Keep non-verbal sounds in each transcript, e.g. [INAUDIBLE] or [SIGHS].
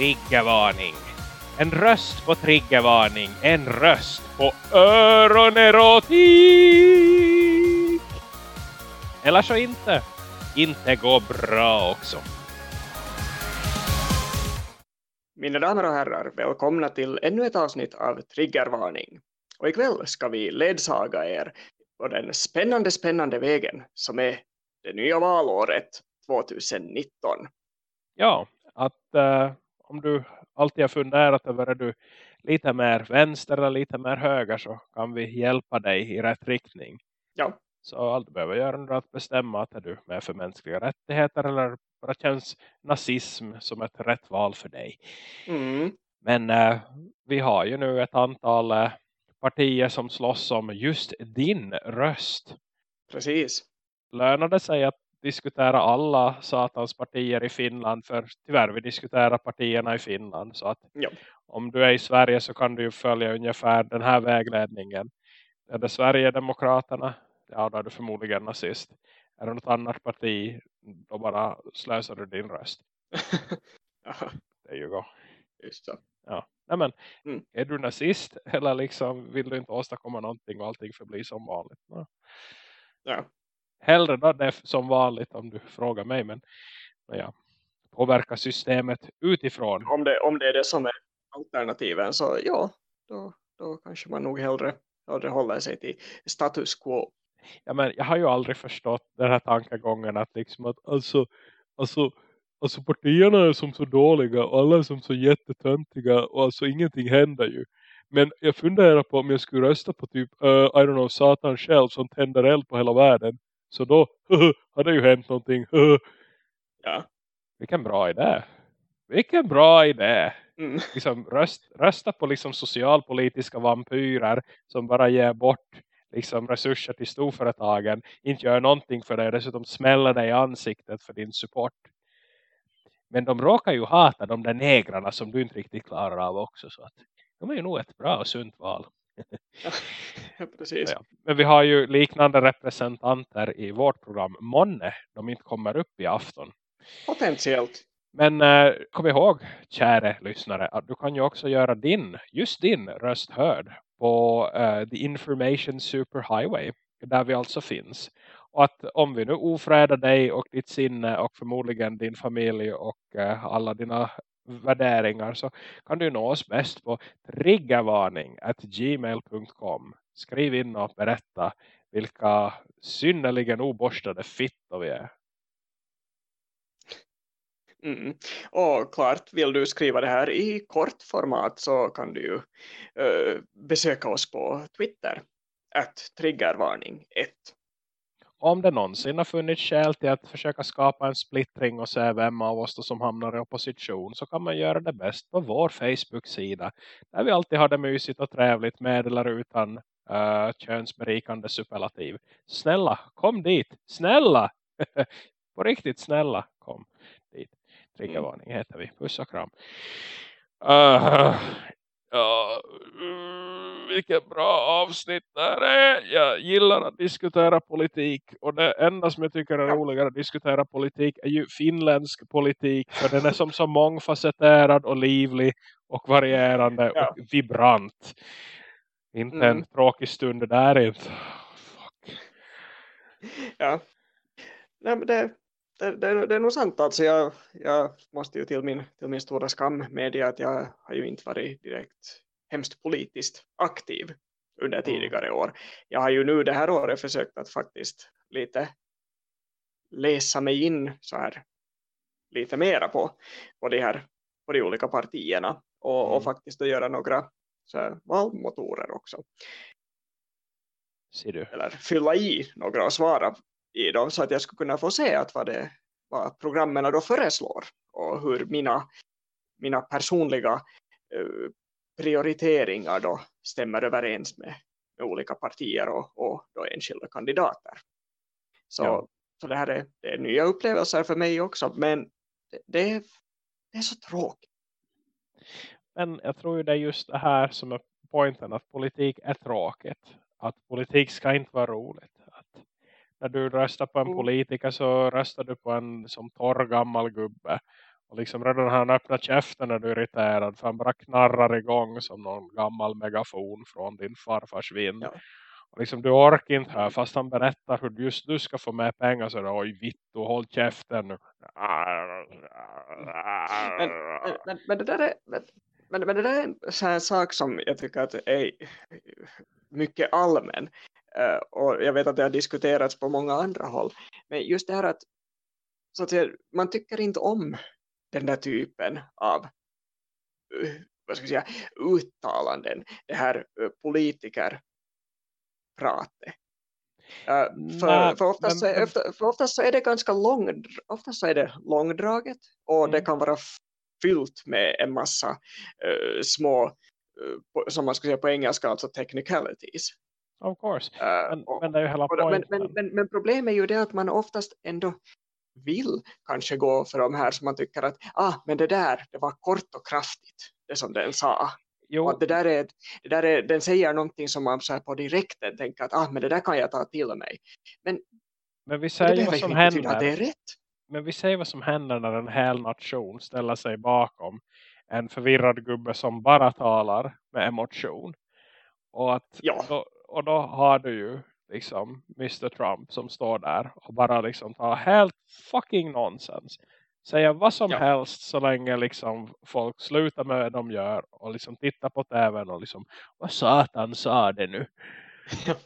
triggervarning. En röst på triggervarning. En röst på öronerotik. Eller så inte. Inte går bra också. Mina damer och herrar, välkomna till ännu ett avsnitt av Triggervarning. Och ikväll ska vi ledsaga er på den spännande, spännande vägen som är det nya valåret 2019. Ja, att uh, om du alltid har funderat över är du lite mer vänster eller lite mer höger så kan vi hjälpa dig i rätt riktning. Ja. Så allt du behöver göra är att bestämma att är du med för mänskliga rättigheter eller bara känns nazism som ett rätt val för dig. Mm. Men uh, vi har ju nu ett antal uh, partier som slåss om just din röst. Precis. Lönar det sig att diskutera alla satans partier i Finland för tyvärr vi diskuterar partierna i Finland så att ja. om du är i Sverige så kan du ju följa ungefär den här vägledningen. Är det Sverigedemokraterna? Ja då är du förmodligen nazist. Är det något annat parti då bara slösar du din röst. det är ju go. Just så. Ja. Nej, men, mm. Är du nazist [LAUGHS] eller liksom vill du inte åstadkomma någonting och allting förblir som vanligt? Ja. ja hellre då det som vanligt om du frågar mig. Men ja, påverka systemet utifrån. Om det, om det är det som är alternativen så ja, då, då kanske man nog hellre, hellre håller sig till status quo. Ja, men jag har ju aldrig förstått den här tankegången att liksom att alltså, alltså, alltså partierna är som så dåliga och alla är som så jättetöntiga och alltså ingenting händer ju. Men jag funderar på om jag skulle rösta på typ, uh, I don't know, Satan själv som tänder eld på hela världen. Så då [LAUGHS] har det ju hänt någonting. [LAUGHS] ja. Vilken bra idé. Vilken bra idé. Mm. [LAUGHS] Liksom röst, rösta på liksom socialpolitiska vampyrer som bara ger bort liksom resurser till storföretagen. Inte gör någonting för det. Dessutom smäller dig i ansiktet för din support. Men de råkar ju hata de där negrarna som du inte riktigt klarar av också. Så att de är ju nog ett bra och sunt val. Ja, precis. Ja. Men vi har ju liknande representanter i vårt program. Månne, de inte kommer upp i afton. Potentiellt. Men eh, kom ihåg, kära lyssnare, att du kan ju också göra din, just din röst hörd på eh, The Information Superhighway, där vi alltså finns. Och att om vi nu ofrädar dig och ditt sinne och förmodligen din familj och eh, alla dina värderingar så kan du nå oss bäst på triggervarning gmail.com. Skriv in och berätta vilka synnerligen oborstade fittor vi är. Mm. Och klart, vill du skriva det här i kort format så kan du ju uh, besöka oss på Twitter. Att triggervarning 1 om det någonsin har funnits skäl till att försöka skapa en splittring och se vem av oss som hamnar i opposition så kan man göra det bäst på vår Facebook-sida där vi alltid har det mysigt och trevligt med eller utan uh, könsberikande superlativ. Snälla, kom dit! Snälla! [LAUGHS] på riktigt snälla, kom dit. Triggervarning heter vi. Puss och kram. Uh, Ja, mm, vilket bra avsnitt det är. Jag gillar att diskutera politik. Och det enda som jag tycker är roligare att diskutera politik är ju finländsk politik. För den är som så mångfacetterad och livlig och varierande ja. och vibrant. Inte mm. en tråkig stund där inte. Fuck. Ja. Nej, men det, det, det, det, är nog sant. Alltså jag, jag måste ju till min, till min stora skam medge att jag har ju inte varit direkt hemskt politiskt aktiv under mm. tidigare år. Jag har ju nu det här året försökt att faktiskt lite läsa mig in så här lite mera på, på, de, här, på de olika partierna och, mm. och faktiskt att göra några så här valmotorer också. Eller fylla i några och svara i dem så att jag skulle kunna få se att vad, det, vad programmen då föreslår och hur mina, mina personliga uh, prioriteringar då stämmer överens med, med olika partier och, och då enskilda kandidater. Så, ja. så det här är, det är nya upplevelser för mig också men det, det, är, det är så tråkigt. Men jag tror ju det är just det här som är poängen att politik är tråkigt. Att politik ska inte vara roligt när du röstar på en mm. politiker så röstar du på en som torr gammal gubbe. Och liksom redan han öppnat käften när du är irriterad. För han bara knarrar igång som någon gammal megafon från din farfars vind. Ja. Och liksom du orkar inte här fast han berättar hur just du ska få med pengar så är oj vitt och håll käften nu. Men, men, men, det där är men, men det där är en sån sak som jag tycker att är mycket allmän. Uh, och jag vet att det har diskuterats på många andra håll. Men just det här att, så att säga, man tycker inte om den där typen av uh, vad ska jag säga, uttalanden. Det här uh, politiker pratet. Uh, för, för, oftast, men, så, för oftast är det ganska lång, oftast så är det långdraget och mm. det kan vara fyllt med en massa uh, små, uh, som man ska säga på engelska, alltså technicalities. Of course. Men, och, men, det är ju hela och, men, men, men, problemet är ju det att man oftast ändå vill kanske gå för de här som man tycker att ah, men det där, det var kort och kraftigt det som den sa. Jo. att det där är, det där är, den säger någonting som man så här på direkten tänker att ah, men det där kan jag ta till mig. Men, men vi säger vad som händer. Det är rätt. Men vi säger vad som händer när en hel nation ställer sig bakom en förvirrad gubbe som bara talar med emotion. Och, att ja. då, och då har du ju liksom Mr. Trump som står där och bara liksom tar helt fucking nonsens säga vad som ja. helst så länge liksom folk slutar med vad de gör och liksom tittar på tvn och liksom vad satan sa det nu? [LAUGHS]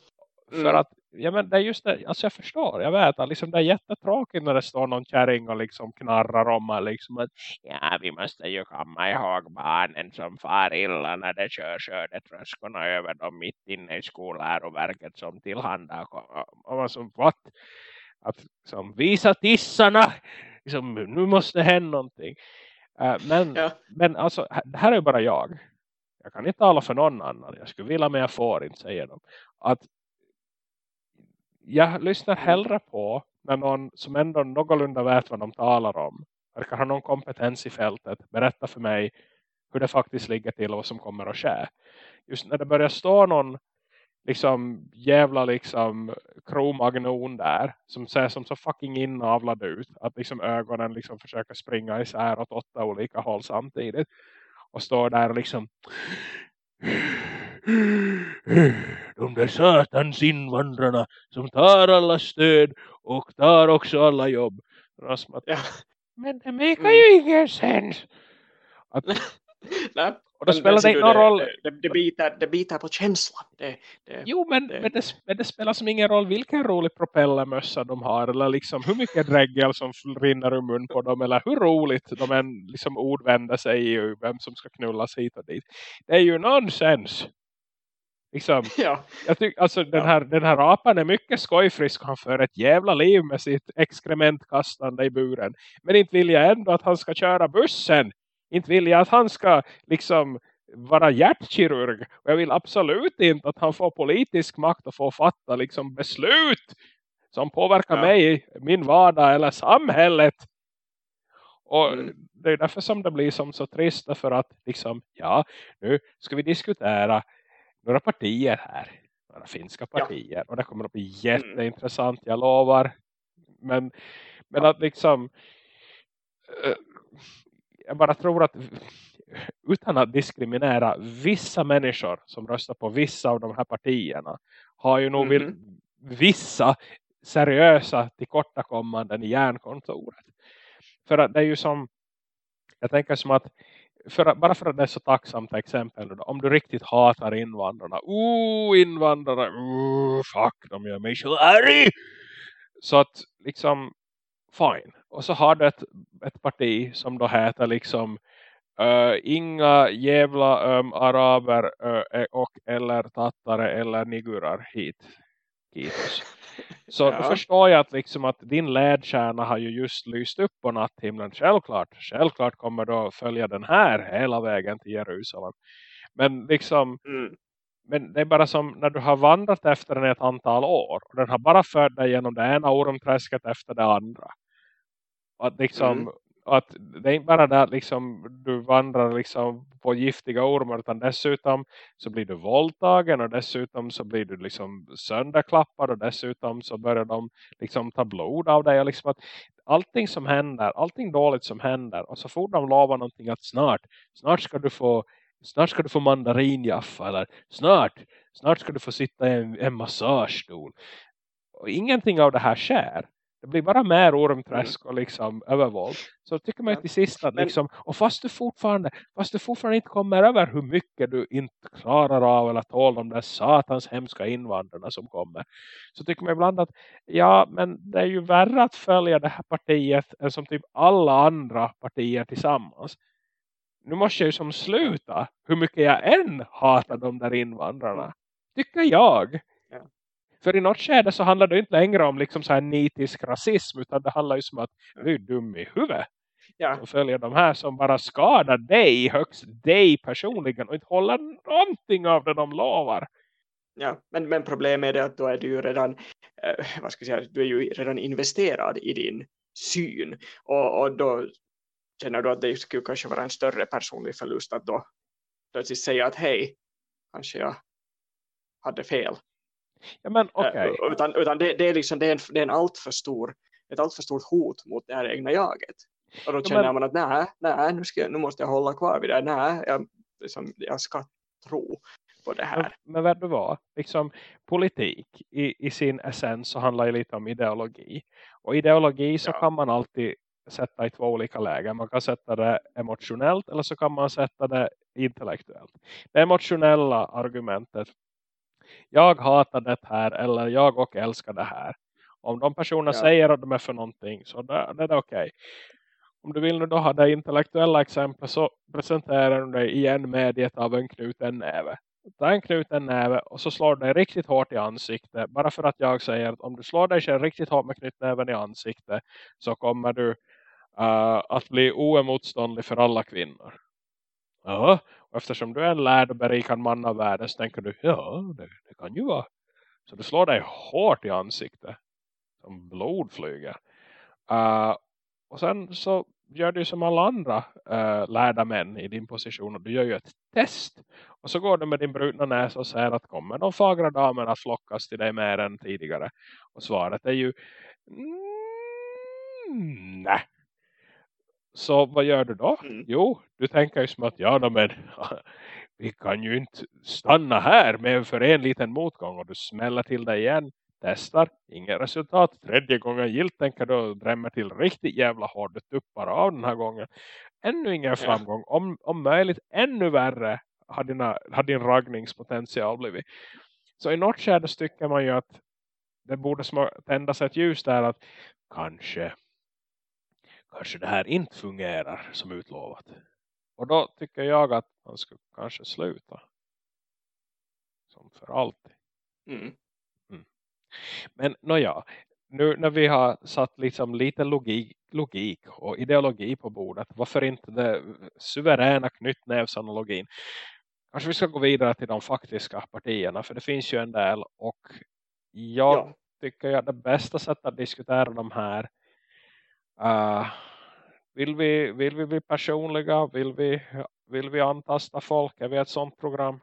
Mm. För att ja, men det är just det, alltså jag förstår, jag vet att liksom det är jättetråkigt när det står någon kärring och liksom knarrar om att liksom att ja vi måste ju komma ihåg barnen som far illa när det kör skördetröskorna över dem mitt inne i skolläroverket som tillhanda och man som, what? Att liksom, visa tissarna liksom, nu måste det hända någonting. Uh, men, ja. men alltså, det här är bara jag. Jag kan inte tala för någon annan. Jag skulle vilja men jag får inte säga dem. Att jag lyssnar hellre på när någon som ändå någorlunda vet vad de talar om. Verkar ha någon kompetens i fältet. Berätta för mig hur det faktiskt ligger till och vad som kommer att ske. Just när det börjar stå någon liksom jävla liksom kromagnon där som ser som så fucking inavlad ut att liksom ögonen liksom försöker springa isär åt åtta olika håll samtidigt och står där liksom de där satans invandrarna som tar alla stöd och tar också alla jobb ja. men det makar ju ingen sens att, [LAUGHS] Nej, och då spelar det ingen roll. Det, det, biter, det biter på känslan. Det, det, jo, men det, men, det, men det spelar som ingen roll vilken rolig propellermössa de har. Eller liksom hur mycket dräggel som rinner ur mun på dem. Eller hur roligt de än liksom ordvänder sig i vem som ska knullas hit och dit. Det är ju nonsens. Liksom, [LAUGHS] ja. jag tycker, alltså den, här, den här apan är mycket skojfrisk. Han för ett jävla liv med sitt exkrementkastande i buren. Men inte vill jag ändå att han ska köra bussen inte vill jag att han ska liksom vara hjärtkirurg. Och jag vill absolut inte att han får politisk makt och får fatta liksom beslut som påverkar ja. mig, min vardag eller samhället. Och mm. det är därför som det blir som så trist för att liksom, ja, nu ska vi diskutera några partier här. Några finska partier. Ja. Och det kommer att bli mm. jätteintressant, jag lovar. Men, men att liksom uh, jag bara tror att utan att diskriminera vissa människor som röstar på vissa av de här partierna har ju nog mm vissa seriösa tillkortakommanden i järnkontoret. För att det är ju som jag tänker som att för, bara för att det är så tacksamt exempel då, om du riktigt hatar invandrarna oh invandrare oh, fuck de gör mig så arg så att liksom fine. Och så har du ett, ett parti som då heter liksom uh, inga jävla um, araber uh, och eller tattare eller nigurar hit. Kitos. [LAUGHS] Så ja. förstår jag att, liksom att din ledstjärna har ju just lyst upp på natthimlen. Självklart, självklart kommer då följa den här hela vägen till Jerusalem. Men liksom mm. Men det är bara som när du har vandrat efter den ett antal år. Och den har bara fört dig genom det ena ormträsket efter det andra. Att liksom, mm att det är inte bara det att liksom, du vandrar liksom på giftiga ormar utan dessutom så blir du våldtagen och dessutom så blir du liksom sönderklappad och dessutom så börjar de liksom ta blod av dig och liksom att allting som händer, allting dåligt som händer och så får de lova någonting att snart, snart ska du få snart ska du få mandarinjaffa eller snart, snart ska du få sitta i en, en massagestol. Och ingenting av det här sker det blir bara mer ormträsk och liksom övervåld. Så tycker man till sist att liksom, och fast du fortfarande, fast du fortfarande inte kommer över hur mycket du inte klarar av eller tål de där satans hemska invandrarna som kommer. Så tycker man ibland att ja, men det är ju värre att följa det här partiet än som typ alla andra partier tillsammans. Nu måste jag ju som sluta hur mycket jag än hatar de där invandrarna. Tycker jag. För i något skede så handlar det inte längre om liksom så här nitisk rasism utan det handlar ju som att du är dum i huvudet. Ja. Och följer de här som bara skadar dig, högst dig personligen och inte håller någonting av det de lovar. Ja, men, men problemet är det att då är du ju redan, eh, vad ska jag säga, du är ju redan investerad i din syn. Och, och då känner du att det skulle kanske vara en större personlig förlust att då plötsligt säga att hej, kanske jag hade fel. Ja, men okay. utan, utan det, det, är liksom, det är en, det är en allt för stor, ett allt för stort hot mot det här egna jaget. Och då känner ja, men... man att nej, nej nu, ska, nu måste jag hålla kvar vid det. Nej, jag, liksom, jag ska tro på det här. Men, men vet du vad? Liksom, politik i, i sin essens så handlar ju lite om ideologi. Och ideologi så ja. kan man alltid sätta i två olika lägen. Man kan sätta det emotionellt eller så kan man sätta det intellektuellt. Det emotionella argumentet jag hatar det här eller jag och älskar det här. Om de personerna ja. säger att de är för någonting så det, det är okej. Okay. Om du vill nu då ha det intellektuella exempel så presenterar du dig igen mediet av en knuten näve. Ta en knuten näve och så slår du dig riktigt hårt i ansiktet. Bara för att jag säger att om du slår dig själv riktigt hårt med knytnäven i ansiktet så kommer du uh, att bli oemotståndlig för alla kvinnor. Ja, och eftersom du är en lärd och berikad man av världen så tänker du, ja det, det kan ju vara. Så du slår dig hårt i ansiktet. Som blod flyger. Uh, och sen så gör du som alla andra uh, lärda män i din position. Och du gör ju ett test. Och så går du med din brutna näsa och säger att kommer de fagra damerna att flockas till dig mer än tidigare. Och svaret är ju mm, nej. Så vad gör du då? Mm. Jo, du tänker ju som att ja men [LAUGHS] vi kan ju inte stanna här med för en liten motgång och du smäller till dig igen. Testar, inget resultat. Tredje gången gilt tänker du och drämmer till riktigt jävla hårt. Du tuppar av den här gången. Ännu ingen framgång. Om, om möjligt ännu värre har, dina, har din raggningspotential blivit. Så i något skede tycker man ju att det borde tändas ett ljus där att kanske kanske det här inte fungerar som utlovat. Och då tycker jag att man ska kanske sluta. Som för alltid. Mm. Mm. Men nåja, nu när vi har satt liksom lite logik, logik och ideologi på bordet. Varför inte det suveräna knytnävsanalogin? Kanske vi ska gå vidare till de faktiska partierna. För det finns ju en del. Och jag ja. tycker att det bästa sättet att diskutera de här Uh, vill, vi, vill vi bli personliga? Vill vi, vill vi antasta folk? Är vi ett sånt program?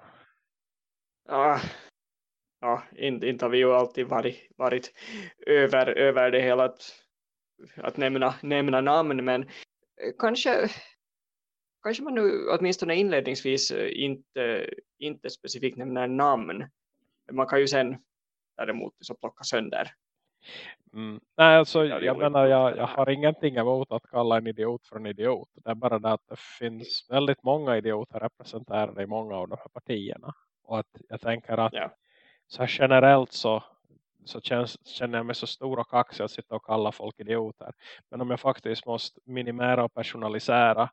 Ja, ja inte, inte har vi ju alltid varit, varit över, över det hela att, att nämna, nämna namn. Men eh, kanske, kanske man nu åtminstone inledningsvis eh, inte, inte specifikt nämner namn. Man kan ju sen däremot så plocka sönder Mm. Nej, alltså, jag, jag menar, jag, jag har ingenting emot att kalla en idiot för en idiot. Det är bara det att det finns väldigt många idioter representerade i många av de här partierna. Och att jag tänker att ja. så generellt så, så känns, känner jag mig så stor och kaxig att sitta och kalla folk idioter. Men om jag faktiskt måste minimera och personalisera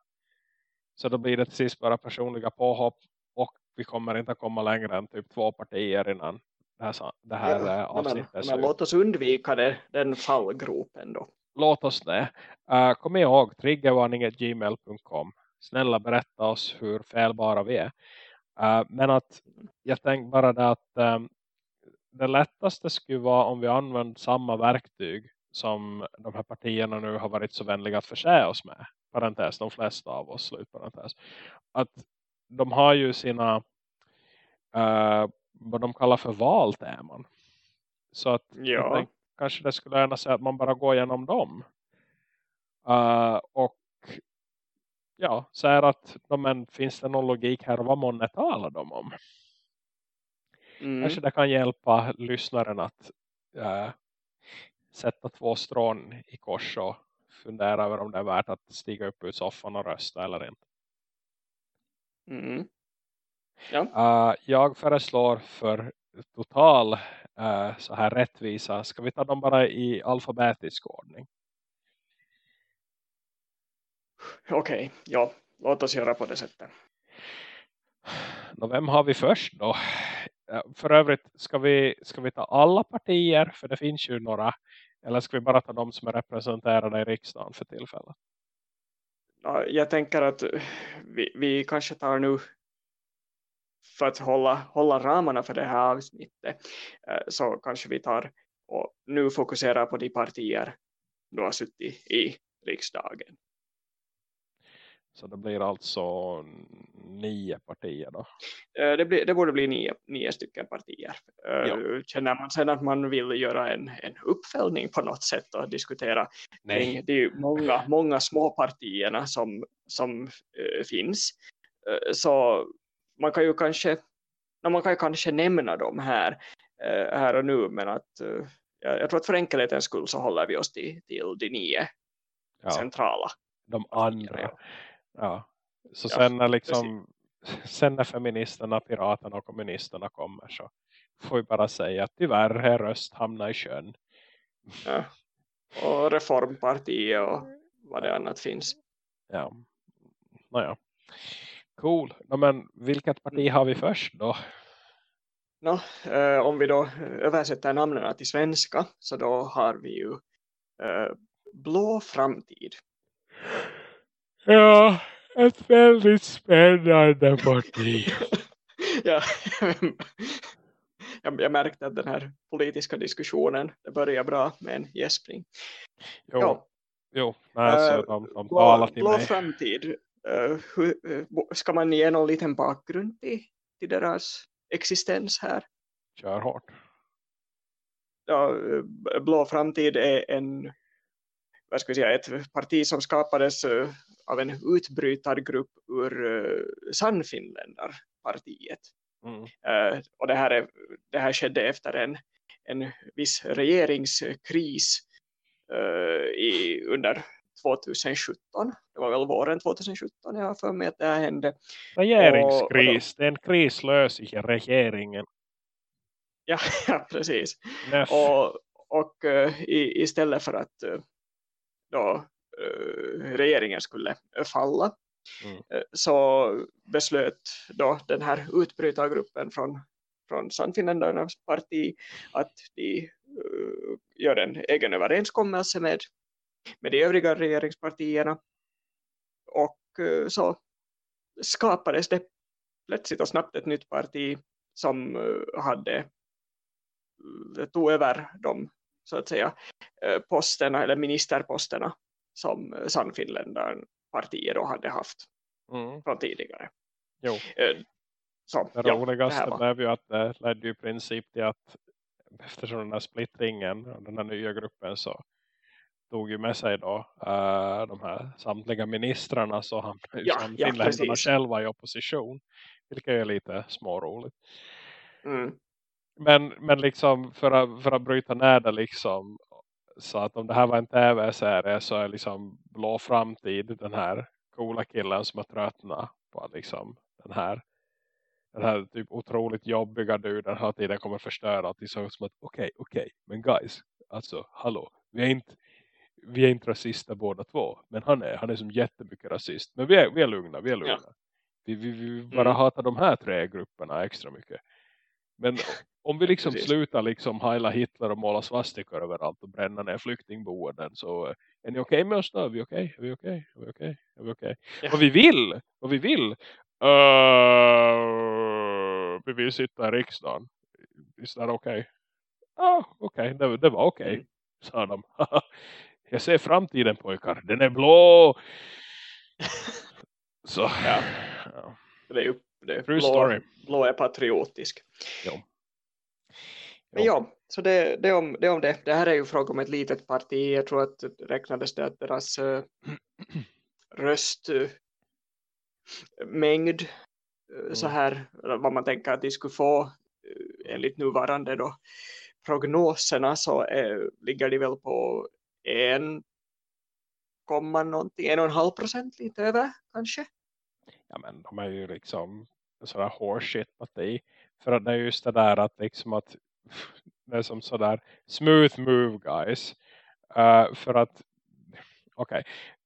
så då blir det till sist bara personliga påhopp och vi kommer inte att komma längre än typ två partier innan det här, det här ja, avsnittet. Men, men låt oss undvika det, den fallgropen då. Låt oss det. Uh, kom ihåg triggervarning.gmail.com Snälla berätta oss hur felbara vi är. Uh, men att jag tänkte bara det att um, det lättaste skulle vara om vi använder samma verktyg som de här partierna nu har varit så vänliga att förse oss med. parentes, de flesta av oss, slutparentes, att de har ju sina uh, vad de kallar för valteman. Så att ja. tänkte, kanske det skulle gärna säga att man bara går igenom dem. Uh, och ja, säger att men, finns det någon logik här och vad månne talar de om? Mm. Kanske det kan hjälpa lyssnaren att uh, sätta två strån i kors och fundera över om det är värt att stiga upp ur soffan och rösta eller inte. Mm. Ja. Uh, jag föreslår för total uh, så här rättvisa. Ska vi ta dem bara i alfabetisk ordning? Okej, okay, ja. Låt oss göra på det sättet. Nå, vem har vi först då? För övrigt, ska vi, ska vi ta alla partier? För det finns ju några. Eller ska vi bara ta de som är representerade i riksdagen för tillfället? Jag tänker att vi, vi kanske tar nu för att hålla, hålla ramarna för det här avsnittet eh, så kanske vi tar och nu fokuserar på de partier du har suttit i riksdagen. Så det blir alltså nio partier då? Eh, det, blir, det borde bli nio, nio stycken partier. Eh, ja. Känner man sen att man vill göra en, en uppföljning på något sätt och diskutera Nej. det är många, många små partierna som, som finns. Så man kan ju kanske man kan ju kanske nämna dem här, uh, här och nu men att jag, jag tror att för enkelhetens skull så håller vi oss till, till de nio ja. centrala. De andra. Ja. Så ja, sen när liksom sen när feministerna, piraterna och kommunisterna kommer så får vi bara säga att tyvärr är röst hamnar i kön. Ja. Och reformpartiet och vad det annat finns. Ja. Nåja. Cool. No, men vilket parti mm. har vi först då? No, eh, om vi då översätter namnen till svenska så då har vi ju eh, Blå framtid. Ja, ett väldigt spännande parti. [LAUGHS] ja, [LAUGHS] jag, jag märkte att den här politiska diskussionen det börjar bra med en gäspning. Jo, ja. jo alltså, uh, de, de blå mig. framtid. Uh, hur, uh, ska man ge någon liten bakgrund till, till deras existens här? Kör hårt. Ja, blå framtid är en vad ska vi säga, ett parti som skapades av en utbrytargrupp ur uh, Sannfinländarpartiet. Mm. Uh, och det här, är, det här skedde efter en, en viss regeringskris uh, i, under 2017. Det var väl våren 2017 jag har för mig att det här hände. Regeringskris, och, och då, det är en krislös i regeringen. Ja, [LAUGHS] ja precis. Och, och uh, i, istället för att uh, då uh, regeringen skulle falla mm. så beslöt då den här utbrytargruppen från, från Sannfinländarnas parti att de uh, gör en egen överenskommelse med, med de övriga regeringspartierna och så skapades det plötsligt och snabbt ett nytt parti som hade tog över de så att säga eh, posterna eller ministerposterna som eh, Sannfinländaren partiet då hade haft mm. från tidigare. Jo. Eh, så, det ja, roligaste det blev ju att det ledde i princip till att eftersom den här splittringen och den här nya gruppen så tog ju med sig då uh, de här samtliga ministrarna så hamnade [LAUGHS] ja, ja, finländarna själva i opposition. Vilket är lite småroligt. Mm men, men liksom för att, för att bryta ner det liksom så att om det här var en tv-serie så är liksom blå framtid den här coola killen som har tröttnat på liksom den här den här typ otroligt jobbiga duden hela tiden kommer förstöra att det som att okej, okay, okej, okay, men guys alltså, hallå, vi är inte vi är inte rasister båda två men han är, han är som jättemycket rasist men vi är, vi är lugna, vi är lugna ja. vi, vi, vi bara mm. hatar de här tre grupperna extra mycket men om vi liksom Precis. slutar liksom heila Hitler och måla svastikor överallt och bränna ner flyktingboenden så är ni okej okay med oss då? Är vi okej? Okay? Är vi okej? Okay? Är vi okej? Är vi okej? Ja. Vad vi vill, vad vi vill uh, vi vill sitta i riksdagen. Is that okej? Okay? Ah, okej, det, det, var okej, mm. sa de. [LAUGHS] Jag ser framtiden pojkar, den är blå. [LAUGHS] Så, Ja. ja. Det är ju det är blå, story. blå är patriotisk. Jo. Men ja, så det, det, om, det om det. Det här är ju fråga om ett litet parti. Jag tror att det räknades det att deras [CLEARS THROAT] äh, röstmängd så Mm. här, vad man tänker att de skulle få äh, enligt nuvarande då prognoserna så äh, ligger de väl på en komma någonting, en och en halv procent lite över kanske. ja men de är ju liksom sådär horseshit parti. För att det är just det där att liksom att det är som sådär smooth move guys. Uh, för att okej,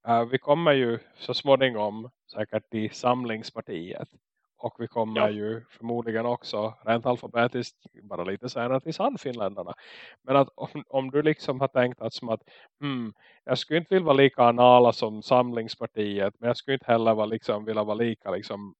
uh, vi kommer ju så småningom säkert till samlingspartiet. Och vi kommer Ja. ju förmodligen också rent alfabetiskt bara lite senare till Sannfinländarna. Men att om, om du liksom har tänkt att som att hmm, jag skulle inte vilja vara lika anala som samlingspartiet. Men jag skulle inte heller vara liksom, vilja vara lika liksom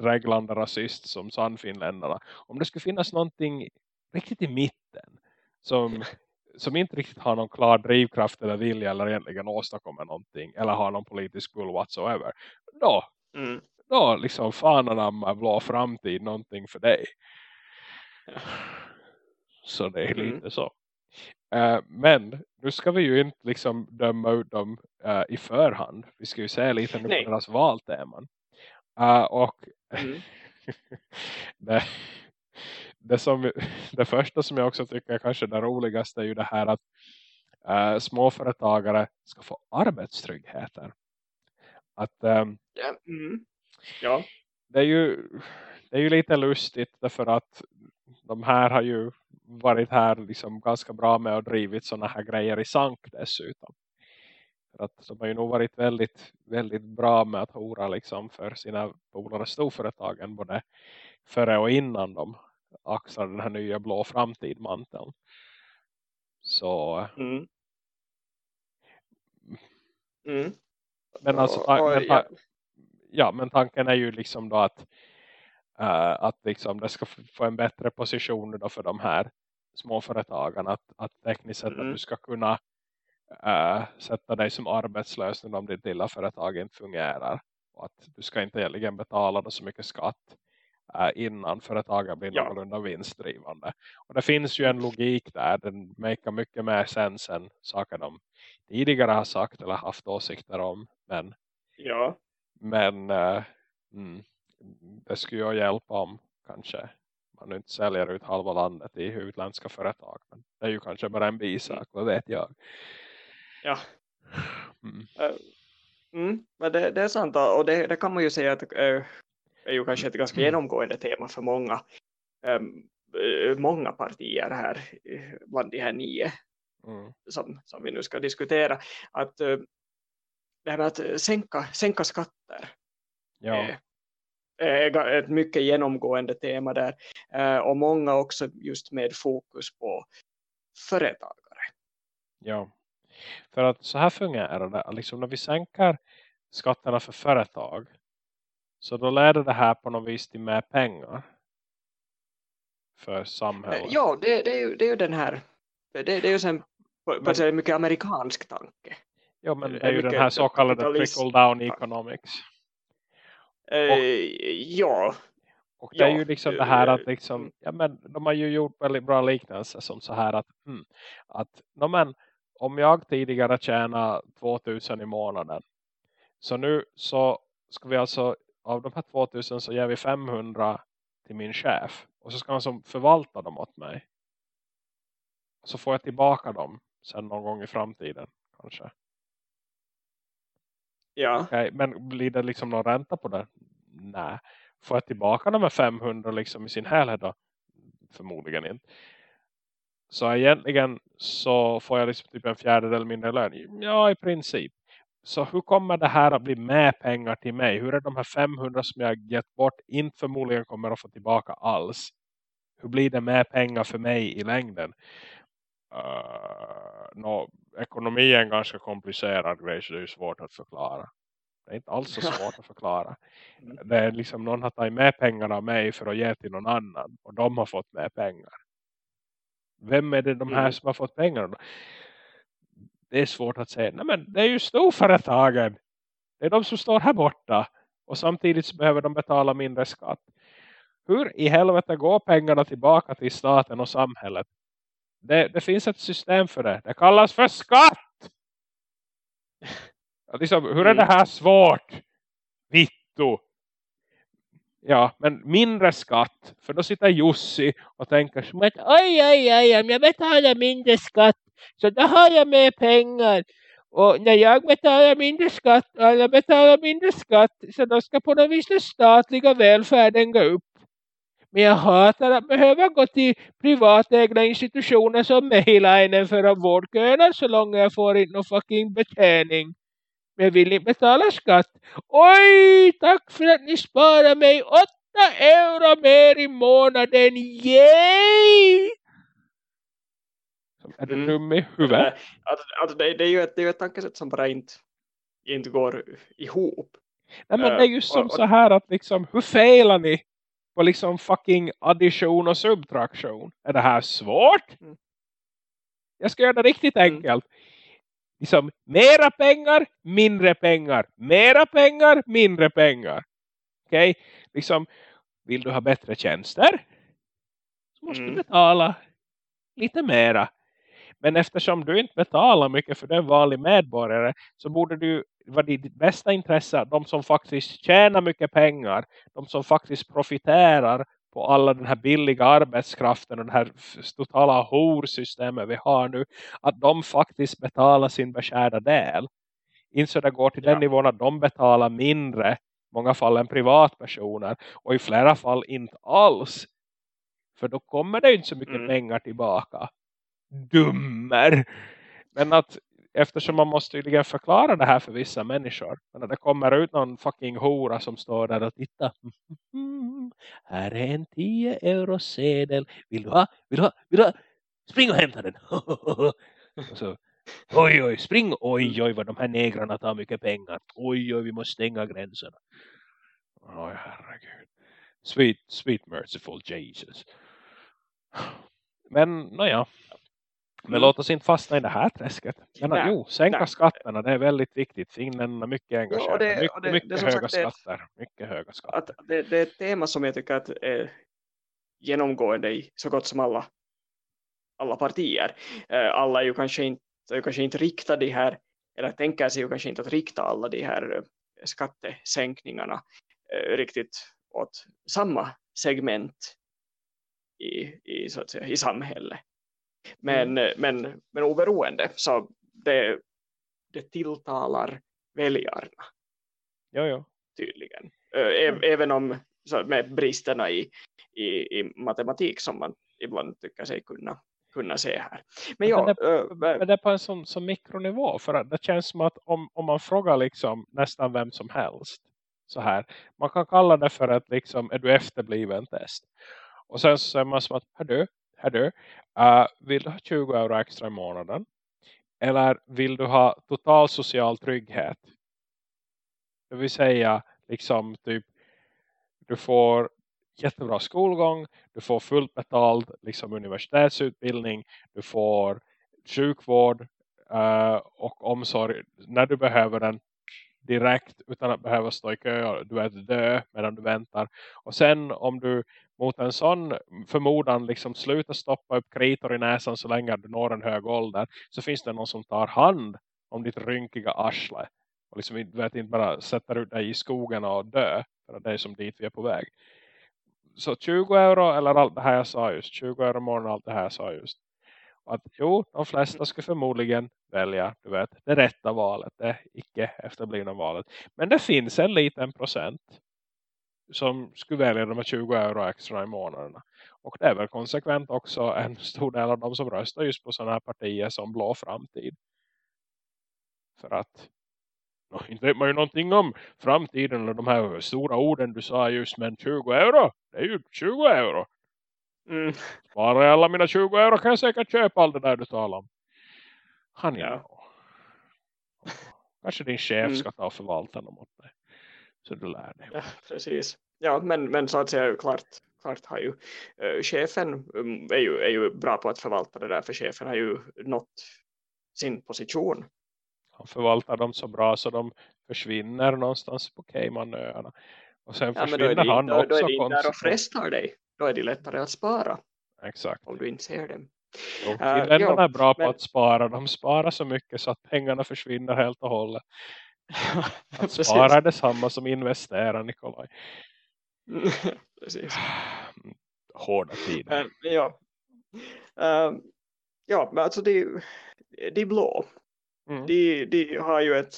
reglande rasist som Sannfinländarna. Om det skulle finnas någonting riktigt i mitten som, [LAUGHS] som inte riktigt har någon klar drivkraft eller vilja eller egentligen åstadkommer någonting eller har någon politisk bull whatsoever. Då, Mm. Då liksom fan anamma blå framtid någonting för dig. Så det är Mm. lite så. Eh, men nu ska vi ju inte liksom döma ut dem eh, i förhand. Vi ska ju se lite nu Nej. på deras valteman. Eh, och Mm. [LAUGHS] det, det, som, det första som jag också tycker är kanske det roligaste är ju det här att uh, småföretagare ska få arbetstryggheten. Att Ja. Mm. Ja. det är ju det är ju lite lustigt därför att de här har ju varit här liksom ganska bra med att drivit sådana här grejer i sank dessutom. För att de har ju nog varit väldigt, väldigt bra med att hora liksom för sina polare storföretagen både före och innan de axlar den här nya blå framtidmanteln. Så Mm. Mm. men alltså men, ja. men tanken är ju liksom då att eh, att liksom det ska få en bättre position då för de här småföretagarna att, att tekniskt sett Mm. att du ska kunna eh, sätta dig som arbetslös när ditt lilla företag inte fungerar och att du ska inte egentligen betala då så mycket skatt eh, innan företaget blir Ja. någorlunda vinstdrivande. Och det finns ju en logik där, den makar mycket mer sens än saker de tidigare har sagt eller haft åsikter om, men Ja. Men eh, mm, det skulle ju hjälpa om kanske man inte säljer ut halva landet i utländska företag. Men det är ju kanske bara en bisak, vad vet jag. Ja. Mm. Mm, men det, det är sant och det, det kan man ju säga att är ju kanske ett ganska Mm. genomgående tema för många eh, många partier här eh, bland de här nio Mm. som, som vi nu ska diskutera att det här med att eh, sänka, sänka skatter Ja, är, är ga- ett mycket genomgående tema där Eh, och många också just med fokus på företagare. ja. För att så här fungerar det. Liksom när vi sänker skatterna för företag så då leder det här på något vis till mer pengar för Eh, samhället. Ja, det, det, är ju, det är ju den här det, det är ju sen på, en mycket amerikansk tanke. Ja, men det är är ju den här så kallade trickle down economics. Eh, ja, Och det är Ja, ju liksom det här att mm. liksom, ja men de har ju gjort väldigt bra liknelser som så här att, mm, att no, men, om jag tidigare tjänar 2000 i månaden så nu så ska vi alltså av de här 2000 så ger vi 500 till min chef och så ska han som förvalta dem åt mig. Så får jag tillbaka dem sen någon gång i framtiden kanske ja, Okay, men blir det liksom någon ränta på det? Nej. Får jag tillbaka de här 500 liksom i sin helhet då? Förmodligen inte. Så egentligen så får jag liksom typ en fjärdedel mindre lön. Ja, i princip. Så hur kommer det här att bli med pengar till mig? Hur är de här 500 som jag gett bort inte förmodligen kommer att få tillbaka alls? Hur blir det med pengar för mig i längden? Eh, uh, no, ekonomi är en ganska komplicerad grej så det är svårt att förklara. Det är inte alls så svårt att förklara. [LAUGHS] Det är liksom någon har tagit med pengarna av mig för att ge till någon annan. Och de har fått med pengar. Vem är det de här Mm. som har fått pengar? då? Det är svårt att säga. Nej men det är ju storföretagen. Det är de som står här borta. Och samtidigt behöver de betala mindre skatt. Hur i helvete går pengarna tillbaka till staten och samhället? Det, det finns ett system för det. Det kallas för skatt! liksom, hur är det här svårt? Vitto! Ja, men mindre skatt. För då sitter Jussi och tänker som att oj, oj, oj, om jag betalar mindre skatt så då har jag mer pengar. Och när jag betalar mindre skatt och alla betalar mindre skatt så då ska på något vis den statliga välfärden gå upp. Men jag hatar att behöva gå till privatägda institutioner som Mehilainen för att vårdköerna så långt jag får inte någon fucking betjäning. Men jag vill inte betala skatt. Oj, tack för att ni sparar mig 8 euro mer i månaden. Yay! Är du mm. dum i huvudet? Alltså, alltså det, det, är ju ett, det är ett tankesätt som bara inte, inte går ihop. Nej, men det är ju som uh, och, så här att liksom, hur felar ni på liksom fucking addition och subtraktion? Är det här svårt? Mm. Jag ska göra det riktigt mm. enkelt. Liksom, mera pengar, mindre pengar. Mera pengar, mindre pengar. Okej? Okay? Liksom, vill du ha bättre tjänster? Så måste mm. du betala lite mera. Men eftersom du inte betalar mycket för den vanlig medborgare så borde du vara ditt bästa intresse de som faktiskt tjänar mycket pengar. De som faktiskt profiterar på alla den här billiga arbetskraften och det här totala horsystemet vi har nu. Att de faktiskt betalar sin beskärda del. Inte så det går till ja. den nivån att de betalar mindre. I många fall än privatpersoner. Och i flera fall inte alls. För då kommer det inte så mycket mm. pengar tillbaka dummer. Men att eftersom man måste tydligen förklara det här för vissa människor. Men när det kommer ut någon fucking hora som står där och tittar. Mm, [LAUGHS] här är en 10 euro sedel. Vill du ha? Vill du ha? Vill du ha? Spring och hämta den. [LAUGHS] och så, oj oj, spring. Oj oj vad de här negrarna tar mycket pengar. Oj oj, vi måste stänga gränserna. Oj herregud. Sweet, sweet merciful Jesus. Men, nåja. Men mm. låt oss inte fastna i det här träsket. Men nej, jo, sänka nej. skatterna, det är väldigt viktigt. Finländarna är mycket engagerade. Ja, det, mycket, det, mycket det, höga skatter. mycket höga skatter. det, är ett tema som jag tycker att är genomgående i så gott som alla, alla partier. Eh, alla är ju kanske inte, kanske inte riktade de här, eller tänker sig ju kanske inte att rikta alla de här eh, skattesänkningarna eh, riktigt åt samma segment i, i, så att säga, i samhället. Men, mm. men, men oberoende så det, det tilltalar väljarna. Jo, jo. Tydligen. Mm. Även om så med bristerna i, i, i matematik som man ibland tycker sig kunna kunna se här. Men, ja, det, äh, men det är på en sån, sån mikronivå för att det känns som att om, om man frågar liksom nästan vem som helst så här, man kan kalla det för att liksom, är du efterbliven test och sen så säger man som att, hör hör du, uh, vill du ha 20 euro extra i månaden? Eller vill du ha total social trygghet? Det vill säga, liksom typ, du får jättebra skolgång, du får fullt betald liksom universitetsutbildning, du får sjukvård uh, och omsorg när du behöver den direkt utan att behöva stå i kö du är dö medan du väntar. Och sen om du mot en sån förmodan liksom sluta stoppa upp kritor i näsan så länge du når en hög ålder så finns det någon som tar hand om ditt rynkiga arsle och liksom vet inte bara sätter ut dig i skogen och dö för det är som dit vi är på väg. Så 20 euro eller allt det här jag sa just 20 euro månaden allt det här jag sa just att jo, de flesta skulle förmodligen välja, du vet, det rätta valet, det icke efterblivna valet. Men det finns en liten procent som skulle välja de här 20 euro extra i månaderna. Och det är väl konsekvent också en stor del av de som röstar just på sådana här partier som blå framtid. För att inte vet man ju någonting om framtiden eller de här stora orden du sa just men 20 euro, det är ju 20 euro. Mm. Sparar jag alla mina 20 euro kan jag säkert köpa allt det där du talar om. Han ja. Kanske din chef mm. ska ta och förvalta dem åt dig. Så du lär dig. Ja, precis. Ja, men, men så att säga klart, klart har ju uh, chefen um, är, ju, är ju bra på att förvalta det där. För chefen har ju nått sin position. han förvaltar dem så bra så de försvinner någonstans på Caymanöarna. Och sen ja, försvinner då han då, också. Då är det där och frestar dig. Då är det lättare att spara. Exakt. Om du inte ser dem. Och uh, är bra men... på att spara. De sparar så mycket så att pengarna försvinner helt och hållet. Att spara är detsamma som investera, Nikolaj. [LAUGHS] precis. Hårda tider. Uh, ja. Uh, ja, men alltså de, de blå. Mm. De, de har ju ett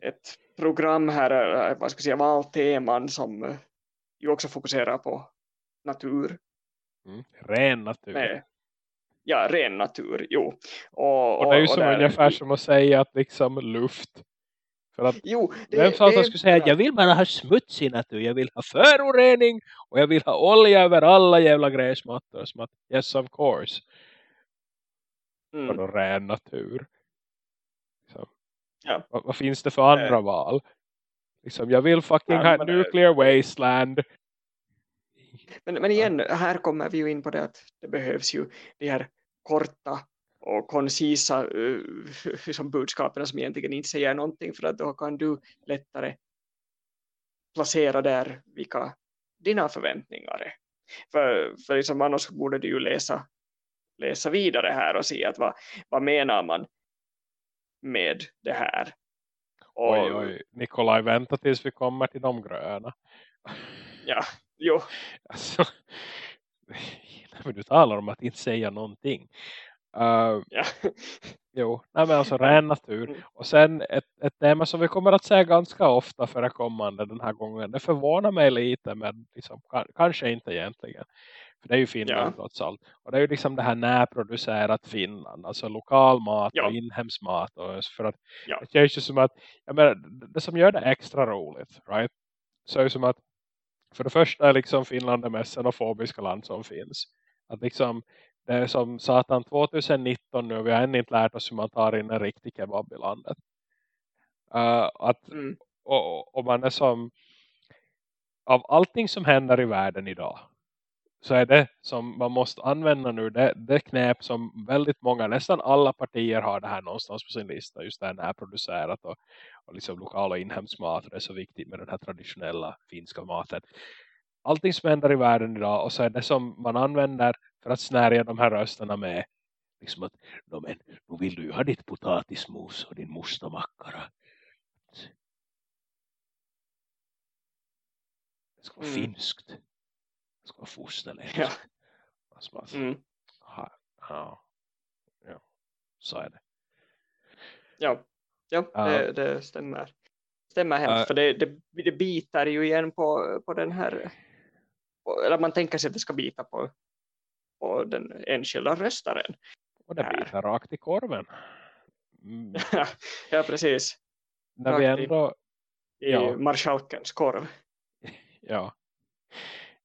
ett program här, eh, vad ska jag säga, valteman som ju också fokuserar på natur. Mm. Ren natur. Med, ja, ren natur, jo. Och, och det är ju och som där, ungefär som att säga att liksom luft. För att jo, det, vem det, skulle säga att jag vill bara ha smutsig natur, jag vill ha förorening och jag vill ha olja över alla jävla gräsmattor. Som att, yes of course. Mm. För ren natur. Så. Ja. Vad, vad, finns det för andra äh. val? Liksom, jag vill fucking ja, ha nuclear det, wasteland. Men, men igen, här kommer vi ju in på det att det behövs ju de här korta och koncisa uh, som budskapen som egentligen inte säger någonting för att då kan du lättare placera där vilka dina förväntningar är. För, för liksom annars borde du ju läsa, läsa vidare här och se att vad, vad menar man med det här. Och, oj, oj. Nikolaj, vänta tills vi kommer till de gröna. Ja, jo. Alltså, [LAUGHS] du talar om att inte säga någonting. Uh, ja. jo, nej men alltså [LAUGHS] ren natur. Mm. Och sen ett, ett tema som vi kommer att säga ganska ofta förekommande den här gången. Det förvånar mig lite men liksom, kanske inte egentligen. För det är ju Finland ja. trots allt. Och det är ju liksom det här närproducerat Finland. Alltså lokal mat ja. och inhemsk mat. Och för att ja. det känns ju som att jag menar, det som gör det extra roligt. Right? Så är det som att för det första är liksom Finland det mest xenofobiska land som finns. Att liksom det är som satan 2019 nu. Vi har än inte lärt oss hur man tar in en riktig kebab i landet. Uh, att, mm. och, och man är som av allting som händer i världen idag så är det som man måste använda nu det, det knep som väldigt många, nästan alla partier har det här någonstans på sin lista. Just det här närproducerat och, och liksom lokal och inhemsk mat. Och det är så viktigt med den här traditionella finska maten. Allting som händer i världen idag och så är det som man använder för att snärja de här rösterna med. Liksom att, men, nu vill du ju ha ditt potatismos och din mustamackara. Det ska vara mm. finskt ska vara fosterlös. Ja. Alltså, mm. ja, ja, ja, så är det. Ja, ja det, det stämmer. Stämmer helt, uh, för det, det, det bitar ju igen på, på den här, eller man tänker sig att det ska bita på, på den enskilda röstaren. Och det biter rakt i korven. Mm. [LAUGHS] ja, precis. När rakt vi ändå... I, i marskalkens korv. [LAUGHS] ja.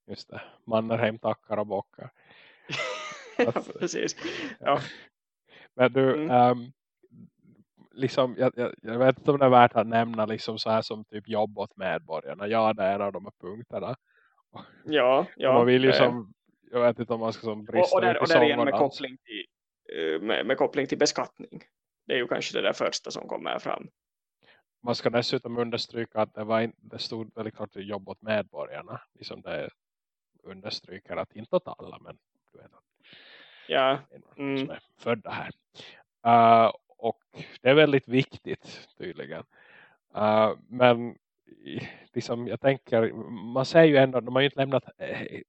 Just det. Mannerheim tackar och bockar. [LAUGHS] ja, precis. Ja. Men du, mm. um, liksom, jag, jag, jag, vet inte om det är värt att nämna liksom så här som typ jobb åt medborgarna. Ja, det är en av de här punkterna. Ja, ja. [LAUGHS] Man vill ju som, jag vet inte om man ska som brista och, och där, och där igen med koppling, till, eh, med, med koppling till beskattning. Det är ju kanske det där första som kommer fram. Man ska dessutom understryka att det, var, det stod väldigt klart jobb åt medborgarna. Liksom det understryker att inte åt alla men du vet ja. Mm. som är födda här. Uh, och det är väldigt viktigt tydligen. Uh, men liksom, jag tänker, man säger ju ändå, de har ju inte lämnat eh,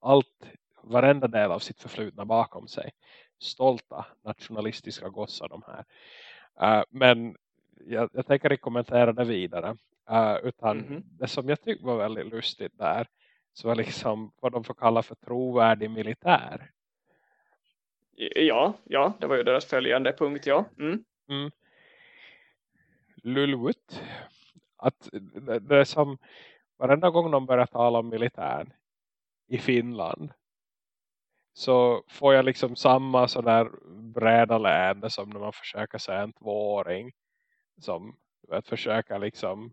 allt, varenda del av sitt förflutna bakom sig. Stolta nationalistiska gossar de här. Uh, men jag, jag tänker inte kommentera det vidare. Uh, utan mm -hmm. det som jag tyckte var väldigt lustigt där så var liksom vad de får kalla för trovärdig militär. Ja, ja, det var ju deras följande punkt, ja. Mm. Mm. Lulvut. Att det, det är som varenda gång de börjar tala om militären i Finland så får jag liksom samma sådär bräda läende som när man försöker säga en tvååring som vet, försöker liksom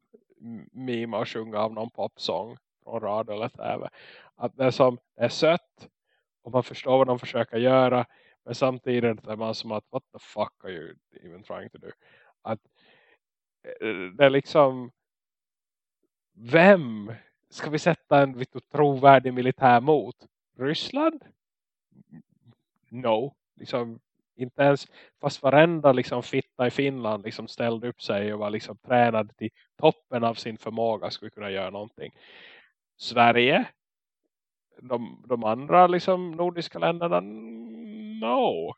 mima och sjunga av någon popsång från radio eller tv. Att det är som det är sött och man förstår vad de försöker göra men samtidigt är man som att what the fuck are you even trying to do? Att eh, det är liksom vem ska vi sätta en trovärdig militär mot? Ryssland? Mm, no. Liksom, inte ens, fast varenda liksom, fitta i Finland liksom, ställde upp sig och var liksom, tränad till toppen av sin förmåga skulle kunna göra någonting. Sverige? De, de andra liksom, nordiska länderna? No.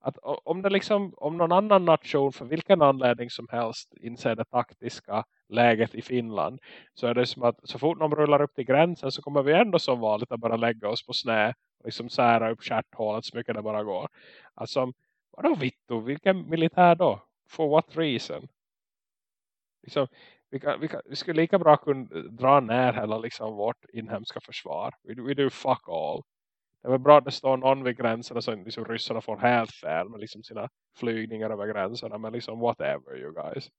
Att om det liksom, om någon annan nation för vilken anledning som helst inser det taktiska läget i Finland så är det som att så fort de rullar upp till gränsen så kommer vi ändå som vanligt att bara lägga oss på snä och liksom sära upp kärthålet så mycket det bara går. Alltså, vadå vittu? Vilken militär då? For what reason? Liksom, vi, kan, vi, kan, vi skulle lika bra kunna dra ner hela liksom vårt inhemska försvar. We, we do fuck all. Det var bra att det står någon vid gränserna så liksom ryssarna får helt fel med liksom sina flygningar över gränserna. Men liksom whatever you guys.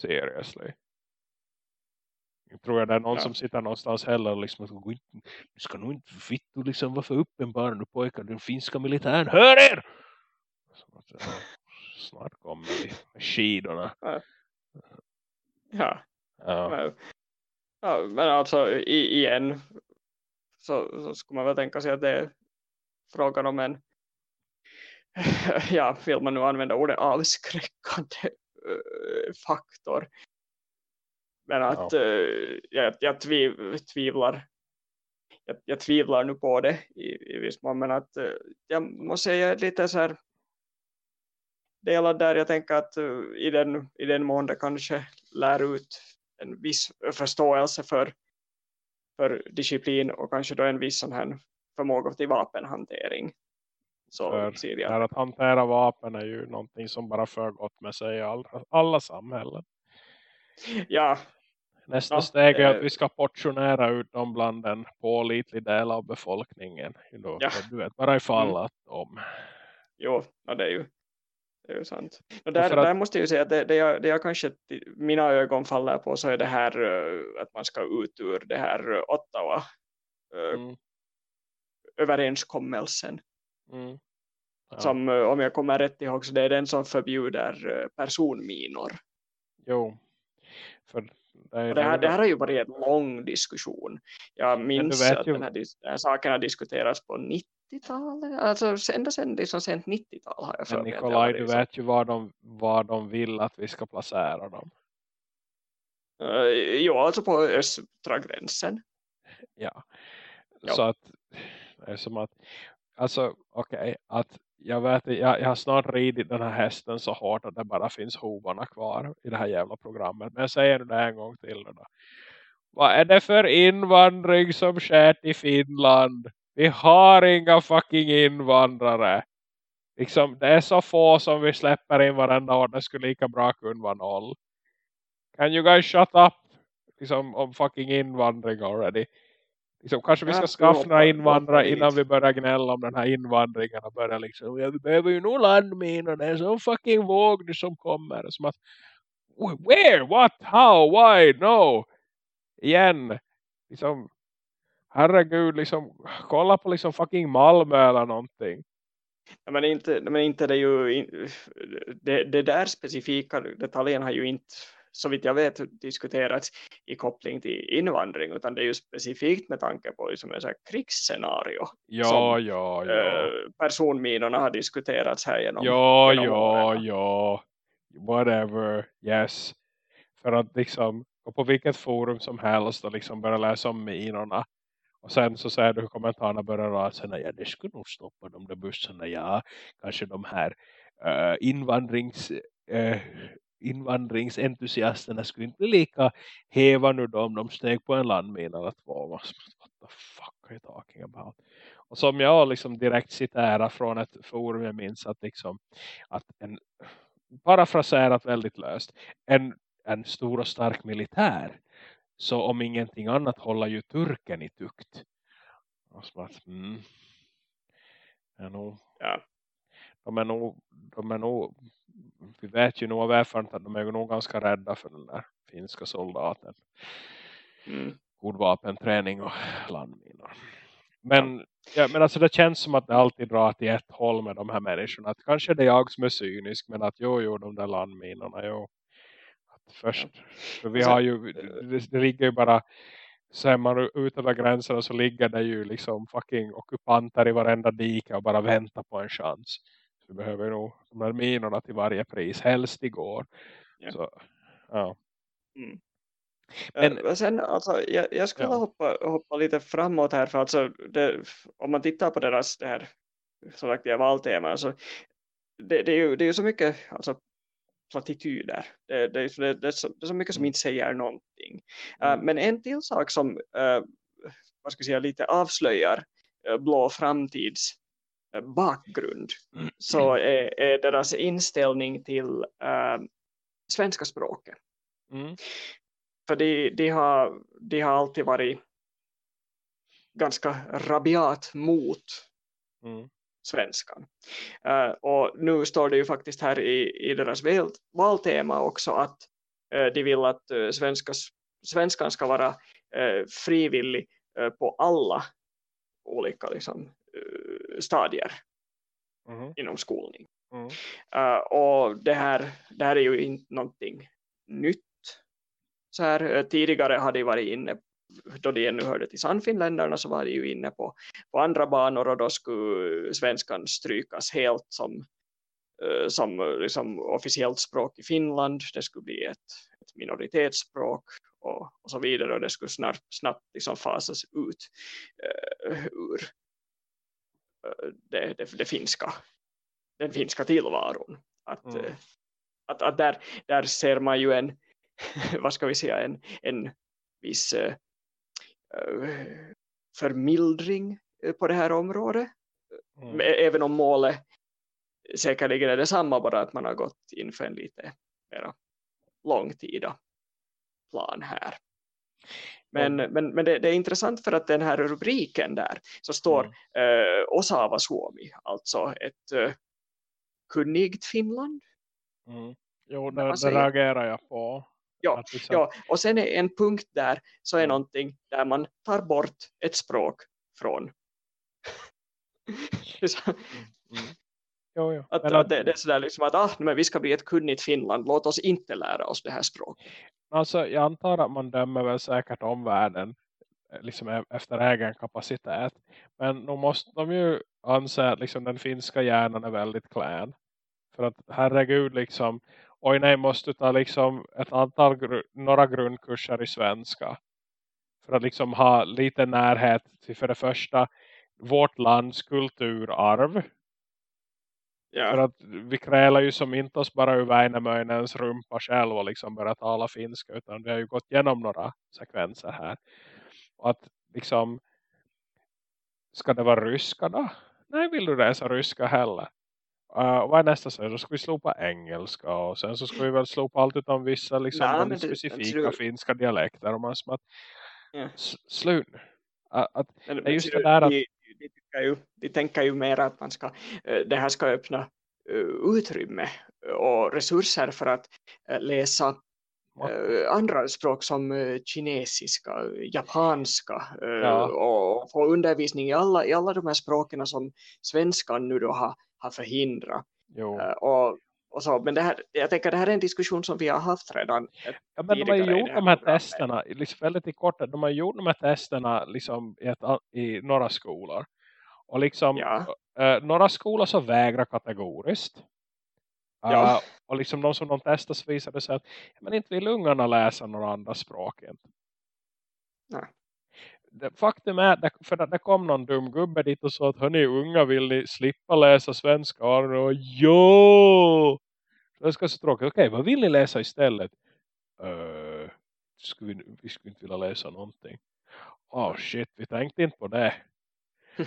Seriously. Jag tror jag det är någon ja. som sitter någonstans heller och liksom att du ska nog inte fitto liksom vara för uppenbar nu pojkar den finska militären. Hör er! Att, snart kommer vi med skidorna. Ja. Ja. ja. Men, ja, men alltså i, igen så, så skulle man väl tänka sig att det är frågan om en [LAUGHS] ja, vill man nu använda ordet avskräckande uh, faktor. Men att ja. uh, jag, jag tviv, tvivlar jag, jag, tvivlar nu på det i, i viss mån, men att uh, jag måste säga lite så här delar där jag tänker att i, den, i den mån det kanske lär ut en viss förståelse för för disciplin och kanske då en viss sån här förmåga till vapenhantering. Så för ser jag. att hantera vapen är ju någonting som bara för gott med sig i alla, alla samhällen. Ja. Nästa ja, steg är äh, att vi ska portionera ut dem bland en pålitlig del av befolkningen. ja. Du vet, bara ifall mm. att om. Jo, ja, det är ju det är ju sant. Och där, att... där måste jag säga att det, det, jag, det jag kanske mina ögon faller på så är det här uh, att man ska ut ur det här Ottawa uh, mm. överenskommelsen. Mm. Ja. Som om jag kommer rätt ihåg så det är den som förbjuder personminor. Jo. För det, det, här, det här har ju varit en lång diskussion. Jag minns att ju... den, här, den här saken har diskuterats på 90 90-talet? Alltså ända sedan liksom sent 90-tal har jag för mig. Nikolaj, du vet ju var de, var de vill att vi ska placera dem. Uh, jo, alltså på östra gränsen. Ja, jo. så att det är som att alltså okej, okay, att jag vet jag, jag har snart ridit den här hästen så hårt att det bara finns hovarna kvar i det här jävla programmet. Men jag säger det en gång till då. Vad är det för invandring som sker i Finland? Vi har inga fucking invandrare. Liksom, det är så få som vi släpper in varenda år. Det skulle lika bra kunna vara noll. Can you guys shut up? Liksom, om fucking invandring already. Liksom, kanske vi ska skaffa några invandrare innan vi börjar gnälla om den här invandringen. Och börja liksom, ja, vi behöver ju nog landminor. Det är så fucking våg nu som kommer. Som att, where? What? How? Why? No? Igen. Liksom, herregud, liksom, kolla på liksom fucking Malmö eller någonting. Ja, men inte, men inte det ju det, det där specifika detaljen har ju inte så vitt jag vet diskuterats i koppling till invandring utan det är ju specifikt med tanke på liksom en krigsscenario ja, som ja, ja. Eh, personminorna har diskuterats här genom ja, genom ja, åren. ja whatever, yes för att liksom på vilket forum som helst och liksom börja läsa om minorna och sen så säger du hur kommentarerna börjar rasa. Ja, det skulle nog stoppa de där bussarna. Ja, kanske de här uh, invandrings... Uh, invandringsentusiasterna skulle inte bli lika heva nu då om de steg på en landmina eller två. What the fuck are you talking about? Och som jag liksom direkt citerar från ett forum jag minns att liksom att en parafraserat väldigt löst en, en stor och stark militär så om ingenting annat håller ju turken i tukt. Och så att, mm, är nog, ja. de, är nog, de är nog, vi vet ju nog av erfarenhet att de är nog ganska rädda för den där finska soldaten. Mm. God vapenträning och landminor. Men Ja, men alltså det känns som att det alltid drar till ett håll med de här människorna. Att kanske det är jag som är cynisk, men att jo, jo, de där landminorna, jo. Att först, för vi Alltså, har ju, det, det ligger ju bara, så är man ut över gränserna så ligger det ju liksom fucking ockupanter i varenda dike och bara väntar på en chans. Så vi behöver nog de här minorna till varje pris, helst igår. Ja. Så, ja. Mm. Men- Men, sen, alltså, jag, jag skulle Ja. hoppa, hoppa lite framåt här för alltså, det, om man tittar på deras det här, som sagt, valtema alltså, det, det, är ju, det är ju så mycket alltså, plattityder. Det, det, är så- det, det, är så, det är så mycket som Mm. inte säger någonting. Mm. men en till sak som uh, vad ska jag säga, lite avslöjar uh, blå framtids eh, bakgrund så är, är deras inställning till eh, svenska språket. Mm. För de, de, har, de har alltid varit ganska rabiat mot Mm. svenskan. Eh, och nu står det ju faktiskt här i, i deras valtema också att eh, de vill att uh, svenskas, svenskan ska vara frivillig på alla olika liksom, stadier Mm. inom skolning. Mm. Uh, och det här, det här är ju inte någonting nytt. Så här, uh, tidigare hade de varit inne, då de ännu hörde till Sannfinländarna så var de ju inne på, på andra banor och då skulle svenskan strykas helt som, uh, som liksom officiellt språk i Finland. Det skulle bli ett, ett minoritetsspråk och, och så vidare och det skulle snabbt, snabbt liksom fasas ut uh, ur det, det, det finska den finska tillvaron. Att, Mm. att, att där, där ser man ju en, [LAUGHS] vad ska vi säga, en, en viss eh, förmildring på det här området. Mm. Även om målet säkerligen är detsamma, bara att man har gått in för en lite mer långtida plan här. Men, men, men det, det är intressant för att den här rubriken där så står Mm. eh, Osawa Suomi, alltså ett eh, kunnigt Finland. Mm. Jo, det, det reagerar jag på. Ja, Ja, och sen är en punkt där så är Mm. någonting där man tar bort ett språk från. [LAUGHS] Mm. Jo, jo. att, Men att att, det, det är sådär liksom att ah, men vi ska bli ett kunnigt Finland, låt oss inte lära oss det här språket alltså, jag antar att man dömer väl säkert om världen eh, liksom e-, efter egen kapacitet. Men då måste de ju anse att liksom, den finska hjärnan är väldigt klän. För att herregud liksom, oj nej måste du ta liksom ett antal, gru- några grundkurser i svenska. För att liksom ha lite närhet till för det första vårt lands kulturarv. För Ja, att vi krälar ju som inte oss bara ur Väinämöinens rumpa själv och liksom börja tala finska. Utan vi har ju gått igenom några sekvenser här. Och att liksom, ska det vara ryska då? Nej, vill du läsa ryska heller? Uh, vad är nästa sen? Då ska vi slopa engelska och sen så ska vi väl slopa allt utan vissa liksom Nej, specifika tror- finska dialekter. Och man som att, s- slut nu. Att, att, men, är just det du, där att- de, tänker ju, de tänker ju mer att man ska, eh, det här ska öppna eh, utrymme och resurser för att eh, läsa andra språk som kinesiska, japanska Ja. och få undervisning i alla, i alla de här språken som svenskan nu då har, har förhindrat. jo. Och, och så, men det här, jag tänker det här är en diskussion som vi har haft redan. Ja, men de har ju gjort de här testerna, liksom väldigt i korta, de har gjort de här testerna liksom i, ett, i några skolor. Och liksom, Ja. eh, några skolor så vägrar kategoriskt. Ja. Eh, och liksom de som de visar det sig att men inte vill ungarna läsa några andra språk. Nej. Faktum är, att det, för att det kom någon dum gubbe dit och sa att hörni unga vill ni slippa läsa svenska? Och jo! Svenska så tråkigt. Okej, vad vill ni läsa istället? Uh, skulle vi, vi skulle inte vilja läsa någonting. Oh shit, vi tänkte inte på det. [LAUGHS]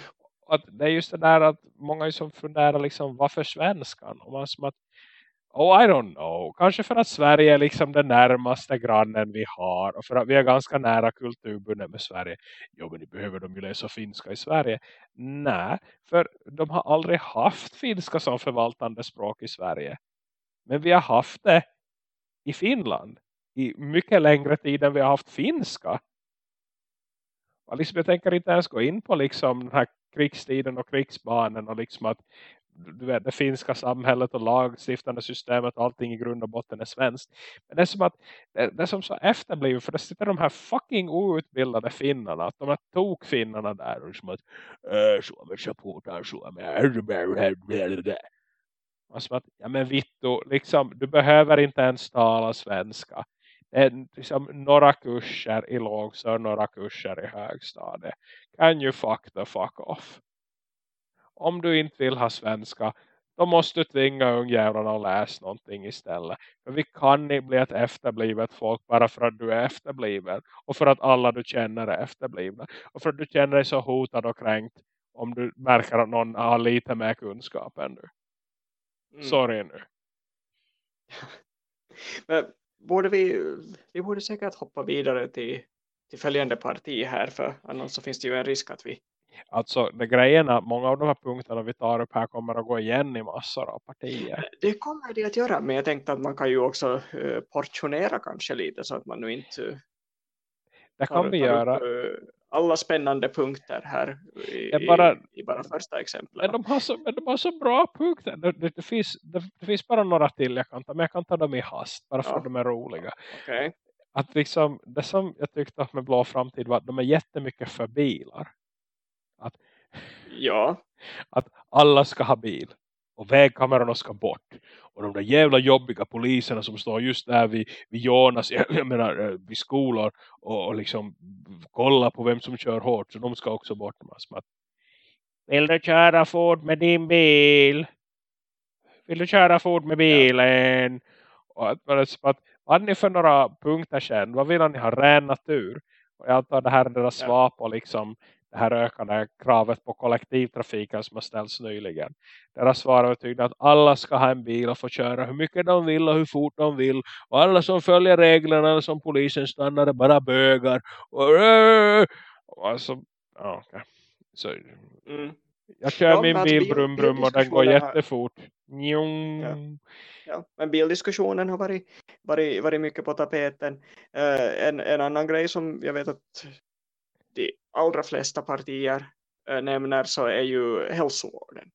att det är just det där att många som funderar liksom varför svenskan? Och man som att Oh, I don't know. Kanske för att Sverige är liksom den närmaste grannen vi har. Och för att vi är ganska nära kulturbundet med Sverige. Jo, men nu behöver de ju läsa finska i Sverige. Nej, för de har aldrig haft finska som förvaltande språk i Sverige. Men vi har haft det i Finland. I mycket längre tid än vi har haft finska. Och liksom jag tänker inte ens gå in på liksom den här krigstiden och krigsbanen och liksom att du vet, det finska samhället och lagstiftande systemet och allting i grund och botten är svenskt. Men det är som att det, det är som så efterblivet för det sitter de här fucking outbildade finnarna, att de här tokfinnarna där och liksom att äh, supportar och som att, ja men Vittu, liksom, du behöver inte ens tala svenska. Det är liksom några kurser i lågstadiet några kurser i högstadiet. Can you fuck the fuck off? Om du inte vill ha svenska då måste du tvinga ungjävlarna att läsa någonting istället. För vi kan inte bli ett efterblivet folk bara för att du är efterbliven. Och för att alla du känner är efterblivna. Och för att du känner dig så hotad och kränkt om du märker att någon har lite mer kunskap än du. Mm. Sorry nu. [LAUGHS] Men borde vi, vi borde säkert hoppa vidare till, till följande parti här. För annars så finns det ju en risk att vi Alltså det grejen är att många av de här punkterna vi tar upp här kommer att gå igen i massor av partier. Det kommer det att göra men jag tänkte att man kan ju också uh, portionera kanske lite så att man nu inte det kan tar, vi tar göra. Uh, alla spännande punkter här i bara, i bara första exemplet. Men de har så, de har så bra punkter. Det, det, det, finns, det, det, finns bara några till jag kan ta. Men jag kan ta dem i hast. Bara för ja. att de är roliga. Okay. Att liksom, det som jag tyckte med Blå framtid var att de är jättemycket för bilar. Att, ja. [LAUGHS] att alla ska ha bil. Och vägkamerorna ska bort. Och de där jävla jobbiga poliserna som står just där vid, vid Jonas, jag menar eh, vid skolor och, och liksom kollar på vem som kör hårt. Så de ska också bort. Att, Vill du köra fort med din bil? Vill du köra fort med bilen? Ja. Och att, att, vad ni för några punkter sen? Vad vill ni ha? Ren natur? Och jag antar det här är deras ja. svar på liksom det här ökade kravet på kollektivtrafiken som har ställts nyligen. Deras svar är tydligen att alla ska ha en bil och få köra hur mycket de vill och hur fort de vill. Och alla som följer reglerna eller som polisen stannar är bara bögar. Och, och alltså, ja, okay. Så, mm. Jag kör ja, min bil brum brum och den går jättefort. Ja. Ja, men bildiskussionen har varit, varit, varit mycket på tapeten. Uh, en, en annan grej som jag vet att de allra flesta partier äh, nämner så är ju hälsovården.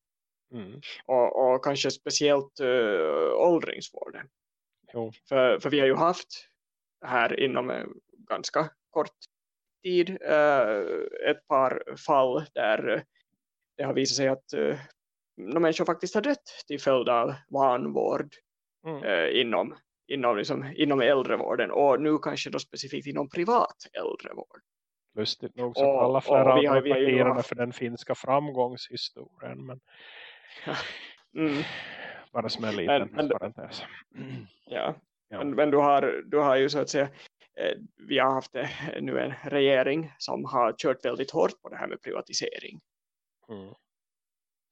Mm. Och, och, kanske speciellt äh, åldringsvården. För, för vi har ju haft här inom en ganska kort tid äh, ett par fall där det har visat sig att äh, människor faktiskt har dött till följd av vanvård mm. äh, inom, inom, liksom, inom äldrevården och nu kanske då specifikt inom privat äldrevård. Lustigt nog så och, kallar flera av de partierna för den finska framgångshistorien. Men... mm. Bara som en liten men, parentes. Ja, ja. Men, men, du, har, du har ju så att säga eh, vi har haft eh, nu en regering som har kört väldigt hårt på det här med privatisering. Mm.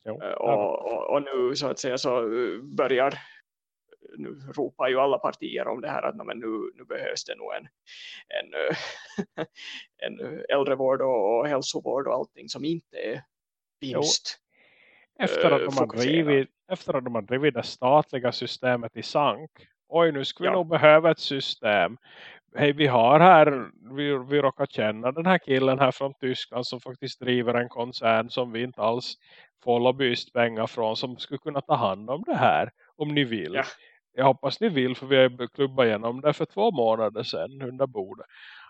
Jo, eh, och, och, och, nu så att säga så börjar nu ropar ju alla partier om det här att men nu, nu behövs det nog en, en, [LAUGHS] en äldrevård och, och hälsovård och allting som inte är vinst. Efter att, de har drivit, efter att de har drivit det statliga systemet i sank. Oj, nu skulle vi ja. nog behöva ett system. Hej, vi har här, vi, vi råkar känna den här killen här från Tyskland som faktiskt driver en koncern som vi inte alls får lobbyistpengar från som skulle kunna ta hand om det här om ni vill. Ja jag hoppas ni vill för vi har klubbat igenom det för två månader sedan under bordet.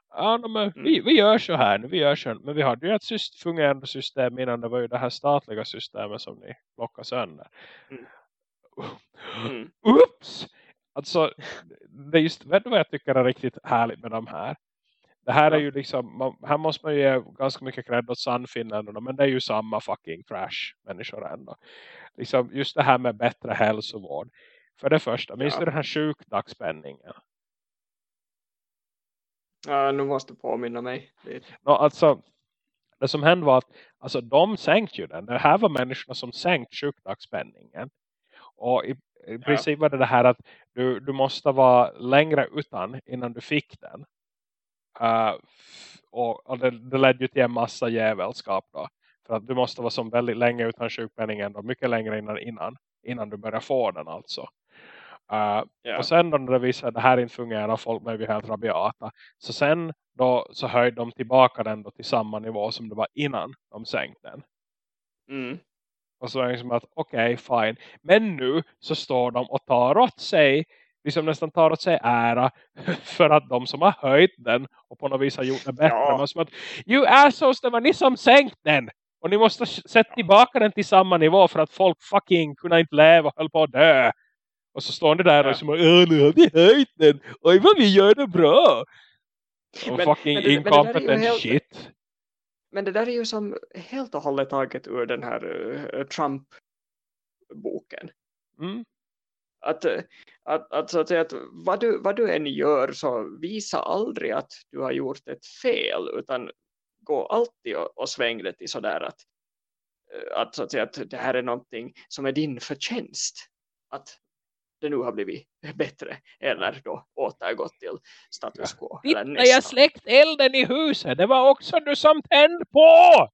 Ja, men mm. vi, vi gör så här nu, vi gör så här. Men vi hade ju ett syst fungerande system innan det var ju det här statliga systemet som ni lockar sönder. Mm. Mm. [LAUGHS] Oops! Alltså, det är just, vet du vad jag tycker är riktigt härligt med de här? Det här är ju liksom, man, här måste man ju ge ganska mycket cred åt Sannfinländarna, men det är ju samma fucking trash människor ändå. Liksom just det här med bättre hälsovård. För det första, minns ja. du den här sjukdagspenningen? Ja, nu måste du påminna mig. No, alltså, det som hände var att alltså, de sänkte ju den. Det här var människorna som sänkt sjukdagspenningen. Och i, i ja. princip var det det här att du, du måste vara längre utan innan du fick den. Uh, och, och det, det ledde ju till en massa jävelskap då. För att du måste vara som väldigt länge utan sjukpenningen då. Mycket längre innan, innan, innan du börjar få den alltså. Uh, yeah. Och sen då när det visade att det här inte fungerar folk blev ju helt rabiata. Så sen då så höjde de tillbaka den då till samma nivå som det var innan de sänkte den. Mm. Och så är det liksom att okej, okay, fine. Men nu så står de och tar åt sig liksom nästan tar åt sig ära [LAUGHS] för att de som har höjt den och på något vis har gjort det bättre. Ja. Som att, you assholes, det var ni som sänkt den. Och ni måste sätta tillbaka den till samma nivå för att folk fucking kunde inte leva och höll på att dö. Och så står ni där ja. och som nu har vi höjt den. Oj vad vi gör det bra. Och men, fucking men det, incompetent men helt, shit. Men det där är ju som helt och hållet taget ur den här uh, Trump-boken. Mm. Att, att, att, så att, säga, att vad, du, vad du än gör så visa aldrig att du har gjort ett fel utan gå alltid och, och sväng det till sådär att, att, så att, säga, att det här är någonting som är din förtjänst. Att det nu har blivit [LAUGHS] bättre eller då återgått till status quo. Ja. Titta, jag släckt elden i huset. Det var också du som tände på!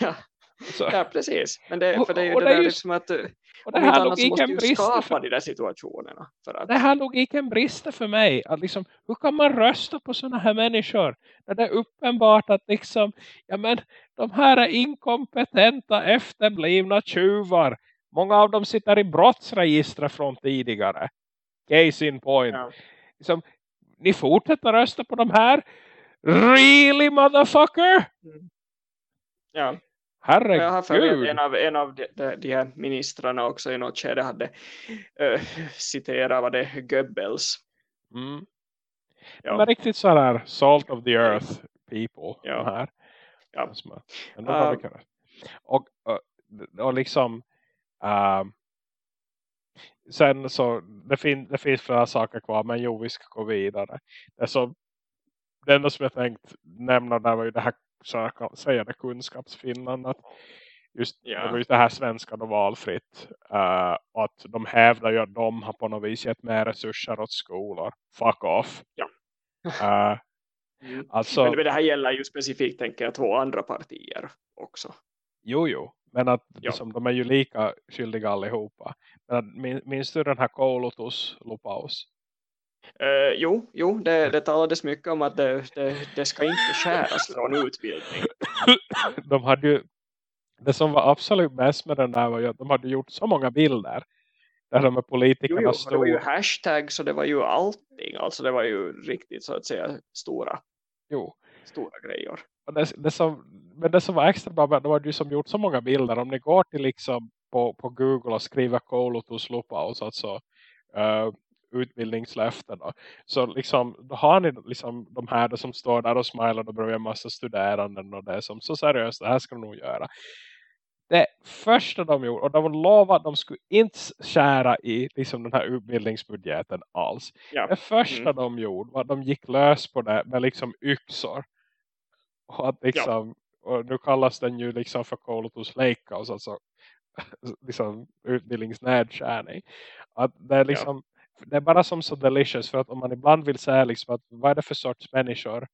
Ja, så. ja precis. Men det, för det är ju och, det, det där just, liksom att och det här skapa för, de där situationerna. För att... Det här logiken brister för mig. Att liksom, hur kan man rösta på sådana här människor? När det är uppenbart att liksom, ja men, de här är inkompetenta, efterblivna tjuvar. Många av dem sitter i brottsregister från tidigare. Case in point. Ja. Liksom, ni fortsätter rösta på de här? Really motherfucker? Mm. Ja. Herregud. Jag har för en av, en av de, de, de här ministrarna också i något skede hade uh, citerat vad det Goebbels. Mm. Ja. Men riktigt sådär salt of the earth people. Ja. Här. Ja. Men då har uh, och, och, och liksom uh, sen så det, fin, det finns flera saker kvar men jo vi ska gå vidare. Det, så, det enda som jag tänkt nämna där var ju det här så jag säga det kunskapsfinland att just yeah. det, det här svenska då valfritt uh, att de hävdar ju att de har på något vis gett mer resurser åt skolor fuck off ja. uh, [LAUGHS] mm. alltså, men det här gäller ju specifikt tänker jag två andra partier också jo jo men att liksom, de är ju lika skyldiga allihopa men att, minns du den här Kolotus Lupaus Uh, jo, jo det, det talades mycket om att det, det, det ska inte skäras från utbildning. [LAUGHS] De hade ju, det som var absolut bäst med den där var ju att de hade gjort så många bilder. Där de med politikerna jo, jo, stod. det var ju hashtags och det var ju allting. Alltså det var ju riktigt så att säga stora, jo. stora grejer. Det, det som, men det som var extra bra, de hade ju som gjort så många bilder. Om ni går till liksom på, på Google och skriver Kolotus Lupaus, alltså uh, utbildningslöften då. Så liksom, då har ni liksom de här som står där och smilar och bredvid en massa studeranden och det som så seriöst, det här ska de nog göra. Det första de gjorde, och de lovade att de skulle inte skära i liksom den här utbildningsbudgeten alls. Ja. Det första mm. de gjorde var att de gick lös på det med liksom yxor. Och att liksom, ja. och nu kallas den ju liksom för Kolotus Lakehouse, alltså [LAUGHS] liksom utbildningsnedskärning. Att det är liksom det är bara som så delicious för att om man ibland vill säga liksom att vad är det för sorts människor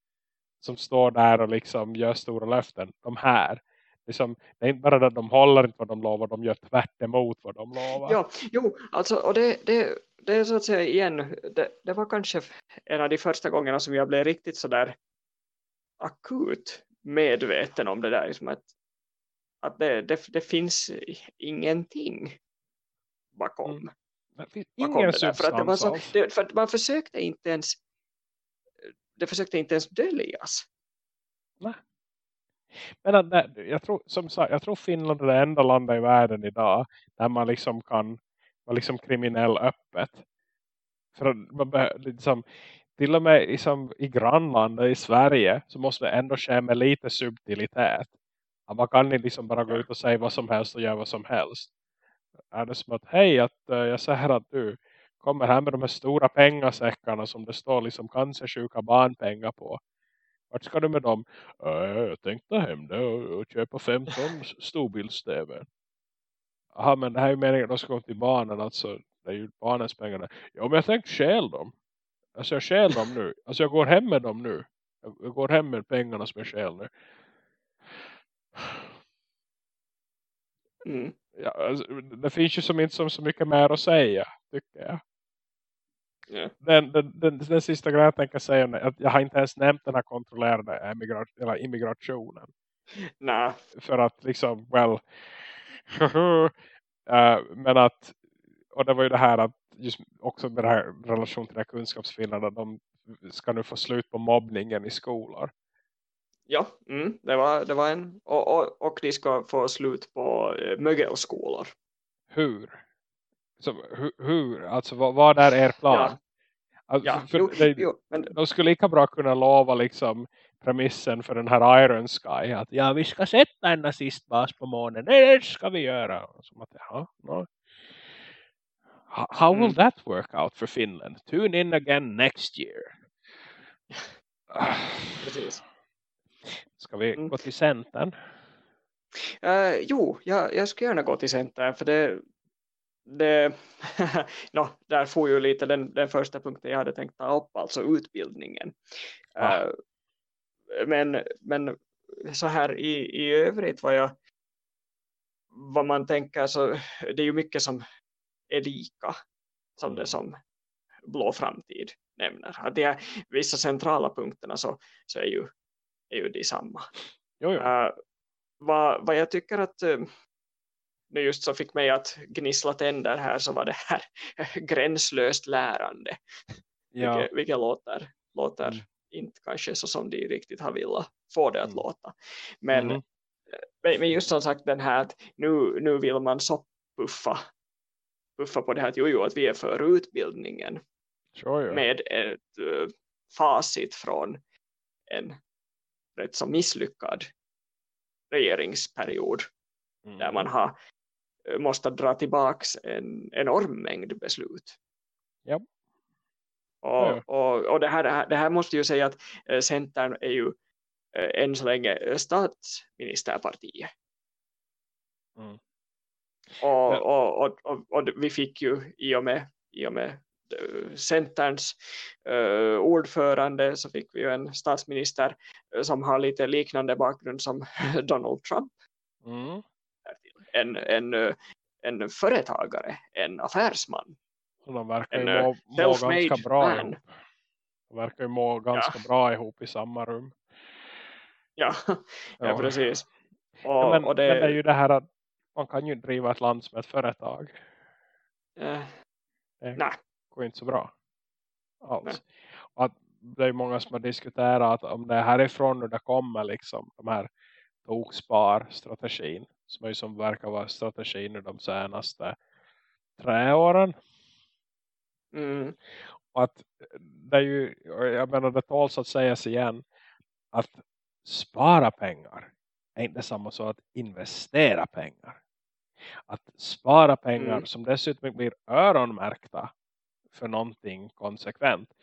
som står där och liksom gör stora löften, de här liksom, det är inte bara att de håller inte vad de lovar, de gör tvärt emot vad de lovar. Ja, jo, alltså och det, det, det är så att säga igen, det, det var kanske en av de första gångerna som jag blev riktigt sådär akut medveten om det där, liksom att, att det, det, det finns ingenting bakom. Mm. Ingen substans för att, det var så, det, för att man försökte inte ens det försökte inte ens döljas. Nej. Men det, jag, tror, som sagt, jag tror Finland är det enda landet i världen idag där man liksom kan vara liksom kriminell öppet. För man liksom, till och med liksom, i grannlandet i Sverige så måste det ändå ske med lite subtilitet. man kan inte liksom bara gå ut och säga vad som helst och göra vad som helst är det som att hej att uh, jag säger att du kommer här med de här stora pengasäckarna som det står liksom cancersjuka barnpengar på. Vart ska du med dem? Äh, jag tänkte hem det och, och köpa 15 storbilds-tv. Jaha men det här är meningen att de ska gå till barnen alltså. Det är ju barnens pengar. Ja men jag tänkte stjäl dem. Alltså jag stjäl dem nu. Alltså jag går hem med dem nu. Jag går hem med pengarna som jag stjäl nu. Mm ja, alltså, det finns ju som inte som så mycket mer att säga, tycker jag. Yeah. Den, den, den, den, sista grejen jag tänker säga är att jag har inte ens nämnt den här kontrollerade eller immigrationen. Nej. För att liksom, well, uh, [LAUGHS] men att, och det var ju det här att just också med det här relation till det här de ska nu få slut på mobbningen i skolor. Ja, mm, det, var, det var en, och, och, och de ska få slut på äh, mögelskolor. Hur? Så, hur, hur? Alltså vad, vad är er plan? Ja. Alltså, Ja, jo, det, jo, men, de skulle lika bra kunna lova liksom premissen för den här Iron Sky att ja vi ska sätta en nazistbas på månen nej det ska vi göra som att ja, no. How, will Mm. that work out for Finland tune in again next year [SIGHS] precis. ska vi Mm. gå till Centern Uh, jo, jag, jag skulle gärna gå till Centern för det, det [LAUGHS] no, där får ju lite den, den första punkten jag hade tänkt ta upp, alltså utbildningen. Ah. Uh, men, men så här i, i övrigt vad, jag, vad man tänker så det är ju mycket som är lika som det som Blå framtid nämner. Att de här vissa centrala punkterna så, så är ju, är ju de samma. jo, jo. Uh, vad, vad jag tycker att uh, det just så fick mig att gnissla tänder här så var det här [LAUGHS] gränslöst lärande. ja. Vilket, vilket låter, låter Mm. inte kanske så som de riktigt har velat få det att Mm. låta. Men, Mhm. men men just som sagt den här att nu, nu vill man så puffa, puffa på det här att, jo, jo, att vi är för utbildningen Sure, ja. med ett uh, facit från en rätt så misslyckad regeringsperiod Mm. där man har eh, måste dra tillbaks en enorm mängd beslut. Japp. Och, Ja, och, och det, här, det, här, det här måste ju säga att eh, Centern är ju än så länge statsministerpartiet. Mm. Och, Ja. och, och, och, och vi fick ju i och med, i och med eh, Centerns uh, ordförande så fick vi ju en statsminister eh, som har lite liknande bakgrund som [LAUGHS] Donald Trump. Mm. En, en, en företagare, en affärsman. Så de verkar En, ju må, må ganska bra man. ihop. De verkar ju må ganska bra ihop i samma rum. Ja, [LAUGHS] ja. Ja. precis. Och, Ja, men, det, men det är ju det här att man kan ju driva ett land som ett företag. eh, Det nej. går inte så bra. Alls. Att det är många som har diskuterat att om det är härifrån och det kommer liksom de här tokspar-strategin som är ju som verkar vara strategin i de senaste tre åren. Mm, Och att det är ju, jag menar det tåls att sägas igen att spara pengar är inte samma som att investera pengar. Att spara pengar Mm. som dessutom blir öronmärkta för någonting konsekvent.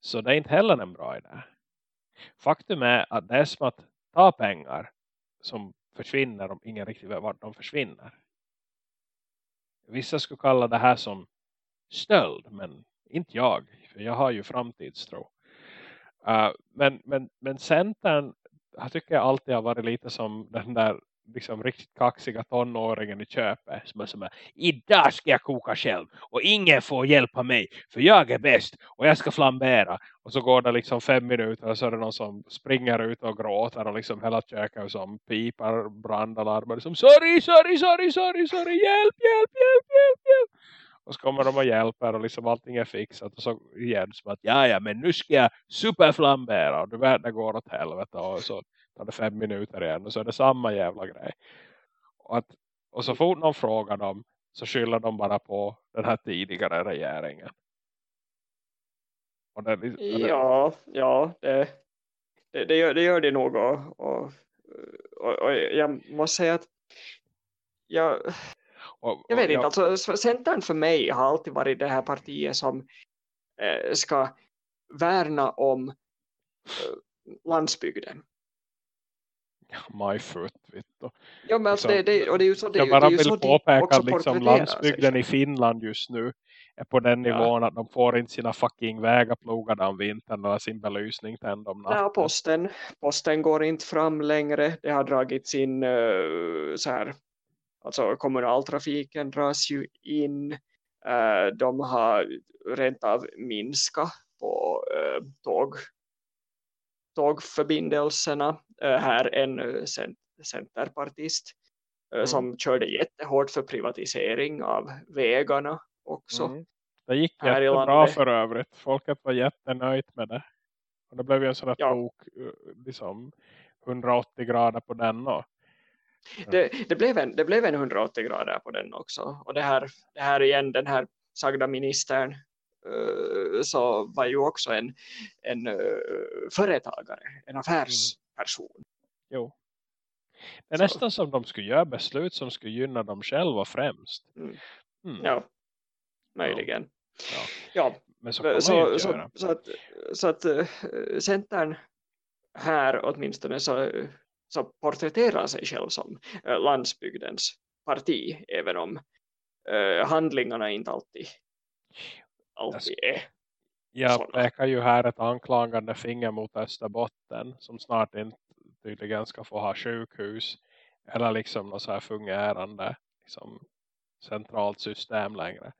Så det är inte heller en bra idé. Faktum är att det är som att ta pengar som försvinner om ingen riktigt vet vart de försvinner. Vissa skulle kalla det här som stöld, men inte jag. För jag har ju framtidstro. Uh, men, men, men Centern jag tycker jag alltid har varit lite som den där liksom riktigt kaxiga tonåringen i köpet. Som är som är, idag ska jag koka själv och ingen får hjälpa mig för jag är bäst och jag ska flambera. Och så går det liksom fem minuter och så är det någon som springer ut och gråter och liksom hela köket som pipar brandalarm och liksom, sorry, sorry, sorry, sorry, sorry, hjälp, hjälp, hjälp, hjälp, hjälp. Och så kommer de och hjälper och liksom allting är fixat och så igen som att ja ja men nu ska jag superflambera. Och du vet det går åt helvete och så tar det fem minuter igen och så är det samma jävla grej. Och, att, och så fort någon frågar dem så skyller de bara på den här tidigare regeringen. Och det, är li- och det, ja, ja det, det, det, gör, det gör det nog. Och, och, och, jag måste säga att jag, jag vet inte, alltså Centern för mig har alltid varit det här partiet som eh, ska värna om eh, landsbygden. Du. Ja, men alltså Liksom, det, det, och det är ju så det, Jag det bara ju vill så påpeka att liksom landsbygden sig. i Finland just nu är på den Ja. nivån att de får inte sina fucking vägar plogade om vintern eller sin belysning tänd om natten. Ja, posten, posten går inte fram längre. Det har dragits in eh, så här, alltså kommunaltrafiken dras ju in. Eh, de har rent av minskat på eh, tåg, tågförbindelserna. Eh, här än, sen, centerpartist mm. som körde jättehårt för privatisering av vägarna också. Mm. Det gick jättebra för övrigt. Folket var jättenöjt med det. Och det blev ju en sån här ja. tok, liksom 180 grader på den och det, det, blev en, det blev en 180 grader på den också. Och det här, det här igen, den här sagda ministern så var ju också en, en uh, företagare, en affärsperson. Mm. Jo. Det är så. nästan som de skulle göra beslut som skulle gynna dem själva främst. Mm. Mm. Ja, möjligen. Ja. ja. Men så, så, så, så, att, så att Centern här åtminstone så så porträtterar sig själv som landsbygdens parti även om handlingarna inte alltid, alltid är Jag pekar ju här ett anklagande finger mot Österbotten som snart inte tydligen ska få ha sjukhus eller liksom något så här fungerande liksom, centralt system längre.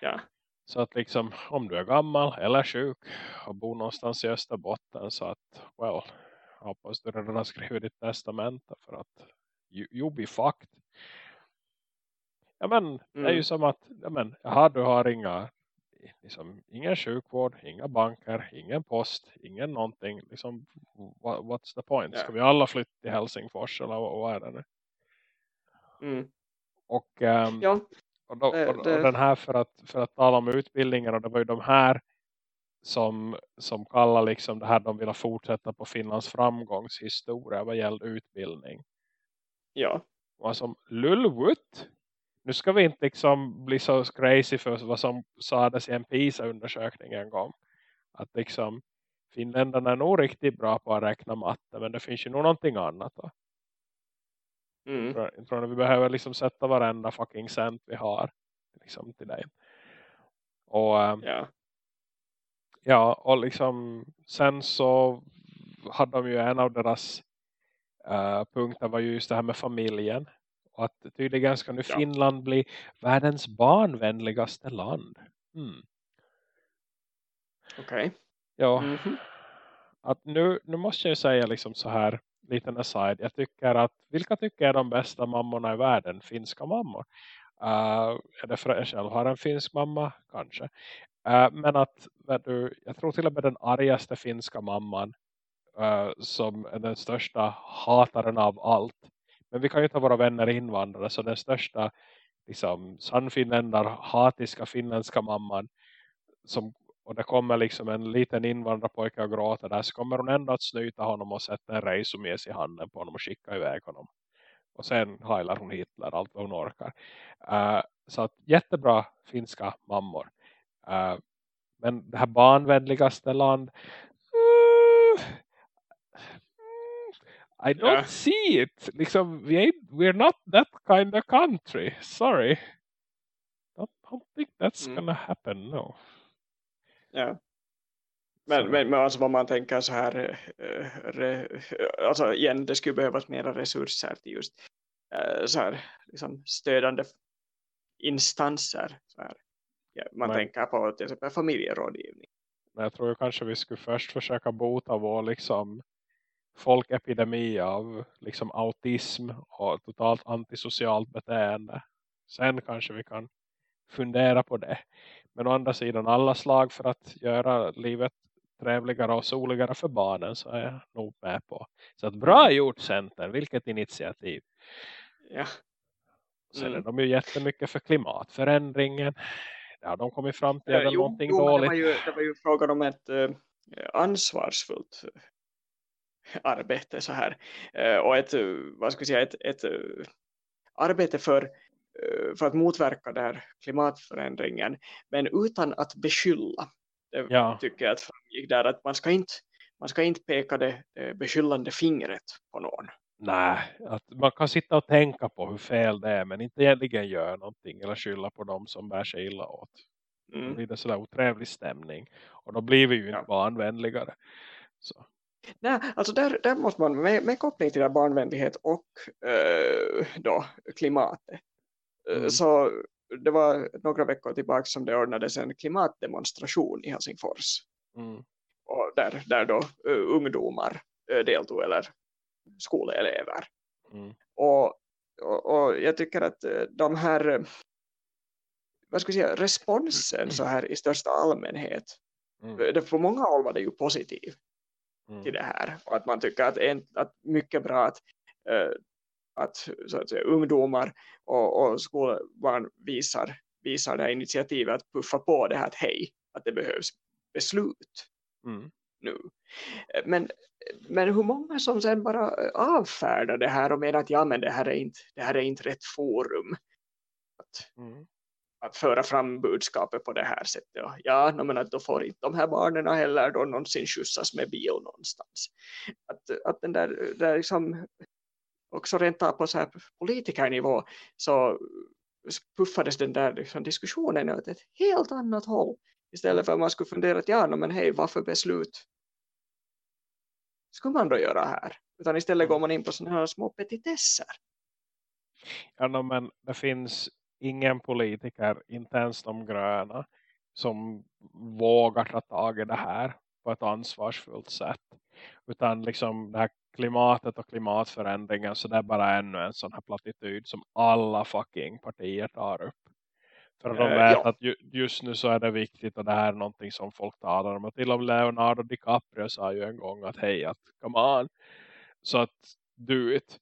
Ja. Så att liksom om du är gammal eller sjuk och bor någonstans i Österbotten så att well hoppas du redan har skrivit ditt testamente för att you, you be fucked. Ja men mm. det är ju mm. som att ja, men, aha, du har inga liksom, ingen sjukvård, inga banker, ingen post, ingen någonting. Liksom, what, what's the point? Ska vi alla flytta till Helsingfors eller vad, vad är det nu? Mm. Och, um, ja. och, då, och, och, den här för att, för att tala om utbildningar och det var ju de här som, som kallar liksom det här de vill fortsätta på Finlands framgångshistoria vad gäller utbildning. Ja. Och som lullwut. Nu ska vi inte liksom bli så crazy för vad som sades i en PISA-undersökning en gång. Att liksom finländarna är nog riktigt bra på att räkna matte men det finns ju nog någonting annat då. Mm. Jag, tror, jag tror att vi behöver liksom sätta varenda fucking cent vi har liksom till dig. Och ja. Ja, och liksom sen så hade de ju en av deras uh, punkter var ju just det här med familjen. Och att tydligen ska nu ja. Finland bli världens barnvänligaste land. Mm. Okej. Okay. Ja. Mm -hmm. Att nu, nu måste jag säga liksom så här liten aside. Jag tycker att, vilka tycker är de bästa mammorna i världen? Finska mammor. Uh, är det för att jag själv har en finsk mamma? Kanske. Uh, men att du, jag tror till och med den argaste finska mamman uh, som är den största hataren av allt. Men vi kan ju ta våra vänner invandrare så den största liksom, sannfinländar hatiska finländska mamman som, och det kommer liksom en liten invandrarpojke och gråter där så kommer hon ändå att snyta honom och sätta en resumes i handen på honom och skicka iväg honom. Och sen heilar hon Hitler allt vad hon orkar. Uh, så att jättebra finska mammor. Uh, men det här barnvänligaste land uh, i don't yeah. see it. Liksom, we ain't, we're not that kind of country. Sorry. I don't think that's mm. gonna happen, no. Ja. Men, men, men alltså vad man tänker så här äh, re, alltså igen det skulle behövas mera resurser till just så här liksom stödande instanser så här ja, man men, tänker på till exempel familjerådgivning. Men jag tror kanske vi skulle först försöka bota vår liksom folkepidemi av liksom autism och totalt antisocialt beteende. Sen kanske vi kan fundera på det. Men å andra sidan alla slag för att göra livet trevligare och soligare för barnen så är jag nog med på. Så att bra mm. gjort Centern, vilket initiativ. Ja. Sen mm. är de ju jättemycket för klimatförändringen ja, de kommit fram till jo, någonting jo, dåligt. Det var, ju, det var ju frågan om ett äh, ansvarsfullt eh, [LAUGHS] arbete så här. Äh, och ett, vad ska jag säga, ett, ett äh, arbete för, för att motverka den här klimatförändringen. Men utan att beskylla. Det ja. tycker jag att framgick där att man ska inte, man ska inte peka det, beskyllande fingret på någon. Nej, att man kan sitta och tänka på hur fel det är men inte egentligen göra någonting eller skylla på dem som bär sig illa åt. Mm. Då blir det sådär otrevlig stämning och då blir vi ju inte ja. barnvänligare. Så. Nej, alltså där, där måste man med, med koppling till barnvänlighet och äh, då klimatet. Eh, mm. Så det var några veckor tillbaka som det ordnades en klimatdemonstration i Helsingfors. Mm. Och där, där då uh, ungdomar uh, deltog eller skolelever. Mm. Och, och, och, jag tycker att eh, de här vad ska jag säga, responsen så här i största allmänhet mm. det, på många håll var det ju positiv mm. till det här och att man tycker att, en, att mycket bra att, uh, att, så att säga, ungdomar och, och skolbarn visar, visar det här initiativet att puffa på det här att hej, att det behövs beslut mm. nu. Men, men hur många som sen bara avfärdar det här och menar att ja men det här är inte, det här är inte rätt forum att, mm. Att föra fram budskapet på det här sättet. Och ja, men att då får inte de här barnen heller då någonsin skjutsas med bil någonstans. Att, att den där, där liksom också rent på så här politikernivå så puffades den där liksom diskussionen åt ett helt annat håll. Istället för att man skulle fundera att ja, men hej, varför beslut skulle man då göra här? Utan istället går man in på sådana här små petitesser. Ja, men det finns ingen politiker, inte ens de gröna, som vågar ta tag i det här på ett ansvarsfullt sätt. Utan liksom det här klimatet och klimatförändringen så det är bara ännu en sån här platityd som alla fucking partier tar upp. För de eh, vet ja. att ju, just nu så är det viktigt och det här är någonting som folk talar om. Och till och med Leonardo DiCaprio sa ju en gång att hej, att come on. Så att do it.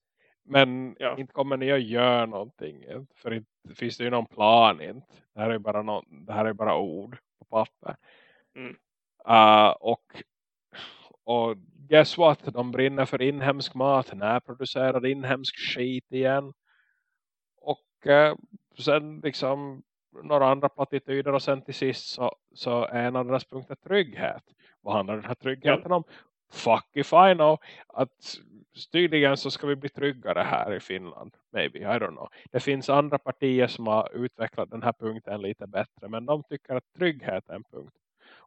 Men ja. inte kommer ni att göra någonting. För inte finns det ju någon plan inte. Det här är bara, no, det här är bara ord på papper. Mm. Uh, och, och guess what? De brinner för inhemsk mat. När producerar inhemsk skit igen. Och uh, sen liksom några andra plattityder och sen till sist så, så är en av deras punkter trygghet. Vad handlar den här tryggheten ja. om? Fuck if I know. Att tydligen så ska vi bli tryggare här i Finland. Maybe, I don't know. Det finns andra partier som har utvecklat den här punkten lite bättre. Men de tycker att trygghet är en punkt.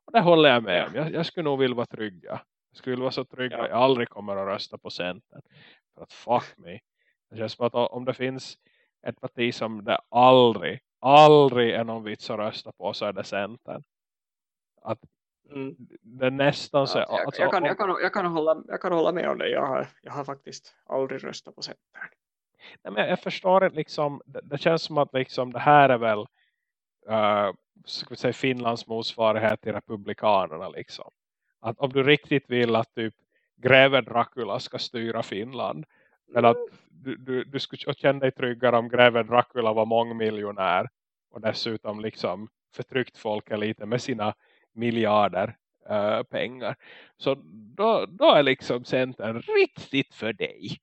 Och det håller jag med om. Jag, jag skulle nog vilja vara trygga. Jag skulle vilja vara så trygg att jag aldrig kommer att rösta på Centern. För att fuck me. Det känns som att om det finns ett parti som det aldrig, aldrig är någon vits att rösta på så är det Centern. Att mm. det nästan så... Ja, alltså, jag, kan, jag, kan, jag, kan hålla, jag kan hålla med om det. Jag har, jag har faktiskt aldrig röstat på Centern. Nej, men jag förstår inte liksom, det, det, känns som att liksom det här är väl uh, ska vi säga Finlands motsvarighet till republikanerna liksom. Att om du riktigt vill att typ greve Dracula ska styra Finland men att du, du, du skulle känna dig tryggare om greven Dracula var mångmiljonär. Och dessutom liksom förtryckt folk lite med sina miljarder uh, pengar. Så då, då är liksom Centern riktigt för dig.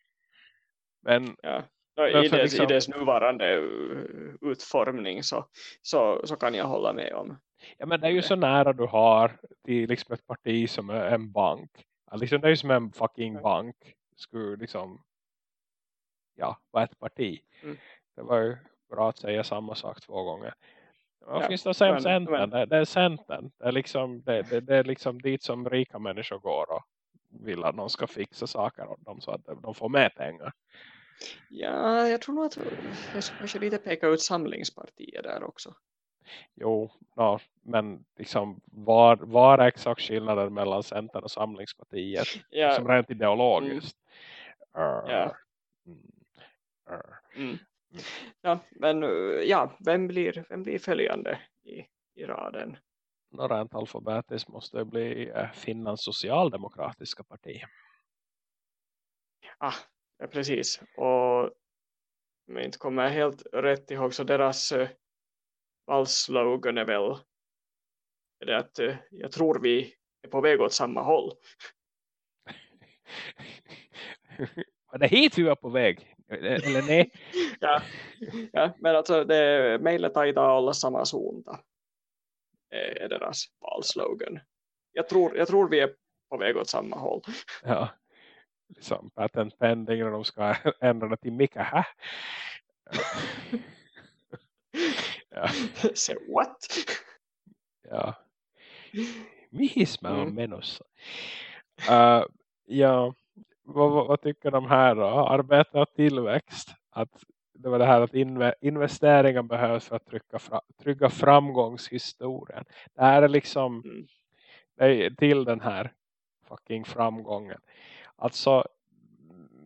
Men ja. I, dess, liksom, I dess nuvarande uh, utformning så, så, så kan jag hålla med om. Ja men det är ju så nära du har till liksom ett parti som är en bank. Liksom det är ju som en fucking bank. Skulle liksom ja, var ett parti. Mm. Det var ju bra att säga samma sak två gånger. Vad ja, finns det om Centern? Det, det, är Centern. Det är, liksom, det, det, det, är liksom dit som rika människor går och vill att någon ska fixa saker åt dem så att de får med pengar. Ja, jag tror nog att jag ska kanske lite peka ut samlingspartier där också. Jo, no, men liksom var, var är exakt skillnaden mellan Centern och Samlingspartiet? Ja. Som rent ideologiskt. Mm. Uh, ja. Mm. Mm. Ja, men ja, vem blir, vem blir följande i, i raden? Rent alfabetiskt måste det bli eh, Finlands socialdemokratiska parti. Ah, ja, precis. Och om jag inte kommer helt rätt ihåg så deras uh, valslogan är väl är det att uh, jag tror vi är på väg åt samma håll. [LAUGHS] Var det hit vi var på väg? Eller nej? [LAUGHS] ja. ja, men alltså det, meille taitaa olla sama suunta. Deras valslogan. Jag tror, jag tror vi är på väg åt samma håll. [LAUGHS] Ja, liksom patent pending och de ska ändra det till Mika, hä? [LAUGHS] ja. Say what? Ja. Mihismä on mm. menossa. Uh, ja, vad, vad, tycker de här då? Arbete och tillväxt. Att det var det här att inve, investeringar behövs för att trycka fra, trygga framgångshistorien. Det här är liksom mm. är till den här fucking framgången. Alltså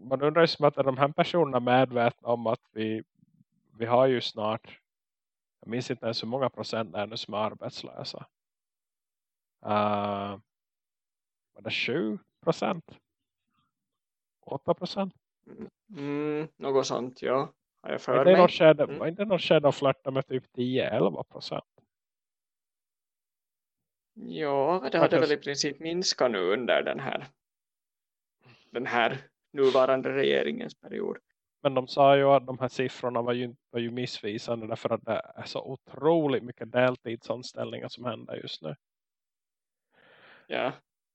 man undrar ju som att de här personerna medvetna om att vi, vi har ju snart jag minns inte ens hur många procent ännu som är arbetslösa. Uh, var det 7 procent? 8 procent? Mm, något sånt, ja. Har jag för mig. Skede, mm. var inte något skede att flörta med typ 10-11 procent? Ja, det hade väl i princip minskat nu under den här den här nuvarande regeringens period. Men de sa ju att de här siffrorna var ju, var ju missvisande därför att det är så otroligt mycket deltidsanställningar som händer just nu. Ja.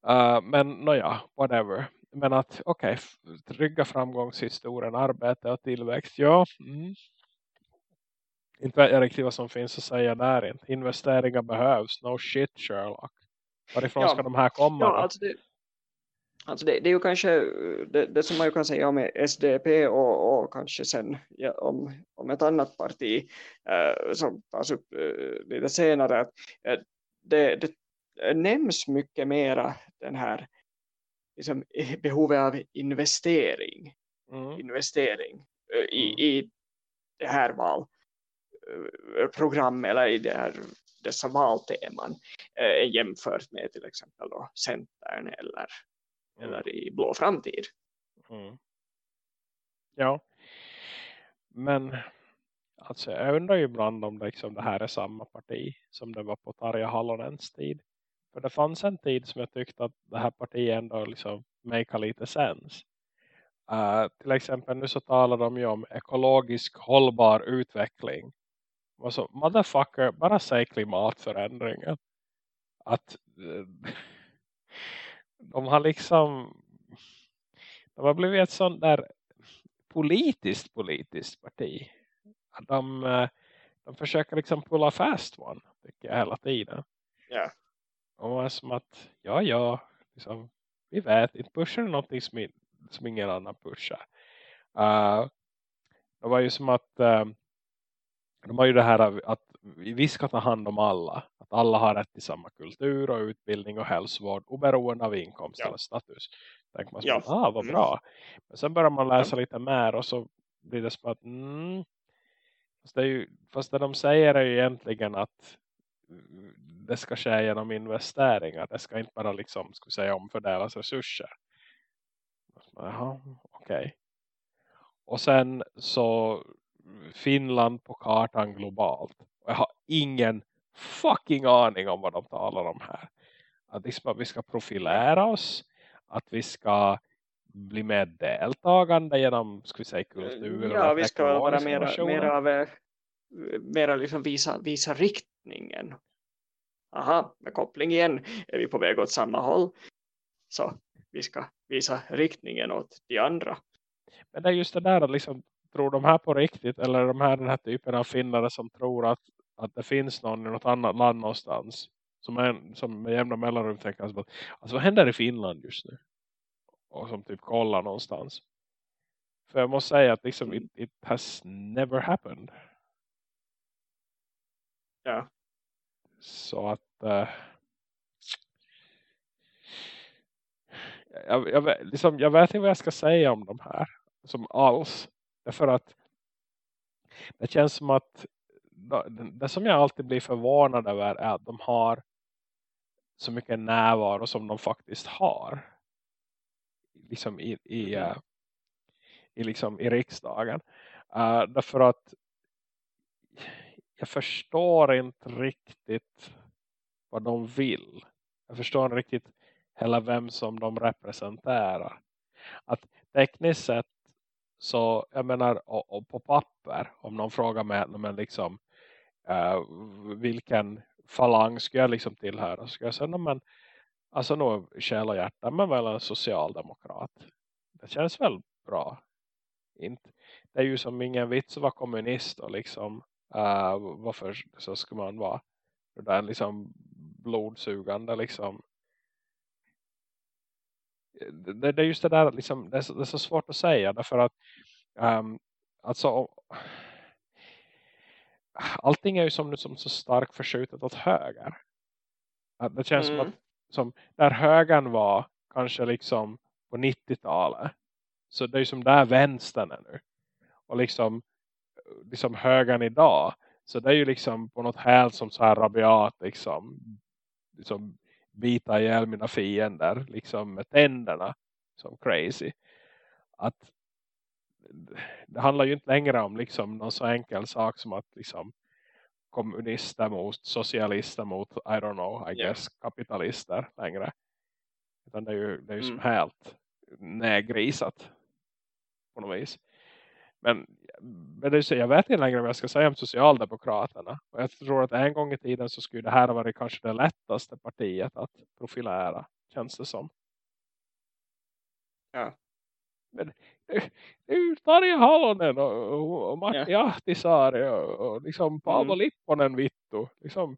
Uh, men nåja, whatever. Men att okej, okay, trygga framgångshistorien, arbete och tillväxt. Ja, mm. inte vet jag riktigt vad som finns att säga där. Inte. Investeringar behövs. No shit Sherlock. Varifrån ja. ska de här komma? Ja, alltså det, Alltså det, det, är ju kanske det, det, som man ju kan säga om SDP och, och kanske sen ja, om, om ett annat parti eh, som tas upp eh, lite senare. Att, eh, det, det nämns mycket mera den här liksom, [LAUGHS] behovet av investering, mm. investering eh, i, mm. i det här valprogrammet eller i det här, dessa valteman eh, jämfört med till exempel då Centern eller eller i blå framtid. Mm. Ja. Men alltså jag undrar ju ibland om det, liksom, det här är samma parti som det var på Tarja Hallonens tid. För det fanns en tid som jag tyckte att det här partiet ändå liksom make lite sens. Uh, eh, till exempel nu så talar de ju om ekologisk hållbar utveckling. Alltså, motherfucker, bara säg klimatförändringen. Att uh, [LAUGHS] de har liksom de har blivit ett sånt där politiskt politiskt parti. De, eh, de försöker liksom pulla fast one tycker jag hela tiden. Ja. Och man är som att, ja ja, liksom, vi vet, inte pushar någonting som, som ingen annan pushar. Uh, det var ju som att uh, de har ju det här att vi ska ta hand om alla. Att alla har rätt till samma kultur och utbildning och hälsovård oberoende av inkomst ja. eller status. Tänker man som ja. ah vad mm. bra. Men sen börjar man läsa ja. lite mer och så blir det som att mm, fast, det ju, fast det de säger är ju egentligen att det ska ske genom investeringar. Det ska inte bara liksom, ska säga, omfördelas resurser. Jaha, okej. Okay. Och sen så Finland på kartan globalt. Och jag har ingen fucking aning om vad de talar om här. Att, liksom att vi ska profilera oss. Att vi ska bli mer deltagande genom ska vi säga, kultur. Ja, vi ska vara mera, mera, av, eh, mera liksom visa, visa riktningen. Aha, med koppling igen. Är vi på väg åt samma håll. Så vi ska visa riktningen åt de andra. Men det är just det där liksom tror de här på riktigt eller är de här den här typen av finnare som tror att, att det finns någon i något annat land någonstans som, är, som med jämna mellanrum tänker alltså, alltså vad händer i Finland just nu? Och som typ kollar någonstans. För jag måste säga att liksom it, it has never happened. Ja så att uh, jag, jag, liksom, jag vet inte vad jag ska säga om de här som alls Därför att det känns som att det som jag alltid blir förvånad över är att de har så mycket närvaro som de faktiskt har. Liksom i, i, uh, i, liksom i riksdagen. Uh, därför att jag förstår inte riktigt vad de vill. Jag förstår inte riktigt heller vem som de representerar. Att tekniskt sett så jag menar, och, och på papper, om någon frågar mig men liksom, uh, vilken falang ska jag liksom tillhöra, så ska jag säga, men alltså nog själ och hjärta, men väl en socialdemokrat. Det känns väl bra. Inte, det är ju som ingen vits att vara kommunist och liksom, uh, varför så ska man vara där liksom blodsugande liksom det, det är just det där liksom, det, är så, det är så svårt att säga därför att um, alltså allting är ju som, som så starkt förskjutet åt höger. Att det känns mm. som att som, där högern var kanske liksom på 90-talet Så det är ju som där vänstern är nu. Och liksom, liksom högern idag. Så det är ju liksom på något helt som så här rabiat liksom, liksom bita ihjäl mina fiender liksom med tänderna som crazy. Att det handlar ju inte längre om liksom någon så enkel sak som att liksom kommunister mot socialister mot, I don't know, I yeah. guess kapitalister längre. Utan det är ju, det är ju mm. som helt nägrisat på något vis. Men, men det, jag vet inte längre vad jag ska säga om Socialdemokraterna. Och jag tror att en gång i tiden så skulle det här ha varit kanske det lättaste partiet att profilera, känns det som. Ja. Men är ju Tarja Halonen och, och, och Matti ja. Ahtisaari och, och liksom Paavo mm. Lipponen Vittu. Liksom,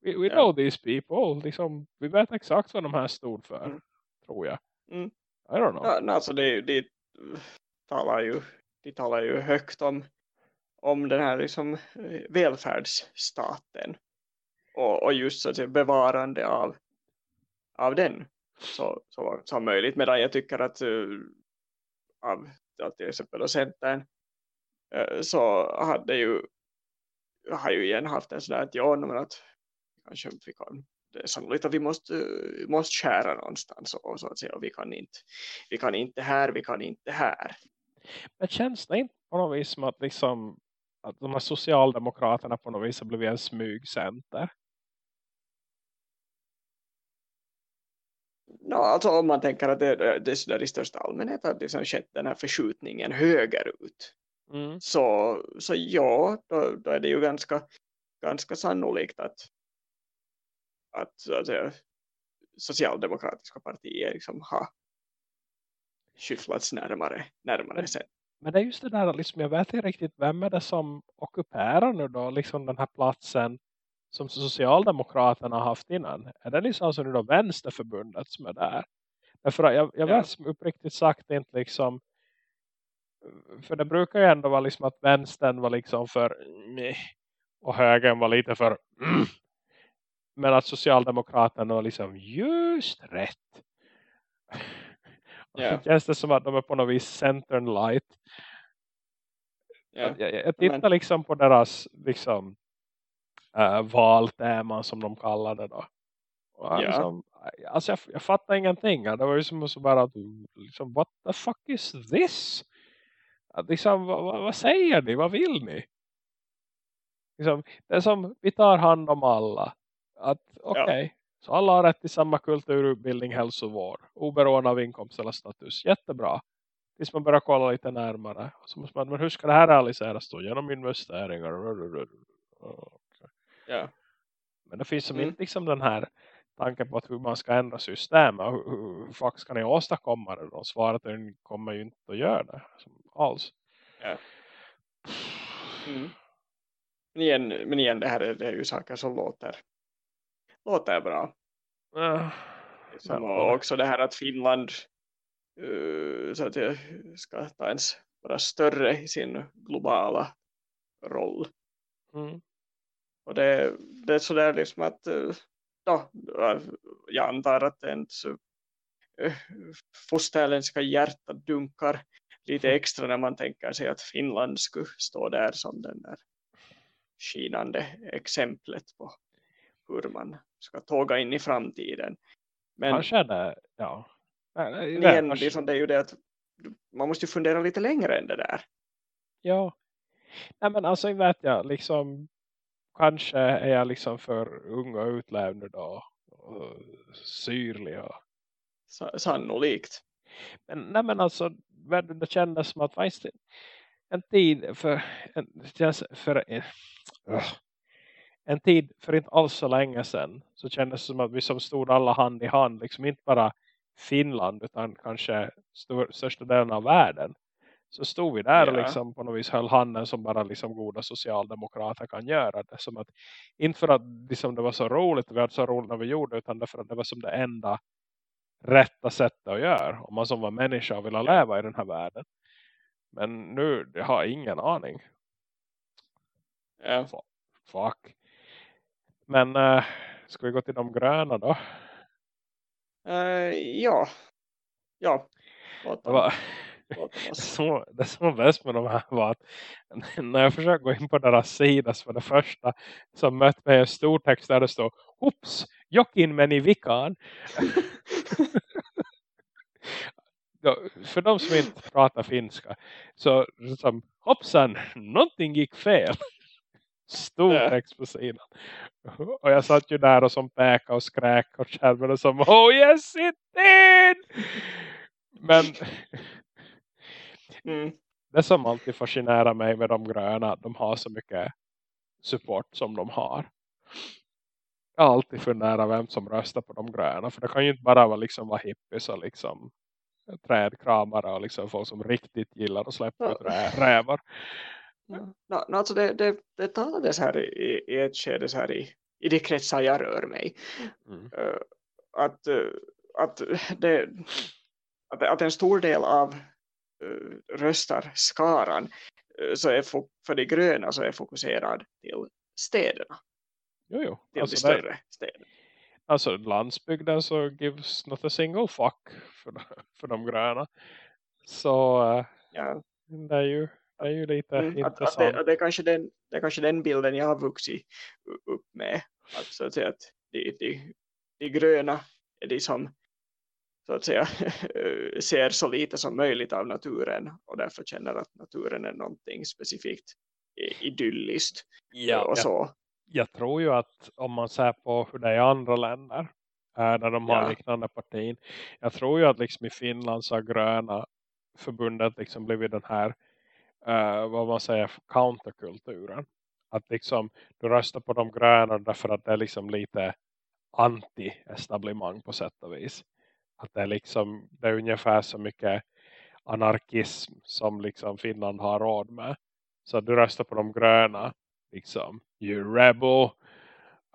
we, we ja. know these people. Liksom, vi vet exakt vad de här stod för. Mm. Tror jag. Mm. I don't know. Ja, alltså det, det talar ju de talar ju högt om, om den här liksom eh, välfärdsstaten. Och, och just så att säga, bevarande av, av den. Så, så som möjligt. Medan jag tycker att uh, av till exempel Centern uh, så hade ju har ju igen haft en sån där att ja, men att kanske vi kan det är sannolikt att vi måste, måste skära någonstans och så att säga, och vi kan inte vi kan inte här, vi kan inte här men känns det inte på något vis som att, liksom, att de här socialdemokraterna på något vis har blivit en smygcenter? No, alltså om man tänker att det, det är där i största allmänhet att det liksom skett den här förskjutningen högerut. Mm. Så, så ja, då, då, är det ju ganska, ganska sannolikt att, att, att socialdemokratiska partier liksom har skyfflats närmare, närmare sen. Men det är just det där, liksom, jag vet inte riktigt vem är det som ockuperar nu då, liksom den här platsen som Socialdemokraterna har haft innan. Är det liksom alltså nu då Vänsterförbundet som är där? Därför jag, jag ja. vet uppriktigt sagt inte liksom för det brukar ju ändå vara liksom att vänstern var liksom för och högern var lite för men att Socialdemokraterna var liksom just rätt. Yeah. känns det som att de är på något vis center light. Yeah. Jag, jag, tittar Men... liksom på deras liksom äh, valteman som de kallar det då. Och yeah. liksom, alltså jag, jag fattar ingenting. Det var ju som så bara att liksom, what the fuck is this? Att liksom, vad, vad, säger ni? Vad vill ni? Liksom, det är som, vi tar hand om alla. Att okej, okay, så alla har rätt till samma kulturutbildning, hälsovård. Oberoende av inkomst eller status. Jättebra. Tills man börjar kolla lite närmare. Så måste man, men hur ska det här realiseras då? Genom investeringar. Okay. Ja. Men det finns som mm. inte liksom den här tanken på att hur man ska ändra systemet. Hur, hur, hur fuck ska ni åstadkomma det då? Svaret är ni kommer ju inte att göra det. Alls. Ja. Mm. Men, igen, men igen, det här är, det är ju saker som låter låter bra. Uh, Som också det här att Finland uh, så att jag ska ta ens vara större i sin globala roll. Mm. Och det, det är sådär liksom att uh, då, jag antar att ens uh, fosterländska hjärta dunkar lite mm. extra när man tänker sig att Finland skulle stå där som den där skinande exemplet på hur man ska tåga in i framtiden. Men kanske är det, ja. igen, kanske... liksom, det är ju det att man måste ju fundera lite längre än det där. Ja. Nej men alltså vet jag, liksom kanske är jag liksom för ung och utlämnad då. Och syrlig och... Sannolikt. Men, nej men alltså det kändes som att faktiskt en tid för en, för en, uh, en tid för inte alls så länge sedan så kändes det som att vi som stod alla hand i hand, liksom inte bara Finland utan kanske stor, största delen av världen. Så stod vi där och liksom på något vis höll handen som bara liksom goda socialdemokrater kan göra det. Som att, inte för att liksom det var så roligt, vi hade så roligt när vi gjorde utan därför att det var som det enda rätta sättet att göra. Om man som var människa vill leva i den här världen. Men nu, jag har ingen aning. Ja. Fuck. Men äh, ska vi gå till de gröna då? Uh, ja. Ja. [LAUGHS] Det som var bäst med de här var att [LAUGHS] när jag försökte gå in på deras sida så var det första som mött mig en stor text där det står Oops, jokin meni vikan. [LAUGHS] Ja, för de som inte pratar finska så som hoppsan, någonting gick fel. Stor text på sidan. Och jag satt ju där och som päka och skräk och skärmade som Oh yes it did! Men Mm. det som alltid fascinerar mig med de gröna de har så mycket support som de har. Jag har alltid funderat vem som röstar på de gröna. För det kan ju inte bara vara, liksom, vara hippies och liksom trädkramare och liksom folk som riktigt gillar att släppa ut rä- rävar. Ja. No, no, alltså det, det, det talades här i, i ett skede så här i, i de kretsar jag rör mig. Mm. eh, att, eh, att, det, att, att en stor del av uh, röstarskaran eh, så är för de gröna så är fokuserad till städerna, Jo, jo. till de Alltså, det, större städerna. alltså landsbygden så gives not a single fuck för, för de gröna. Så Ja, det är ju, det är ju lite mm, att, att, intressant. det, att det, är kanske den, det är kanske den bilden jag har vuxit upp med. Att, så att, säga, att de, de, de gröna är de som så att säga [LAUGHS] ser så lite som möjligt av naturen och därför känner att naturen är någonting specifikt idylliskt ja, och jag, så. jag tror ju att om man ser på hur det är i andra länder äh, där de har Ja. liknande partin. Jag tror ju att liksom i Finland så har gröna förbundet liksom blivit den här eh, vad man säger counterkulturen. Att liksom du röstar på de gröna därför att det är liksom lite anti-establimang på sätt och vis. Att det är liksom det är ungefär så mycket anarkism som liksom Finland har råd med. Så att du röstar på de gröna liksom you rebel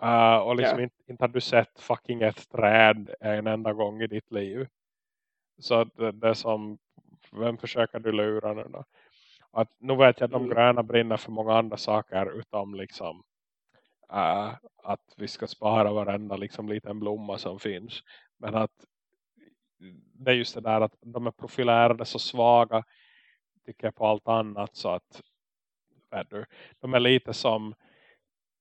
Uh, och liksom Ja. inte, inte har du sett fucking ett träd en enda gång i ditt liv. Så att det, det är som, vem försöker du lura nu då? Att, nu vet jag att de Mm. gröna brinner för många andra saker utom liksom uh, att vi ska spara varenda liksom liten blomma som finns. Men att det är just det där att de är profilerade så svaga tycker jag på allt annat så att vet du, de är lite som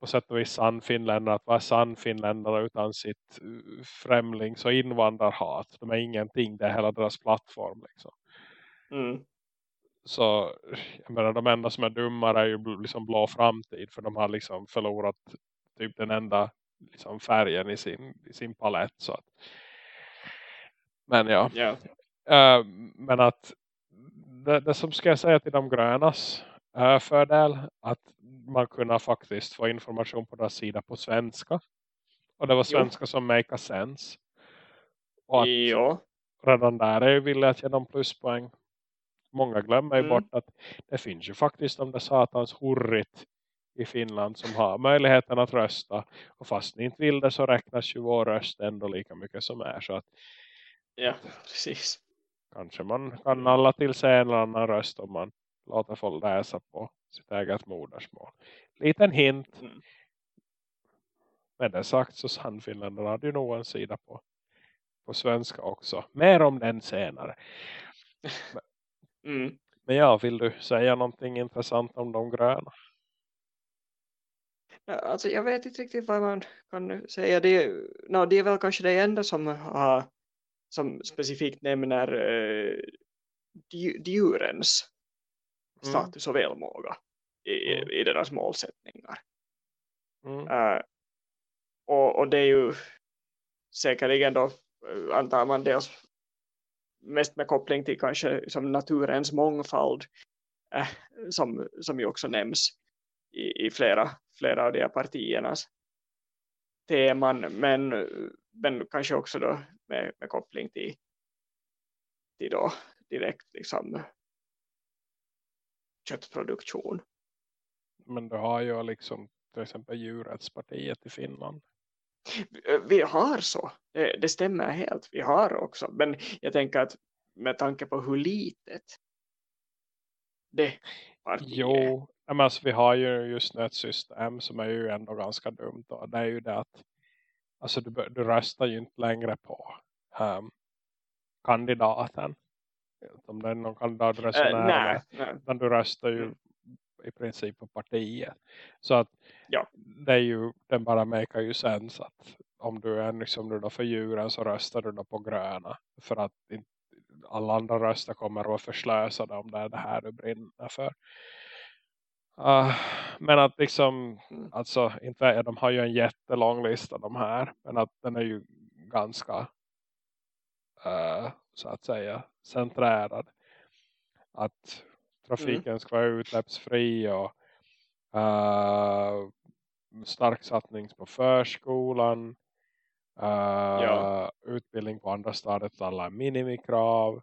på sätt och vis sann finländare att vara sann finländare utan sitt uh, främlings- och invandrarhat. De är ingenting, det är hela deras plattform liksom. Mm. Så jag menar, de enda som är dummare är ju liksom blå framtid för de har liksom förlorat typ den enda liksom färgen i sin, i sin palett så att men ja, Ja. Eh, men att det, det som ska jag säga till de grönas uh, fördel att man kunna faktiskt få information på deras sida på svenska. Och det var svenska som make a sense. Och att Ja. redan där är jag villig att ge dem pluspoäng. Många glömmer Mm. bort att det finns ju faktiskt de där satans hurrit i Finland som har möjligheten att rösta. Och fast ni inte vill det så räknas ju vår röst ändå lika mycket som är. Så att ja, precis. Kanske man kan alla till sig en eller annan röst om man låter folk läsa på sitt eget modersmål. Liten hint. Mm. Med det sagt så Sannfinländarna hade ju nog en sida på, på svenska också. Mer om den senare. [LAUGHS] Mm. Men ja, vill du säga någonting intressant om de gröna? Ja, Alltså, jag vet inte riktigt vad man kan säga. Det, är- no, det är väl kanske det enda som, har, som specifikt nämner uh, djurens Mm. status och välmåga i, Mm. i deras målsättningar. Mm. Eh, och, och det är ju säkerligen då eh, antar man dels mest med koppling till kanske som naturens mångfald eh, som, som ju också nämns i, i flera, flera av de här partiernas teman men, men kanske också då med, med koppling till, till då direkt liksom köttproduktion. Men du har ju liksom till exempel djurrättspartiet i Finland. Vi har så, det, det stämmer helt, vi har också. Men jag tänker att med tanke på hur litet det partiet. Jo, men alltså, vi har ju just nu ett system som är ju ändå ganska dumt. Och det är ju det att alltså, du, du röstar ju inte längre på ehm, kandidaten. Om det är någon kandidat du resonerar uh, nej, med. Utan du röstar ju mm. I princip på partiet. Så att ja. det är ju, den bara makar ju sens att om du är liksom du då för djuren så röstar du då på gröna. För att alla andra röster kommer att vara förslösade om det är det här du brinner för. Uh, men att liksom, mm. alltså inte, de har ju en jättelång lista de här. Men att den är ju ganska uh, så att säga centrerad. Att trafiken mm. ska vara utsläppsfri och uh, stark satsning på förskolan. Uh, ja. Utbildning på andra stadiet alla minimikrav.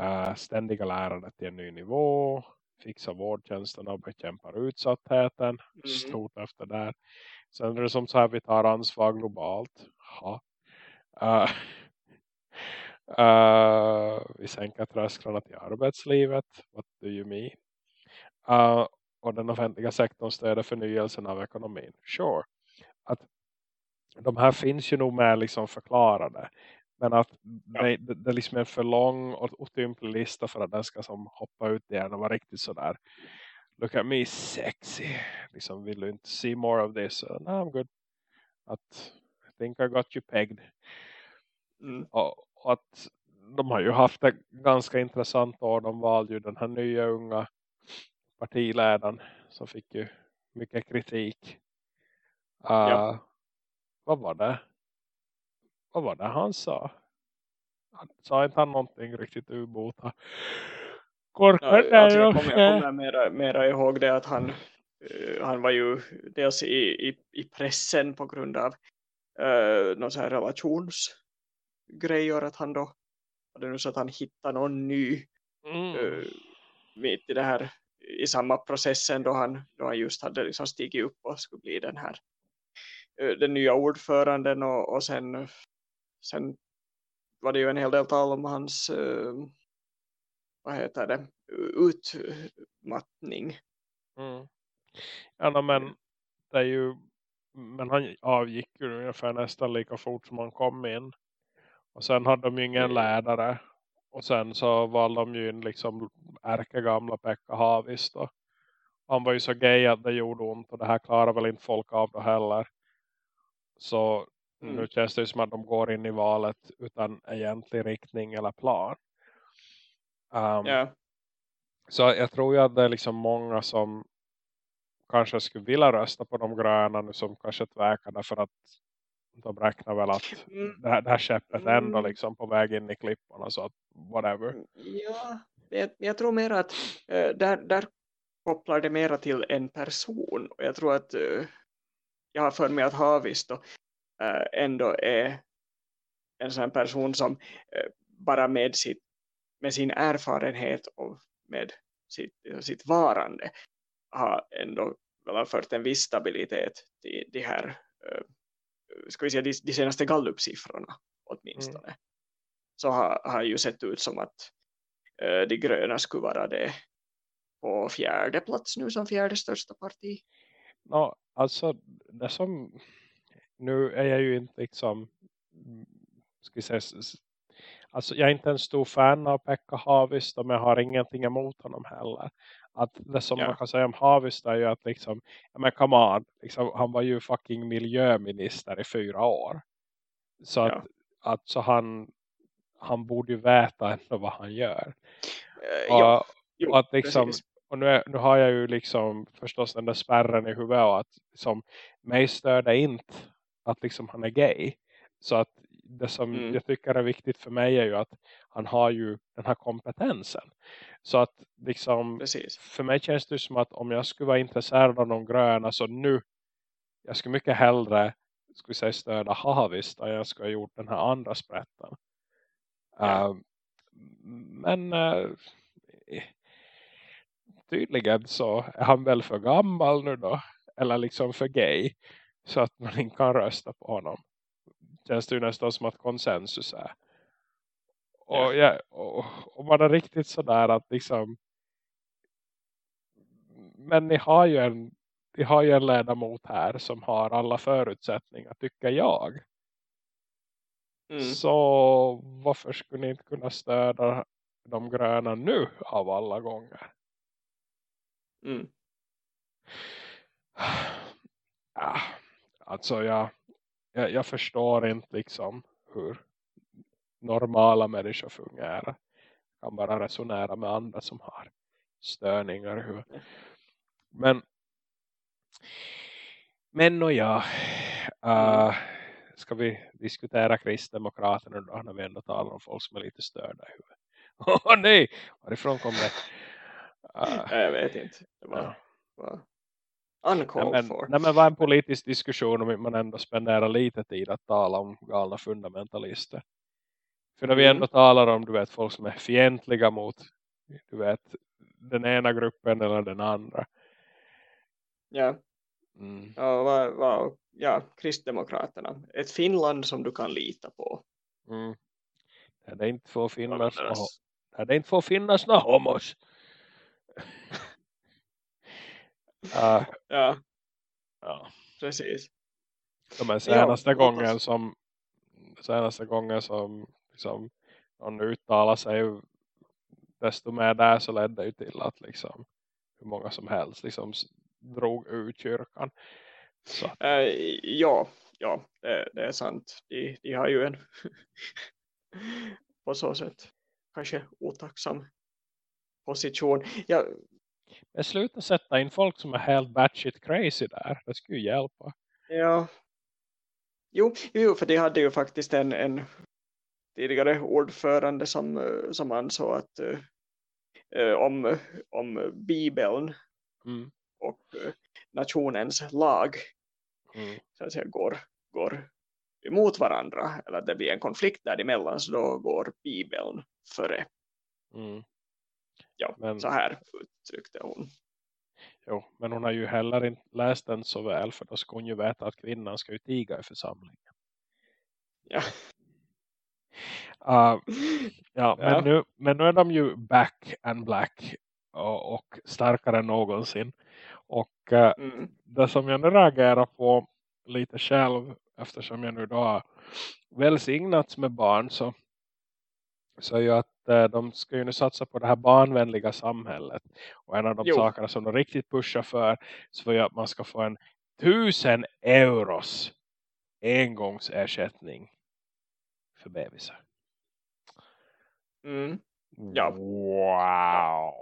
Uh, ständiga lärande till en ny nivå. Fixa vårdtjänsterna och bekämpar utsattheten. Mm. Stort efter det. Sen är det som så här vi tar ansvar globalt. Ja. Uh, uh, vi sänker trösklarna till arbetslivet. What do you mean? Uh, och den offentliga sektorn stöder förnyelsen av ekonomin. Sure. Att de här finns ju nog med liksom förklarade. Men att ja. det, det, det är liksom en för lång och otymplig lista för att den ska som hoppa ut igen och vara riktigt sådär. Look at me sexy. Liksom vill du inte see more of this? Uh, no, I'm good. Att, I think I got you pegged. Mm. Och, att de har ju haft det ganska intressant år. De valde ju den här nya unga partiledaren som fick ju mycket kritik. Uh, ja. Vad var det? Vad var det han sa? Han sa inte han någonting riktigt ubota. Korkad ja, alltså jag kommer, jag kommer mera, mera ihåg det att han, uh, han var ju dels i, i, i pressen på grund av uh, någon sån här relationsgrejer att han då hade nu så att han hittade någon ny mm. uh, mitt i det här i samma processen då han, då han just hade liksom stigit upp och skulle bli den här den nya ordföranden och, och sen, sen var det ju en hel del tal om hans vad heter det utmattning mm. ja men det är ju men han avgick ju ungefär nästan lika fort som han kom in och sen hade de ju ingen mm. lärare och sen så valde de ju in liksom ärke gamla Pekka Havis då. Han var ju så gay att det gjorde ont och det här klarar väl inte folk av då heller. Så mm. nu känns det som att de går in i valet utan egentlig riktning eller plan. Um, yeah. Så jag tror ju att det är liksom många som kanske skulle vilja rösta på de gröna nu som kanske tvekar för att de räknar väl att mm. det, här, det här skeppet är ändå mm. liksom på väg in i klipporna så att whatever. Mm, ja, jag, jag tror mer att äh, där, där kopplar det mera till en person och jag tror att äh, jag har för mig att Havis då, äh, ändå är en sån person som bara med, sitt, med sin erfarenhet och med sitt, sitt varande har ändå väl fört en viss stabilitet till de här ska vi säga, de, de senaste Gallup-siffrorna åtminstone mm. så har, har ju sett ut som att uh, de gröna skulle vara det på fjärde plats nu som fjärde största parti. No, alltså det som nu är jag ju inte liksom ska vi säga, alltså jag är inte en stor fan av Pekka Havista men jag har ingenting emot honom heller att det som ja. man kan säga om Havista är ju att liksom, men come on, liksom, han var ju fucking miljöminister i fyra år. Så ja. att, att så han, han borde ju veta ändå vad han gör. Uh, och, ja. jo, och att liksom, och nu, nu har jag ju liksom förstås den där spärren i huvudet och att liksom, mig stör det inte att liksom han är gay. Så att det som mm. jag tycker är viktigt för mig är ju att han har ju den här kompetensen. Så att liksom, Precis. för mig känns det som att om jag skulle vara intresserad av de gröna så nu, jag skulle mycket hellre skulle säga stöda Havis där jag skulle ha gjort den här andra sprätten. Ja. Uh, men uh, tydligen så är han väl för gammal nu då. Eller liksom för gay. Så att man inte kan rösta på honom. Känns det ju nästan som att konsensus är. Och, ja, och, och är riktigt sådär att liksom men ni har ju en ni har ju en ledamot här som har alla förutsättningar tycker jag. Mm. Så varför skulle ni inte kunna stödja de gröna nu av alla gånger. Mm. Ja, alltså jag, jag, jag förstår inte liksom hur normala människor fungerar. Jag kan bara resonera med andra som har störningar huvudet. Men men och ja uh, ska vi diskutera kristdemokraterna då när vi ändå talar om folk som är lite störda i huvudet. [LAUGHS] Åh oh, nej, varifrån kom det? Uh, jag vet inte. Det var, ja. var uncalled nej, men, for. Nej men vad en politisk diskussion om man ändå spenderar lite tid att tala om galna fundamentalister. För när vi ändå talar om du vet, folk som är fientliga mot du vet, den ena gruppen eller den andra. Ja. Mm. Ja, vad, vad, ja, Kristdemokraterna. Ett Finland som du kan lita på. Mm. Det är inte får finnas det inte får finnas några homos. [LAUGHS] uh, ja. ja. Precis. De senaste ja, gången som senaste gången som liksom, någon uttalar sig desto mer där så ledde det ju till att liksom hur många som helst liksom drog ut kyrkan. Så. Uh, ja, ja det, det, är sant. De, de har ju en [LAUGHS] på så sätt kanske otacksam position. Ja. Men sluta sätta in folk som är helt batshit crazy där. Det skulle hjälpa. Ja. Jo, jo för de hade ju faktiskt en, en tidigare ordförande som, som ansåg att uh, om, om Bibeln mm. och uh, nationens lag mm. så att säga, går, går emot varandra eller att det blir en konflikt däremellan så då går Bibeln före. Mm. Ja, men, så här uttryckte hon. Jo, men hon har ju heller inte läst den så väl för då ska hon ju veta att kvinnan ska ju tiga i församlingen. Ja. Uh, ja, [LAUGHS] men, ja. Nu, men nu är de ju back and black och, och starkare än någonsin. Och uh, mm. det som jag nu reagerar på lite själv eftersom jag nu då har välsignats med barn så, så är ju att de ska ju nu satsa på det här barnvänliga samhället. Och en av de jo. sakerna som de riktigt pushar för så är att man ska få en tusen euros engångsersättning för bebisar. Mm. Ja. Wow.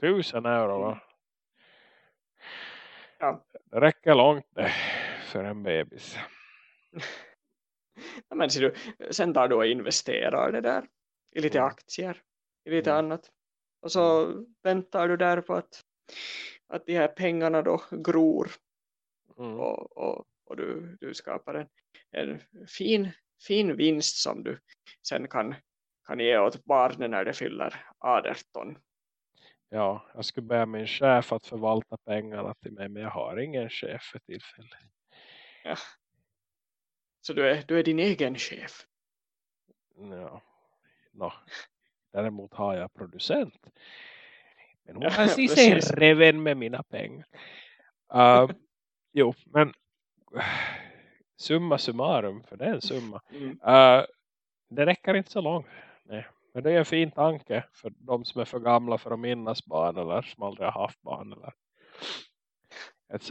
Tusen euro va? Mm. Ja. Det räcker långt det för en bebis. [LAUGHS] men ser du, sen tar du och investerar det där i lite aktier, i lite mm. annat. Och så väntar du där på att, att de här pengarna då gror. Mm. Och, och, och du, du skapar en, en fin, fin vinst som du sen kan, kan ge åt barnen när de fyller 18 ja, jag skulle be min chef att förvalta pengarna till mig. Men jag har ingen chef för tillfället. Ja. Så du är, du är din egen chef? Ja. No. Däremot har jag producent. Men hon [LAUGHS] ja, sig reven med mina pengar. Uh, [LAUGHS] jo, men [SIGHS] summa summarum, för det är en summa. Mm. Uh, det räcker inte så långt. Nej. Men det är en fin tanke för de som är för gamla för att minnas barn eller som aldrig har haft barn eller etc.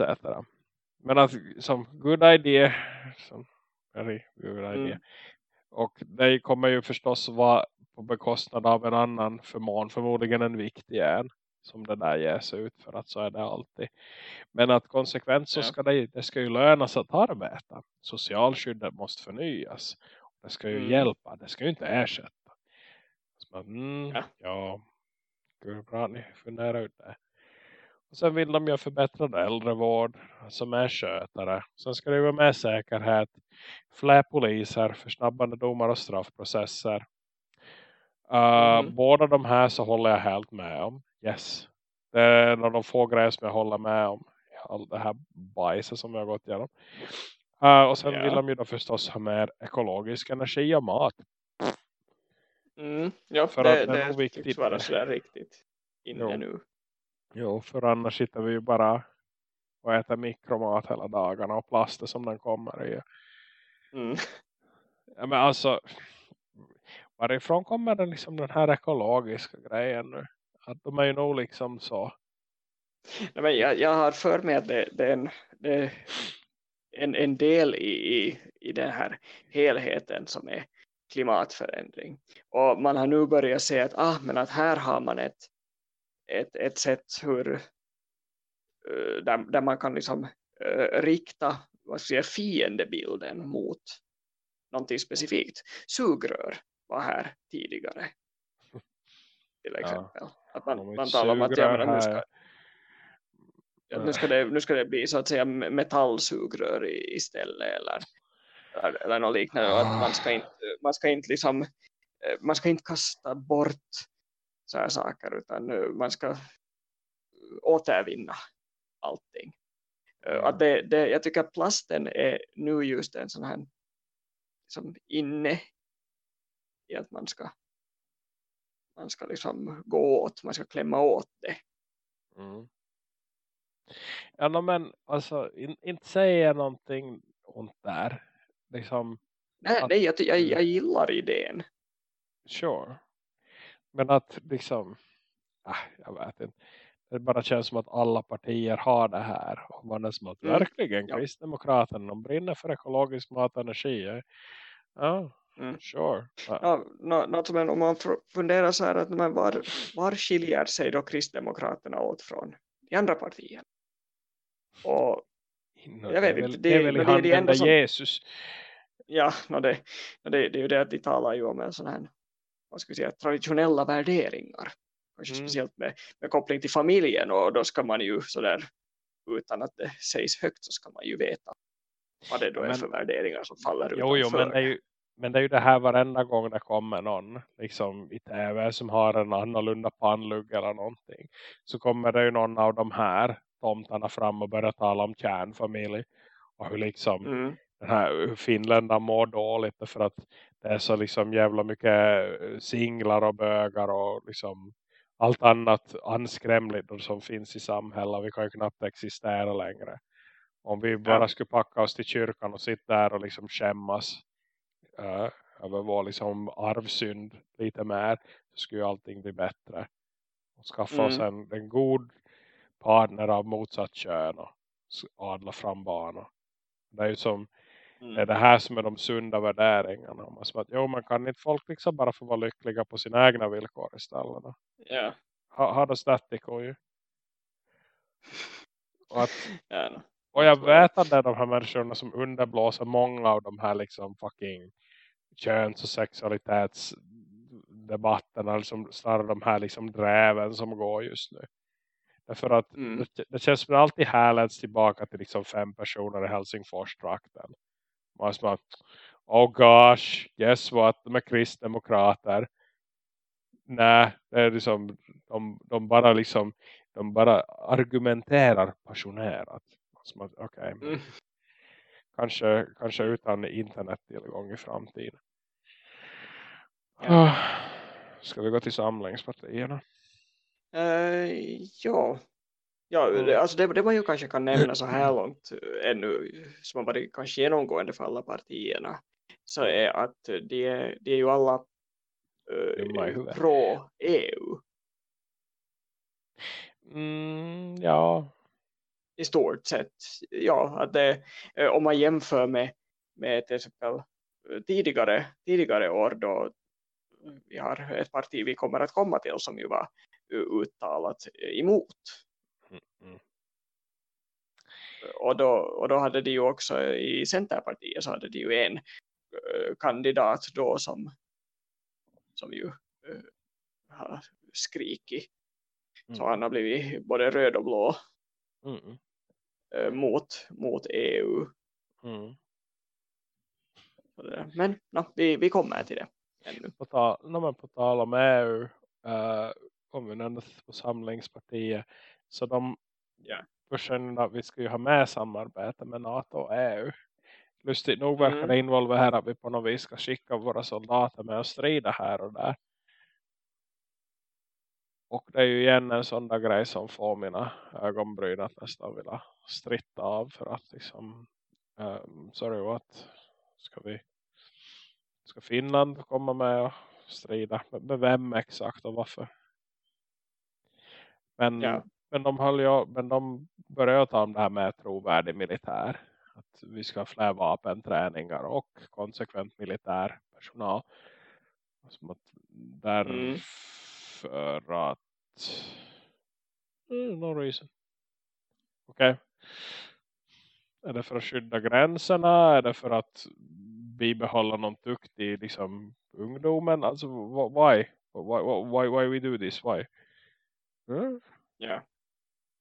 Men att som good idea som. Mm. Och det kommer ju förstås vara på bekostnad av en annan förmån, förmodligen en viktig en som det där ges ut för att så är det alltid. Men att konsekvent så ska det, det ska ju lönas att arbeta. Socialskyddet måste förnyas. Det ska ju mm. hjälpa, det ska ju inte ersätta. Men, mm, ja. ja. Gud, bra ni funderar ut det. Och sen vill de ju förbättra äldrevård som är skötare. Sen ska det vara med säkerhet. Fler poliser, försnabbande domar och straffprocesser. Uh, mm. Båda de här så håller jag helt med om. Yes. Det är en av de få grejer som jag håller med om. Allt det här bajset som jag har gått igenom. Uh, och sen yeah. vill de ju då förstås ha mer ekologisk energi och mat. Mm, ja, för det, att det, det viktigt. tycks vara sådär riktigt inne jo. nu. Jo, för annars sitter vi ju bara och äter mikromat hela dagarna och plaster som den kommer i. Mm. Ja, men alltså varifrån kommer den, liksom, den här ekologiska grejen nu? Att de är ju nog liksom så. Nej, men jag, jag har för mig att det, det är en, det en, en del i, i, i den här helheten som är klimatförändring. Och man har nu börjat se att, ah, men att här har man ett, ett, ett sätt hur, där, där man kan liksom rikta vad jag, fiendebilden mot någonting specifikt. Sugrör var här tidigare. Till exempel. Ja, att man, man talar om att ja, men, nu, ska, ja, nu, ska det, nu ska det bli så att säga metallsugrör istället eller, eller, eller något liknande. Att man ska inte, man ska inte liksom man ska inte kasta bort så här saker utan man ska återvinna allting. Mm. Att det, det, jag tycker att plasten är nu just en sån här liksom inne i att man ska man ska liksom gå åt, man ska klämma åt det. Mm. Ja no, men alltså in, inte säga någonting ont där. Liksom, nej, att, nej jag, jag, jag gillar idén. Sure. Men att liksom, äh, jag vet inte. Det bara känns som att alla partier har det här. Och man är som att mm. verkligen ja. Kristdemokraterna de brinner för ekologisk mat och energi. Ja, mm. sure. Ja, något men om man funderar så här att man var, var skiljer sig då Kristdemokraterna åt från de andra partierna? Och no, jag vet inte. Det, det är väl i handen som, Jesus. Ja, no, det, det, det är ju det att de talar ju om en sån här vad ska vi säga, traditionella värderingar kanske mm. speciellt med, med koppling till familjen och då ska man ju sådär utan att det sägs högt så ska man ju veta vad det då men, är för värderingar som faller jo, jo, men det är ju men det är ju det här varenda gång det kommer någon liksom i tv som har en annorlunda pannlugg eller någonting. Så kommer det ju någon av de här tomtarna fram och börjar tala om kärnfamilj. Och hur liksom mm. den här finländaren mår dåligt för att det är så liksom jävla mycket singlar och bögar och liksom allt annat anskrämligt som finns i samhället. Vi kan ju knappt existera längre. Om vi bara skulle packa oss till kyrkan och sitta där och liksom skämmas uh, över vår liksom arvsynd lite mer så skulle allting bli bättre. Och skaffa mm. oss en, en god partner av motsatt kön och adla fram barn. Det är ju som mm. det är det här som är de sunda värderingarna. Man att, jo, man kan inte folk liksom bara få vara lyckliga på sina egna villkor istället. Ja. How, how does that you? Och, att, ja, och jag vet att det är de här människorna som underblåser många av de här liksom fucking köns- och sexualitetsdebatterna. Liksom snarare de här liksom dräven som går just nu. Därför att mm. det, det känns som att alltid härleds tillbaka till liksom fem personer i Helsingfors-trakten. Man som att, oh gosh, guess what, de är kristdemokrater. Nej, det är liksom, de, de bara liksom, de bara argumenterar passionerat. Som att, okay, mm. kanske, kanske utan internettillgång i framtiden. Ja. Ska vi gå till samlingspartierna? Uh, ja. Ja, mm. alltså det, det man ju kanske kan nämna så här långt ännu som har varit kanske genomgående för alla partierna så är att de är, de är ju alla uh, pro-EU. Mm, ja. I stort sett. Ja, att det, om man jämför med, med till exempel tidigare, tidigare år då vi har ett parti vi kommer att komma till som ju var uttalat emot. Och, då, och då hade de ju också i Centerpartiet så hade de ju en uh, kandidat då som som ju uh, har skrikit. Mm. Så han har blivit både röd och blå mm. uh, mot, mot EU. Mm. Men no, vi, vi kommer till det. Ännu. På, tal, no, på tal om EU uh, kommer nämnas på samlingspartiet. Så de yeah. Förkänner att vi ska ju ha med samarbete med NATO och EU. Lustigt nog verkar mm. det involvera att vi på något vis ska skicka våra soldater med och strida här och där. Och det är ju igen en sån där grej som får mina ögonbryn att nästan vilja stritta av för att liksom, um, sorry what, ska vi, ska Finland komma med och strida. Med vem exakt och varför? Men, Ja. Men de höll ju, men de började ta om det här med trovärdig militär. Att vi ska ha fler vapenträningar och konsekvent militär personal. Som att därför att mm, no reason. Okej. Okay. Är det för att skydda gränserna? Är det för att bibehålla någon tukt i liksom ungdomen? Alltså why? Why, why, why we do this? Why? Mm? Ja.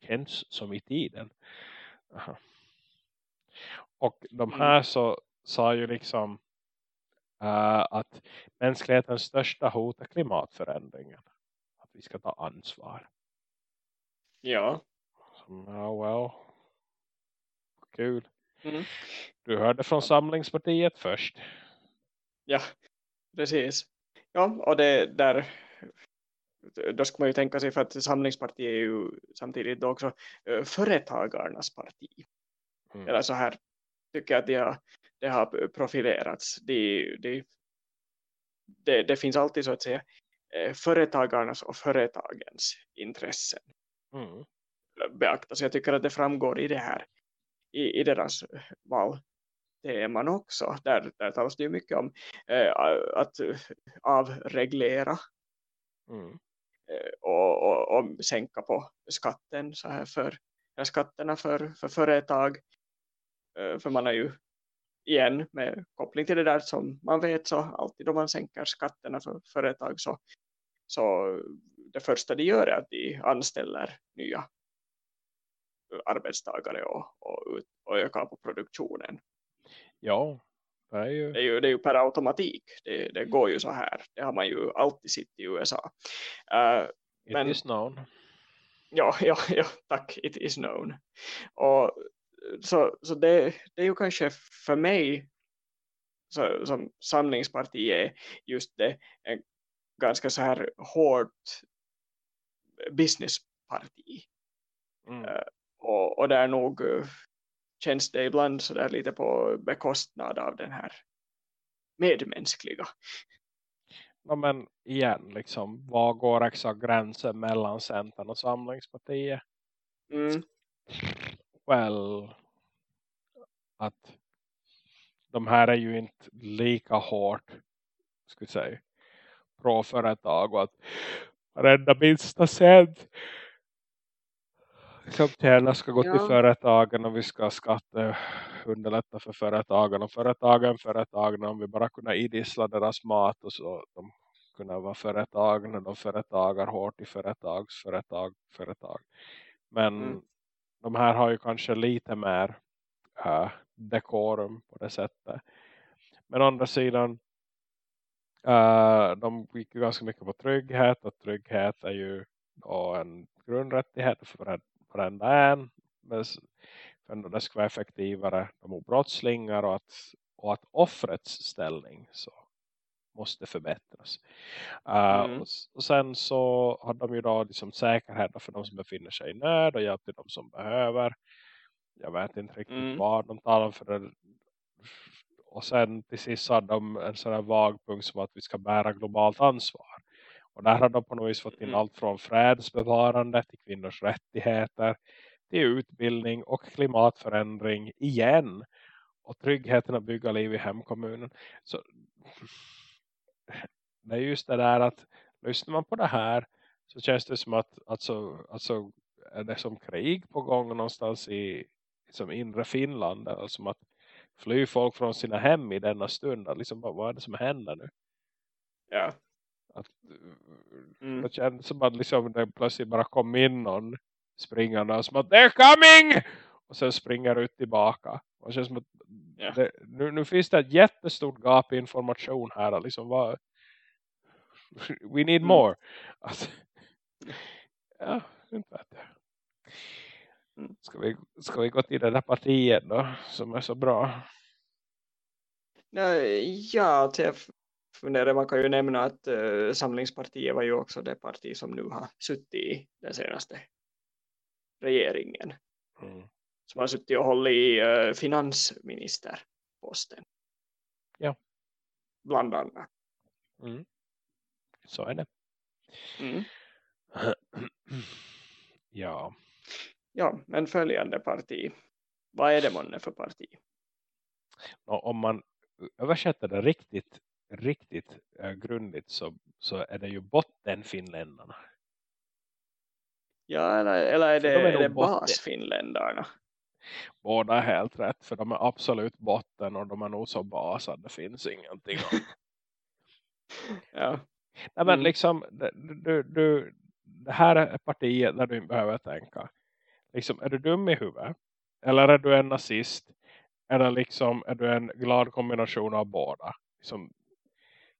Känns som i tiden. Aha. Och de här mm. så sa ju liksom uh, att mänsklighetens största hot är klimatförändringen. Att vi ska ta ansvar. Ja. Oh, well. Kul. Mm. Du hörde från Samlingspartiet först. Ja, precis. Ja, och det där då ska man ju tänka sig för att Samlingspartiet är ju samtidigt också uh, företagarnas parti. Mm. Eller så här tycker jag att de har, de har profilerats. De, de, det, det finns alltid så att säga eh, företagarnas och företagens intressen mm. beaktas. Jag tycker att det framgår i det här i, i deras valteman också. Där, där talas det ju mycket om eh, att avreglera mm. Eh, och, och, och, sänka på skatten så här för skatterna för, för företag. Eh, för man har ju igen med koppling till det där som man vet så alltid då man sänker skatterna för företag så, så det första de gör är att de anställer nya arbetstagare och, och, och ökar på produktionen. Ja, det är ju... Det är ju, det är ju per automatik. Det, det går ju så här. Det har man ju alltid sett i USA. Uh, It men, is known. Ja, [LAUGHS] ja, ja, tack. It is known. Och så, så det, det är ju kanske för mig så, som samlingsparti är just det en ganska så här hårt businessparti. Mm. Uh, och, och där nog uh, känns det ibland så där lite på bekostnad av den här medmänskliga. Ja, men igen, liksom, vad går exakt gränsen mellan Centern och Samlingspartiet? Mm. Well, att de här är ju inte lika hårt, vi säga, pro-företag och att varenda minsta cent tjänar ska gå ja. till företagen och vi ska skatta underlätta för företagen och företagen företagen om vi bara kunna idissla deras mat och så de kunna vara företag när de företagar hårt i företags företag, företag. Men mm. de här har ju kanske lite mer uh, dekorum på det sättet. Men å andra sidan uh, de gick ju ganska mycket på trygghet och trygghet är ju då en grundrättighet för varenda en. Men det ska vara effektivare mot brottslingar och att, och att offrets ställning så måste förbättras. Uh, mm. och, och, sen så har de ju då liksom säkerhet för de som befinner sig i nöd och hjälp till de som behöver. Jag vet inte riktigt mm. vad de talar om för det. Och sen till sist har de en sån här vag punkt som att vi ska bära globalt ansvar. Och där har de på något vis fått in mm. allt från fredsbevarande till kvinnors rättigheter till utbildning och klimatförändring igen. Och tryggheten att bygga liv i hemkommunen. Så det är just det där att lyssnar man på det här så känns det som att alltså, alltså är det som krig på gång någonstans i liksom inre Finland. Eller som att fly folk från sina hem i denna stund. Liksom, vad är det som händer nu? Ja. Att, mm. Det kändes som att liksom, det plötsligt bara kom in någon springande och som att they're coming! Och sen springer ut tillbaka. Och känns som att ja. det, nu, nu finns det ett jättestort gap i information här. Liksom, vad, [LAUGHS] we need mm. more. [LAUGHS] Alltså, ja, inte vet jag. Mm. Ska vi, ska vi gå till det där partiet då som är så bra? Ja, till funderar man kan ju nämna att uh, Samlingspartiet var ju också det parti som nu har suttit i den senaste regeringen. Mm. Som har suttit och hållit i uh, finansministerposten. Ja. Bland annat. Mm. Så är det. Mm. [CLEARS THROAT] ja. Ja, men följande parti. Vad är det månne för parti? Och om man översätter det riktigt riktigt äh, grundligt så, så är det ju bottenfinländarna. Ja, eller, eller är det, de är är det basfinländarna? Båda är helt rätt för de är absolut botten och de är nog så bas att det finns ingenting [LAUGHS] ja. Nej, men Mm. liksom du, du, det här är partiet där du inte behöver tänka. Liksom, är du dum i huvudet? Eller är du en nazist? Eller liksom, är du en glad kombination av båda? Liksom,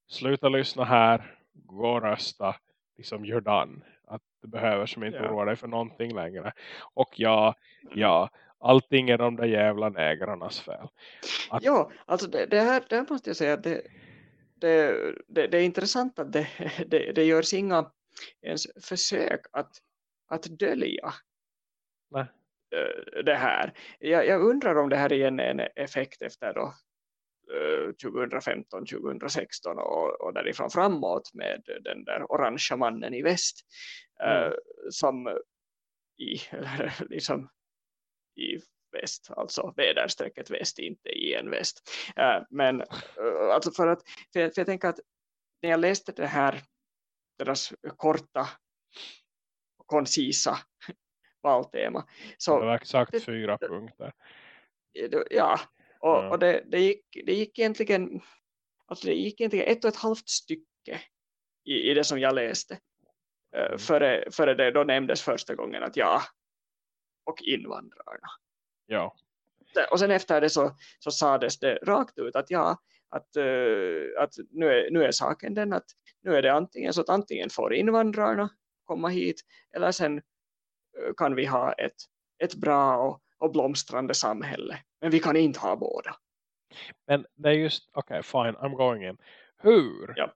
sluta lyssna här. Gå och rösta. Liksom, you're done. Att du behöver som inte Ja. oroa dig för någonting längre. Och ja, ja. Allting är de där jävla negrarnas fel. Att- Ja, alltså det, det, här, det här måste jag säga att det, det, det, det är intressant att det, det, det görs inga ens försök att, att dölja Nej. eh, det här. Jag, jag undrar om det här är en, en effekt efter då, 2015, 2016 och, och därifrån framåt med den där orangea mannen i väst eh, Mm. som i, [LAUGHS] liksom i väst, alltså väderstrecket väst, inte i en väst. Eh, men eh, alltså för att, för jag, för jag tänker att när jag läste det här, deras korta, koncisa [LAUGHS] valtema, Det så var exakt det- fyra punkter. ja, och, Ja. och det, det, gick, det gick egentligen alltså det gick egentligen ett och ett halvt stycke i, i det som jag läste eh, Mm. före, före det då nämndes första gången att ja, och invandrarna. Ja. och sen efter det så, så sades det rakt ut att ja, att, eh, att nu, är, nu är saken den att nu är det antingen så att antingen får invandrarna komma hit eller sen eh, kan vi ha ett, ett bra och, och blomstrande samhälle. Men vi kan inte ha båda. Men det är just, okej fine, I'm going in. Hur? Ja.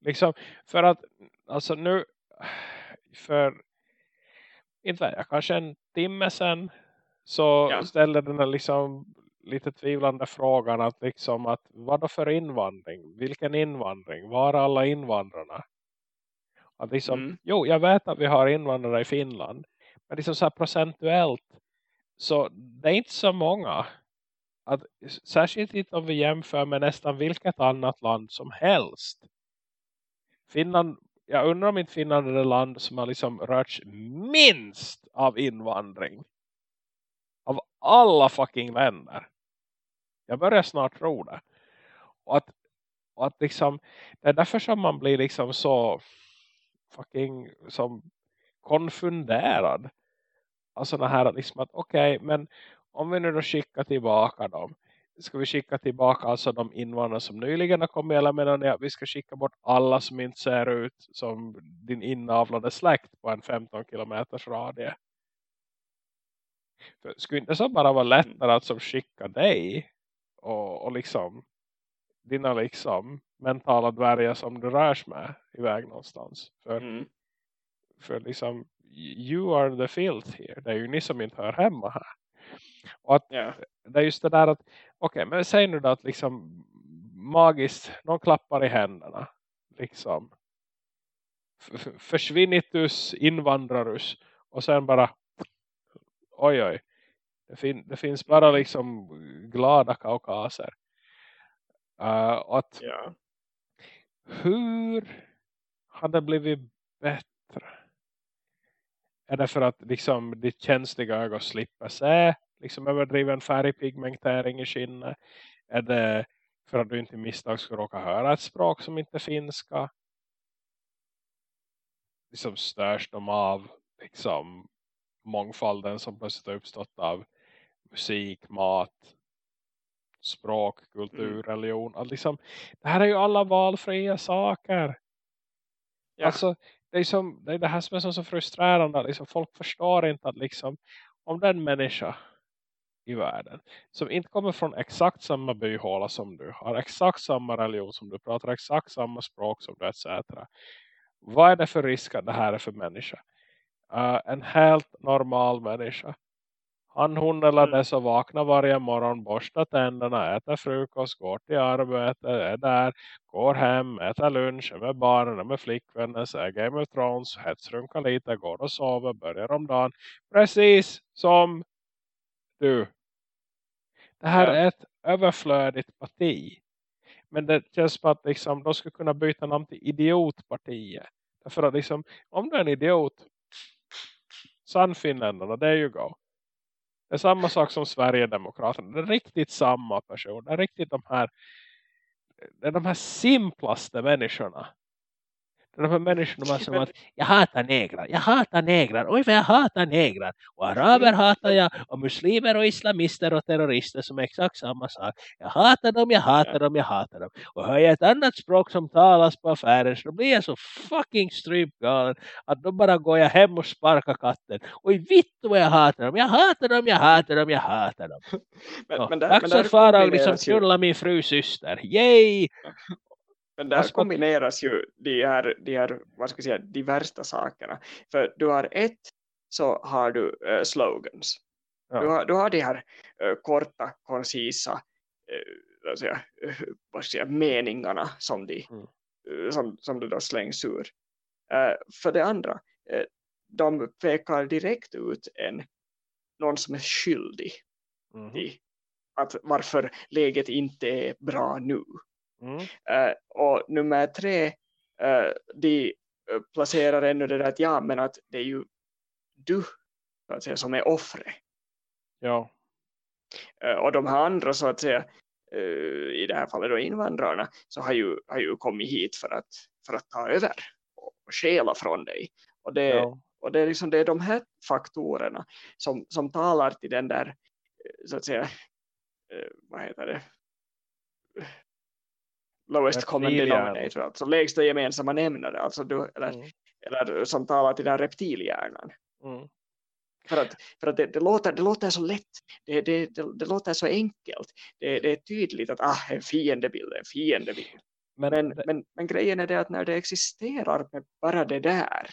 Liksom, för att, alltså nu, för, inte vet jag, kanske en timme sedan så Ja. ställde den här liksom lite tvivlande frågan att liksom att vad då för invandring? Vilken invandring? Var är alla invandrarna? Att liksom, Mm. jo jag vet att vi har invandrare i Finland. Men liksom så procentuellt så det är inte så många att särskilt inte om vi jämför med nästan vilket annat land som helst. Finland, jag undrar om inte Finland är det land som har liksom rörts minst av invandring. Av alla fucking länder. Jag börjar snart tro det. Och att, och att liksom, det är därför som man blir liksom så fucking som konfunderad. Alltså det här att liksom att okej, men om vi nu då skickar tillbaka dem. Ska vi skicka tillbaka alltså de invandrare som nyligen har kommit eller menar ni att vi ska skicka bort alla som inte ser ut som din inavlade släkt på en 15 kilometers radie? För skulle inte så bara vara lättare att som skicka dig och, och liksom dina liksom mentala dvärgar som du rörs med iväg någonstans. För, Mm. för liksom you are the filth here. Det är ju ni som inte hör hemma här. Och att Ja. det är just det där att okej, men säg nu då att liksom magiskt, någon klappar i händerna liksom F- försvinnitus invandrarus och sen bara oj oj det, fin det finns bara liksom glada kaukaser uh, att Ja. hur har det blivit bättre är det för att liksom ditt känsliga öga slipper se liksom överdriven färgpigmentering i skinnet är det för att du inte misstag ska råka höra ett språk som inte är finska liksom störs de av liksom mångfalden som plötsligt har uppstått av musik, mat, språk, kultur, Mm. religion. Att liksom, det här är ju alla valfria saker. Ja. Alltså, det är, som, det är det här som är så, så frustrerande. Liksom, folk förstår inte att liksom, om den människa i världen som inte kommer från exakt samma byhåla som du har exakt samma religion som du pratar exakt samma språk som du etc. Vad är det för risk att det här är för människa? Uh, en helt normal människa han, hon eller Mm. det så vaknar varje morgon, borstar tänderna, äter frukost, går till arbete, är där, går hem, äter lunch är med barnen, är med flickvännen, ser Game of Thrones, hetsrunkar lite, går och sover, börjar om dagen. Precis som du. Det här Ja. är ett överflödigt parti. Men det känns som att liksom, de skulle kunna byta namn till idiotpartiet. Därför att liksom, om du är en idiot, Sannfinländarna, there you go. Det är samma sak som Sverigedemokraterna. Det är riktigt samma person. Det är riktigt de här det är de här simplaste människorna. De här människorna som Men- att jag hatar negrar, jag hatar negrar, oj vad jag hatar negrar. Och araber hatar jag, och muslimer och islamister och terrorister som är exakt samma sak. Jag hatar dem, jag hatar dem, jag hatar dem. Och hör jag ett annat språk som talas på affären så blir jag så fucking strypgalen att då bara går jag hem och sparkar katten. Oj vitt vad jag hatar dem, jag hatar dem, jag hatar dem, jag hatar dem. Men, Ja, men där, Dags men där att fara och liksom knulla min fru syster. Yay! Men där ska- kombineras ju de här, de här vad ska jag säga, de värsta sakerna. För du har ett så har du eh, slogans. Ja. Du, har, du har de här eh, korta, koncisa eh, vad ska jag, eh, vad ska jag meningarna som, de, Mm. eh, som, som det då slängs ur. Eh, för det andra, de pekar direkt ut en, någon som är skyldig Mhm. i att varför läget inte är bra nu. Mm. Eh, och nummer tre, eh, de eh, placerar ännu det där att ja, men att det är ju du så att säga, som är offret. Ja. Eh, och de här andra så att säga, i det här fallet då invandrarna, så har ju, har ju kommit hit för att, för att ta över och, och stjäla från dig. Och det, ja. och det är liksom det är de här faktorerna som, som talar till den där så att säga vad heter det lowest common Reptilhjärnan. denominator alltså lägsta gemensamma nämnare alltså du, eller, Mm. eller som talar till den reptilhjärnan Mm. för att, för att det, det, låter, det låter så lätt det, det, det, det låter så enkelt det, det är tydligt att ah, en fiendebild en fiendebild Men, men, det- men, men grejen är det att när det existerar med bara det där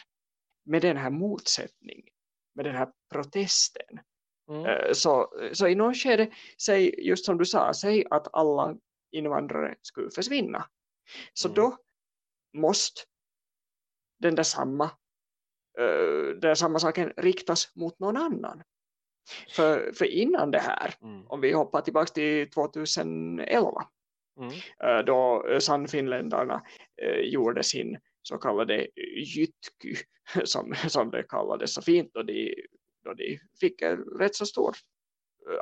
med den här motsättningen med den här protesten mm. Eh, så, så i någon skede, säg, just som du sa, säg att alla invandrare skulle försvinna. Så Mm. då måste den där samma, den där samma saken riktas mot någon annan. För, för innan det här, Mm. om vi hoppar tillbaka till 2011, Mm. eh, då eh, Sannfinländarna eh, gjorde sin så kallade jytky, [LAUGHS] som, som det kallades så fint, då de, då de fick en rätt så stor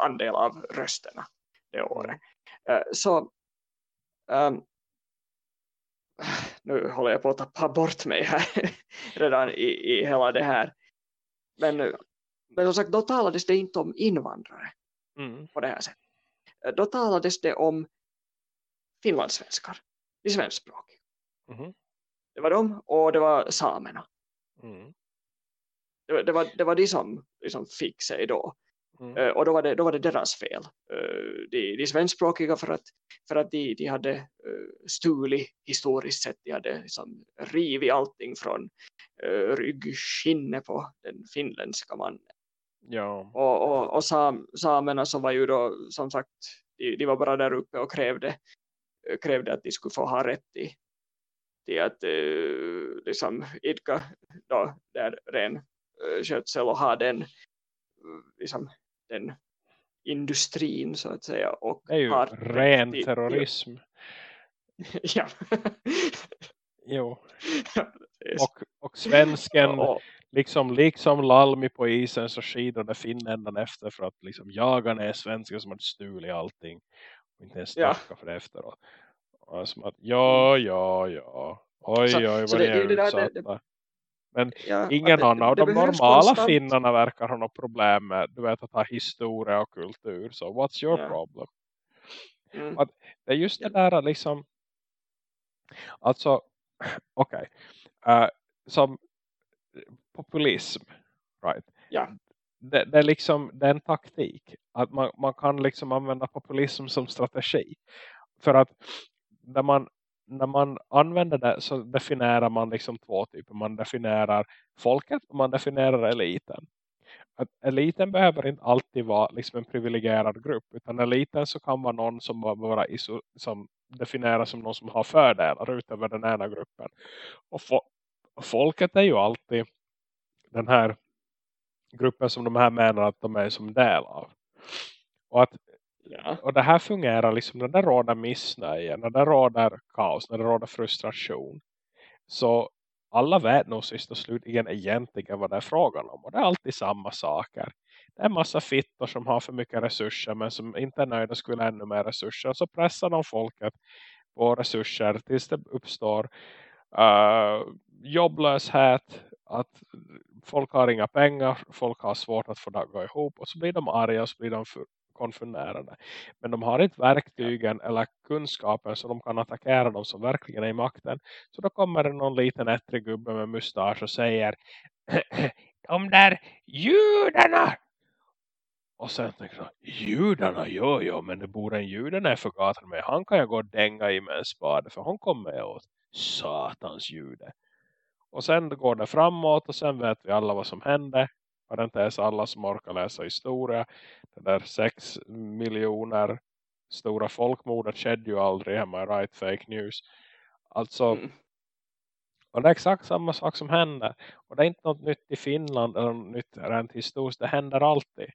andel av rösterna det året. Eh, Så ehm, [SIGHS] nu håller jag på att tappa bort mig här [LAUGHS] redan i, i hela det här. Men, men som sagt, då talades det inte om invandrare Mm. på det här sättet. Då talades det om finlandssvenskar, de svenskspråkiga. Mhm. Det var de och det var samerna. Mm. Det, var- det, var, det var de som liksom fick sig då. Mm. Eh, och då var, det, då var det deras fel. Eh, de, de svenskspråkiga för att, för att de, de hade uh, stulit historiskt sett. De hade liksom rivit allting från uh, ryggskinnet på den finländska mannen. Ja. Och, och, och sam, samerna som var ju då som sagt, de, de var bara där uppe och krävde, eh, krävde att de skulle få ha rätt till, till att uh, liksom idka då, där ren uh, skötsel och ha den, liksom, den industrin så att säga. Och Det är ju ren till- terrorism. [LAUGHS] Ja. Jo. Och, och svensken, Och- liksom, liksom Lalmi på isen så skidade finländarna efter för att liksom jaga ner svenskar som hade stulit allting. Och inte ens Ja. tacka för det efteråt. Och som att, ja, ja, ja. Oj, Så- oj, så vad det- ni är det- det det- utsatta. ja, Ingen det- annan av de normala konstant- finnarna verkar ha något problem med du vet, att ha historia och kultur. Så what's your Ja. problem? Mm. Att- Det är just det där liksom alltså [CLEARS THROAT] okej eh, som populism right Ja. det, det är liksom det är en taktik att man, man kan liksom använda populism som strategi för att när man när man använder det så definierar man liksom två typer man definierar folket och man definierar eliten att eliten behöver inte alltid vara liksom en privilegierad grupp. Utan eliten så kan vara någon som bara som definieras som någon som har fördelar utöver den ena gruppen. Och, fo folket är ju alltid den här gruppen som de här menar att de är som del av. Och att Ja. Och det här fungerar liksom när det råder missnöje, när det råder kaos, när det råder frustration. Så alla vet nog sist och slutligen egentligen vad det är frågan om. Och det är alltid samma saker. Det är en massa fittor som har för mycket resurser men som inte är nöjda skulle ännu mer resurser. Så pressar de folket på resurser tills det uppstår eh, uh, jobblöshet, att folk har inga pengar, folk har svårt att få det att gå ihop och så blir de arga och så blir de konfunderade. Men de har inte verktygen eller kunskapen så de kan attackera dem som verkligen är i makten. Så då kommer det någon liten ättrig gubbe med mustasch och säger [CLEARS THROAT] De där judarna! Och sen tänker jag, judarna, jo, jo, men det bor en judarna för gatan med. Han kan jag gå och dänga i med en spade för han kommer åt satans jude. Och sen går det framåt och sen vet vi alla vad som hände parentes alla som orkar läsa historia. Det där sex miljoner stora folkmordet skedde ju aldrig hemma right fake news. Alltså mm. och det är exakt samma sak som händer. Och det är inte något nytt i Finland eller något nytt rent historiskt. Det händer alltid.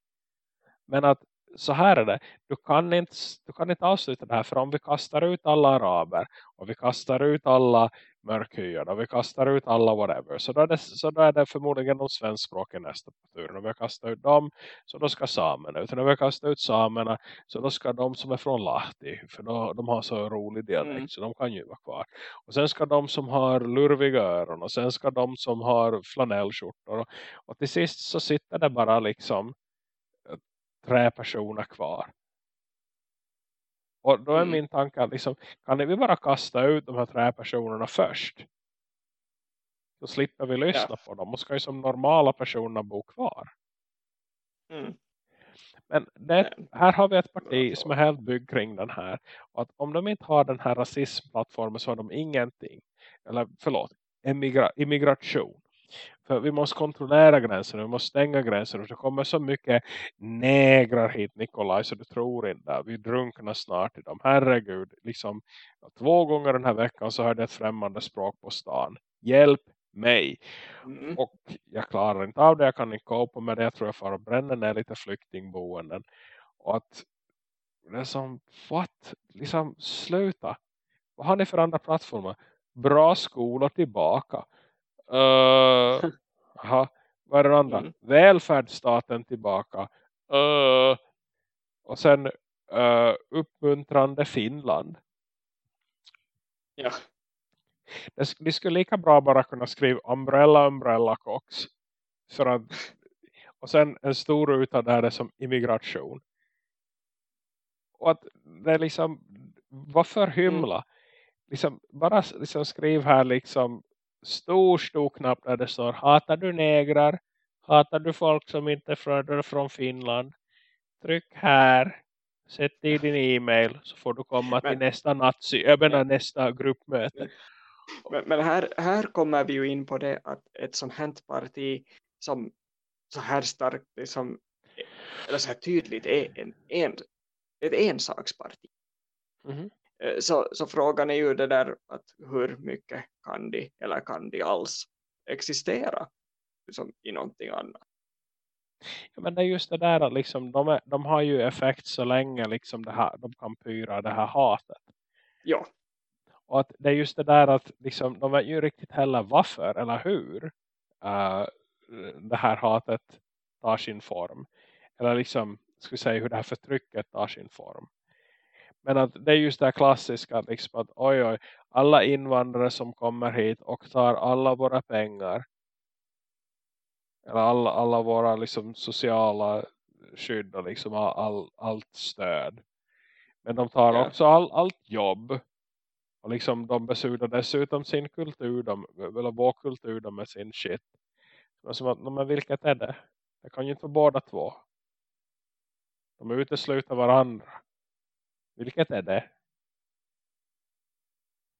Men att så här är det. Du kan, inte, du kan inte avsluta det här. För om vi kastar ut alla araber. Och vi kastar ut alla mörkhyade. Och vi kastar ut alla whatever. Så då är det, så då är det förmodligen de svenskspråken nästa på turen. Och vi kastar ut dem. Så då ska samerna ut. När vi kastar ut samerna. Så då ska de som är från Lahti. För då, de har så rolig dialekt. Mm. Så de kan ju vara kvar. Och sen ska de som har lurviga öron. Och sen ska de som har flanellskjortor. Och, och till sist så sitter det bara liksom tre personer kvar. Och då är mm. min tanke att liksom, kan vi bara kasta ut de här tre personerna först? Så slipper vi lyssna ja. på dem. Och ska ju som normala personer bo kvar. Mm. Men det, här har vi ett parti som är helt byggt kring den här. Och att om de inte har den här rasismplattformen så har de ingenting. Eller förlåt, immigra immigration. För vi måste kontrollera gränserna, vi måste stänga gränserna. Det kommer så mycket negrar hit Nikolaj så du tror inte. Vi drunknar snart i dem. Herregud, liksom två gånger den här veckan så hörde jag ett främmande språk på stan. Hjälp mig. Mm. Och jag klarar inte av det, jag kan inte gå på med det. Jag tror jag får bränna ner lite flyktingboenden. Och att det är som, what? Liksom sluta. Vad har ni för andra plattformar? Bra skolor tillbaka Uh, aha, vad är det andra? Mm. Välfärdsstaten tillbaka. Uh, och sen uh, uppmuntrande Finland. Ja. Det, skulle lika bra bara kunna skriva Umbrella Umbrella Cox. För att, och sen en stor ruta där det är som immigration. Och att det är liksom, varför hymla? Mm. Liksom, bara liksom skriv här liksom stor stor knapp där det står hatar du negrar? Hatar du folk som inte är från Finland? Tryck här. Sätt i din e-mail så får du komma men, till nästa nazi, jag menar nästa gruppmöte. Men, men, här, här kommer vi ju in på det att ett sånt här parti som så här starkt liksom, eller så här tydligt är en, en, ett ensaksparti. Mm -hmm. Eh, så, så frågan är ju det där att hur mycket kan de eller kan de alls existera liksom, i någonting annat. Ja, men det är just det där att liksom, de, är, de har ju effekt så länge liksom det här, de kan pyra det här hatet. Ja. Och att det är just det där att liksom, de vet ju riktigt heller varför eller hur uh, det här hatet tar sin form. Eller liksom, ska vi säga hur det här förtrycket tar sin form. Men att det är just det klassiska liksom att oj oj, alla invandrare som kommer hit och tar alla våra pengar. Eller alla, alla våra liksom sociala skydd och liksom all, allt stöd. Men de tar ja. också all, allt jobb. Och liksom de besudar dessutom sin kultur, de, eller vår kultur de med sin shit. Men som att, men vilket är det? Det kan ju inte vara båda två. De utesluter varandra. Vilket är det?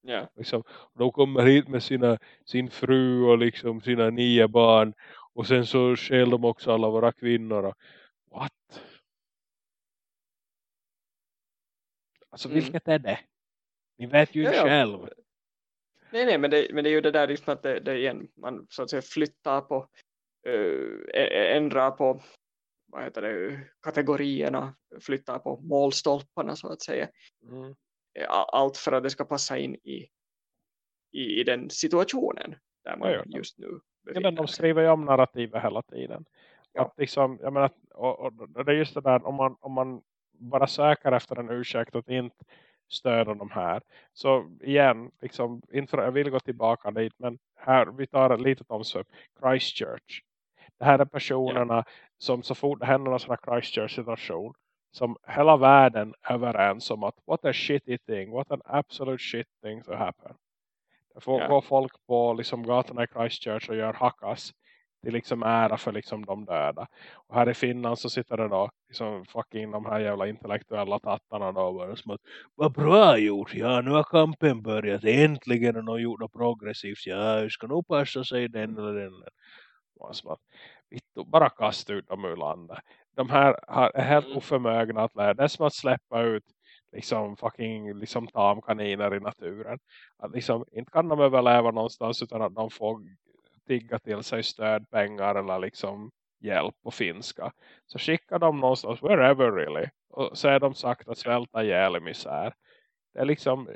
Ja. Liksom, de kommer hit med sina, sin fru och liksom sina nio barn. Och sen så skäl de också alla våra kvinnor. What? Alltså mm. vilket är det? Ni vet ju ja, ja. själv. Nej, nej, men det, men det är ju det där liksom att det, det igen, man så att säga flyttar på, äh, ändrar på vad heter det, kategorierna, flyttar på målstolparna så att säga. Mm. Allt för att det ska passa in i, i, i den situationen där man ja, just nu ja, men De skriver ju om narrativet hela tiden. Ja. Att liksom, jag menar, och, och, det är just det där, om man, om man bara söker efter en ursäkt att inte stödja de här. Så igen, liksom, jag vill gå tillbaka dit, men här, vi tar ett litet omsöp. Christchurch. Det här är personerna ja. Som så fort det händer någon sån här Christchurch-situation som hela världen är överens om att what a shitty thing, what an absolute shit thing to happen. Får ja. gå folk på liksom gatorna i Christchurch och gör hackas till liksom ära för liksom de döda. Och här i Finland så sitter det då liksom fucking de här jävla intellektuella tattarna då och bara som att vad bra gjort, ja nu har kampen börjat, äntligen har någon gjort något progressivt, ja hur ska nog passa sig den eller den. Och som att, bara kasta ut dem ur landet. De här är helt mm. oförmögna att lära. Det är som att släppa ut liksom fucking liksom tamkaniner i naturen. Att liksom, inte kan de överleva någonstans utan att de får tigga till sig stödpengar eller liksom hjälp på finska. Så skickar de någonstans wherever really. Och så är de sagt att svälta ihjäl i misär. Det är liksom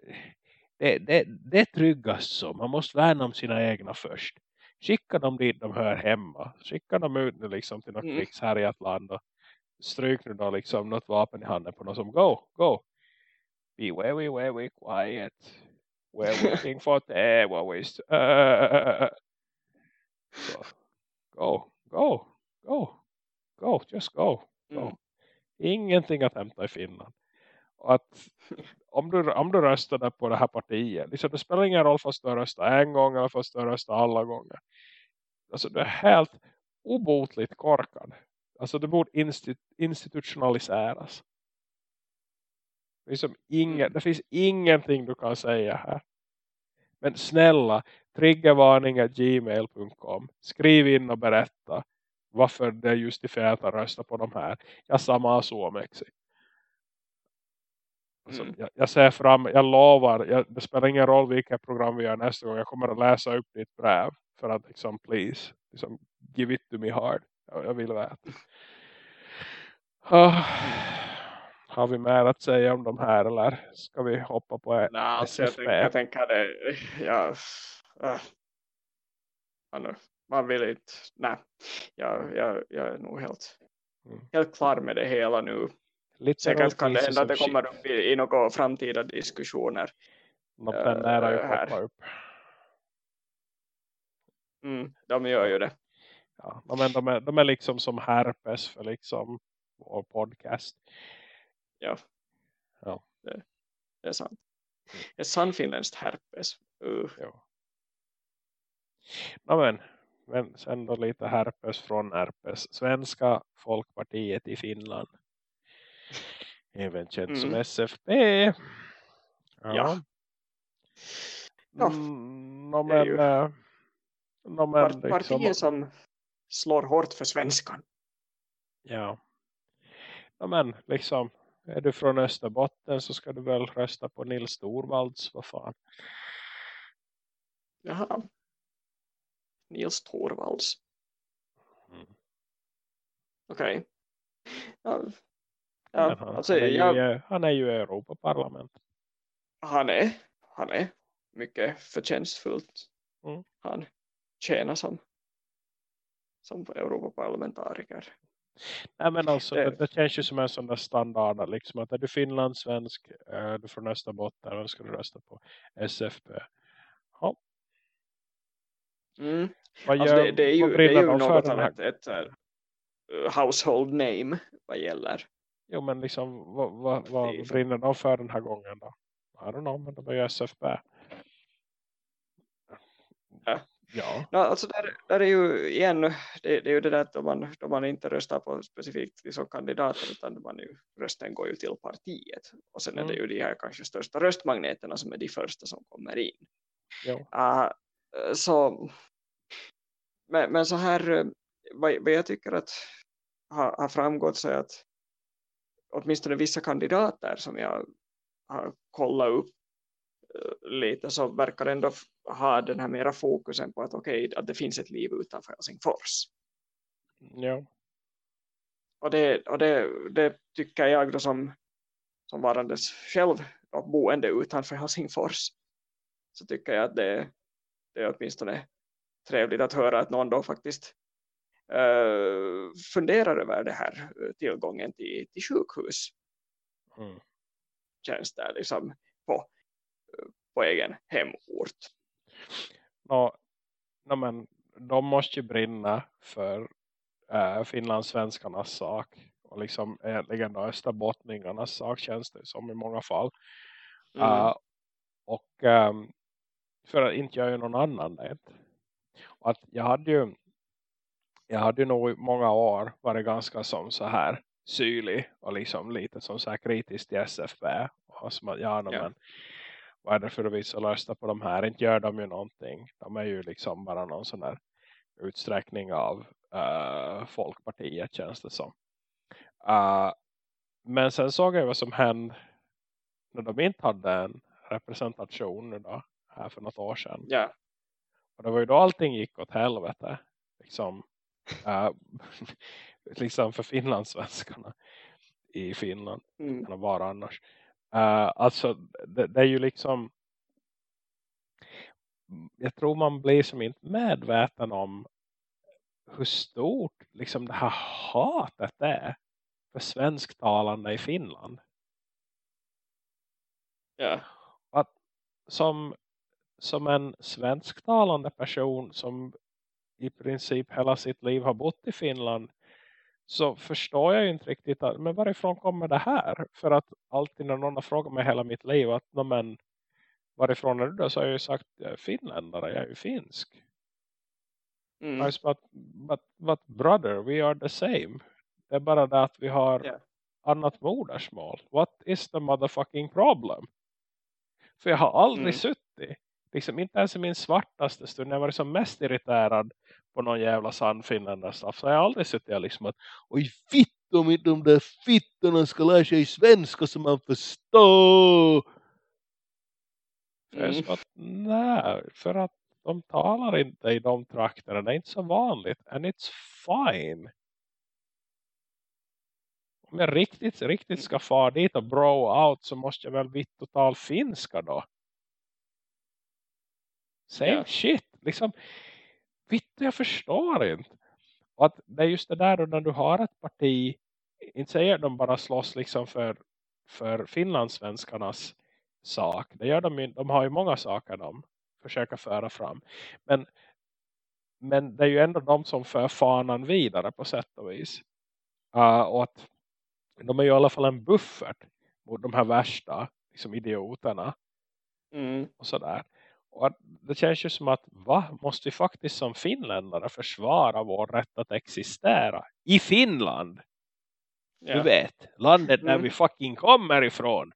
det, det, det är tryggast så. Man måste värna om sina egna först. Skicka dem dit de hör hemma. Skicka dem ut nu liksom till något mm. krigshärjat land och stryk nu då liksom något vapen i handen på någon som go, go. Be very, very quiet. We're [LAUGHS] looking for terrorists. [LAUGHS] Uh, so, go, go, go, go, just go. go. Mm. Ingenting att hämta i Finland. Att om du, om du röstade på det här partiet, liksom, det spelar ingen roll fast du röstar en gång eller fast du röstar alla gånger. Alltså du är helt obotligt korkad. Alltså det borde instit institutionaliseras. Liksom inga, mm. det finns ingenting du kan säga här. Men snälla, triggervarning.gmail.com Skriv in och berätta varför det är justifierat att rösta på de här. Jag samma Suomeksi. Alltså, mm. jag, jag ser fram, jag lovar, jag, det spelar ingen roll vilket program vi gör nästa gång. Jag kommer att läsa upp ditt brev för att liksom, please, liksom, give it to me hard. Jag, jag vill veta. Oh, [SIGHS] har vi mer att säga om de här eller ska vi hoppa på Nej, alltså jag, tänker, jag tänker det, [LAUGHS] ja, äh, man, vill inte, nej, jag, jag, jag är nog helt, mm. helt klar med det hela nu. Lite Säkert kan det hända att det kommer upp i, i några framtida diskussioner. Något äh, nära ju här. upp. Mm, de gör ju det. Ja, men de är, de är liksom som herpes för liksom vår podcast. Ja, ja. Det, det är sant. Mm. Ett sannfinländskt herpes. Uh. Ja. No, men, men sen då lite herpes från herpes. Svenska folkpartiet i Finland. Även känt mm. som SFP. Ja. ja. Mm, no, men, ju... no, men, Part, liksom... Som slår hårt för svenskan. Ja. No, men liksom är du från Österbotten så ska du väl rösta på Nils Torvalds, vad fan. Jaha. Nils Torvalds. Mm. Okej. Okay. Ja, ja, han, alltså, han, är jag, ju, han är ju Europaparlament. Han är, han är mycket förtjänstfullt. Mm. Han tjänar som, som Europaparlamentariker. Nej men alltså det, det känns ju som en sån där standard liksom att är du finlandssvensk är du från Österbotten och ska du rösta på SFP. Ja. Mm. Vad alltså det, det, är ju, det är ju något av ett, ett, uh, household name vad gäller. Jo men liksom vad, vad, vad brinner de för den här gången då? I don't know men de är ju SFP. Ja. Ja. No, alltså där, där är ju igen, det, det, är ju det där att man, då man inte röstar på specifikt liksom kandidater utan man ju, rösten går ju till partiet. Och sen mm. är det mm. ju de här kanske största röstmagneterna som är de första som kommer in. Uh, så, men, men så här vad, vad jag tycker att har, har framgått så är att åtminstone vissa kandidater som jag har kollat upp uh, lite så verkar ändå ha den här mera fokusen på att okej, okay, att det finns ett liv utanför Helsingfors. Ja. Och det, och det, det tycker jag då som, som varandes själv boende utanför Helsingfors så tycker jag att det, det är åtminstone trevligt att höra att någon då faktiskt uh, funderar över det här eh, tillgången till, till sjukhus. Mm. Känns det liksom på, på egen hemort. No, no, men de måste ju brinna för äh, finlandssvenskarnas sak. Och liksom egentligen då österbottningarnas sak känns det som i många fall. Mm. Uh, och um, för att inte göra någon annan det. Och att jag hade ju jag hade nog i många år varit ganska som så här sylig och liksom lite som så här kritisk till SFB. Och som att, ja, no, ja. men vad är det för att vi så rösta på de här? Inte gör de ju någonting. De är ju liksom bara någon sån här utsträckning av uh, Folkpartiet känns det som. Uh, men sen såg jag vad som hände när de inte hade en representation nu då, här för något år sedan. Ja. Och det var ju då allting gick åt helvete. Liksom, uh, [LAUGHS] liksom för finlandssvenskarna i Finland. Mm. Kan vara annars. Uh, alltså det, det, är ju liksom jag tror man blir som inte medveten om hur stort liksom det här hatet är för svensktalande i Finland. Ja. Att som, som en svensktalande person som i princip hela sitt liv har bott i Finland så förstår jag inte riktigt att, men varifrån kommer det här? För att alltid när någon har frågat mig hela mitt liv att men, varifrån är du då? Så har jag ju sagt jag är finländare, jag är ju finsk. Mm. Nice, but, but, but brother, we are the same. Det är bara det att vi har yeah. annat modersmål. What is the motherfucking problem? För jag har aldrig mm. suttit, liksom inte ens i min svartaste stund, när jag var som mest irriterad på någon jävla sannfinnande så har jag aldrig suttit liksom att oj fitt om inte de där fittorna ska lära sig svenska som man förstår. Mm. För att, nej, för att de talar inte i de trakterna. Det är inte så vanligt. And it's fine. Om jag riktigt, riktigt ska fara dit och bro out så måste jag väl vitt total finska då. Same yeah. shit. Liksom, vitt jag förstår inte. Och att det är just det där när du har ett parti, inte säger de bara slåss liksom för, för finlandssvenskarnas sak. Det gör de, de har ju många saker de försöka föra fram. Men, men det är ju ändå de som för fanan vidare på sätt och vis. Uh, och att de är ju i alla fall en buffert mot de här värsta liksom idioterna. Mm. Och sådär. Och det känns ju som att va? Måste vi faktiskt som finländare försvara vår rätt att existera i Finland? Ja. Du vet, landet där mm. vi fucking kommer ifrån.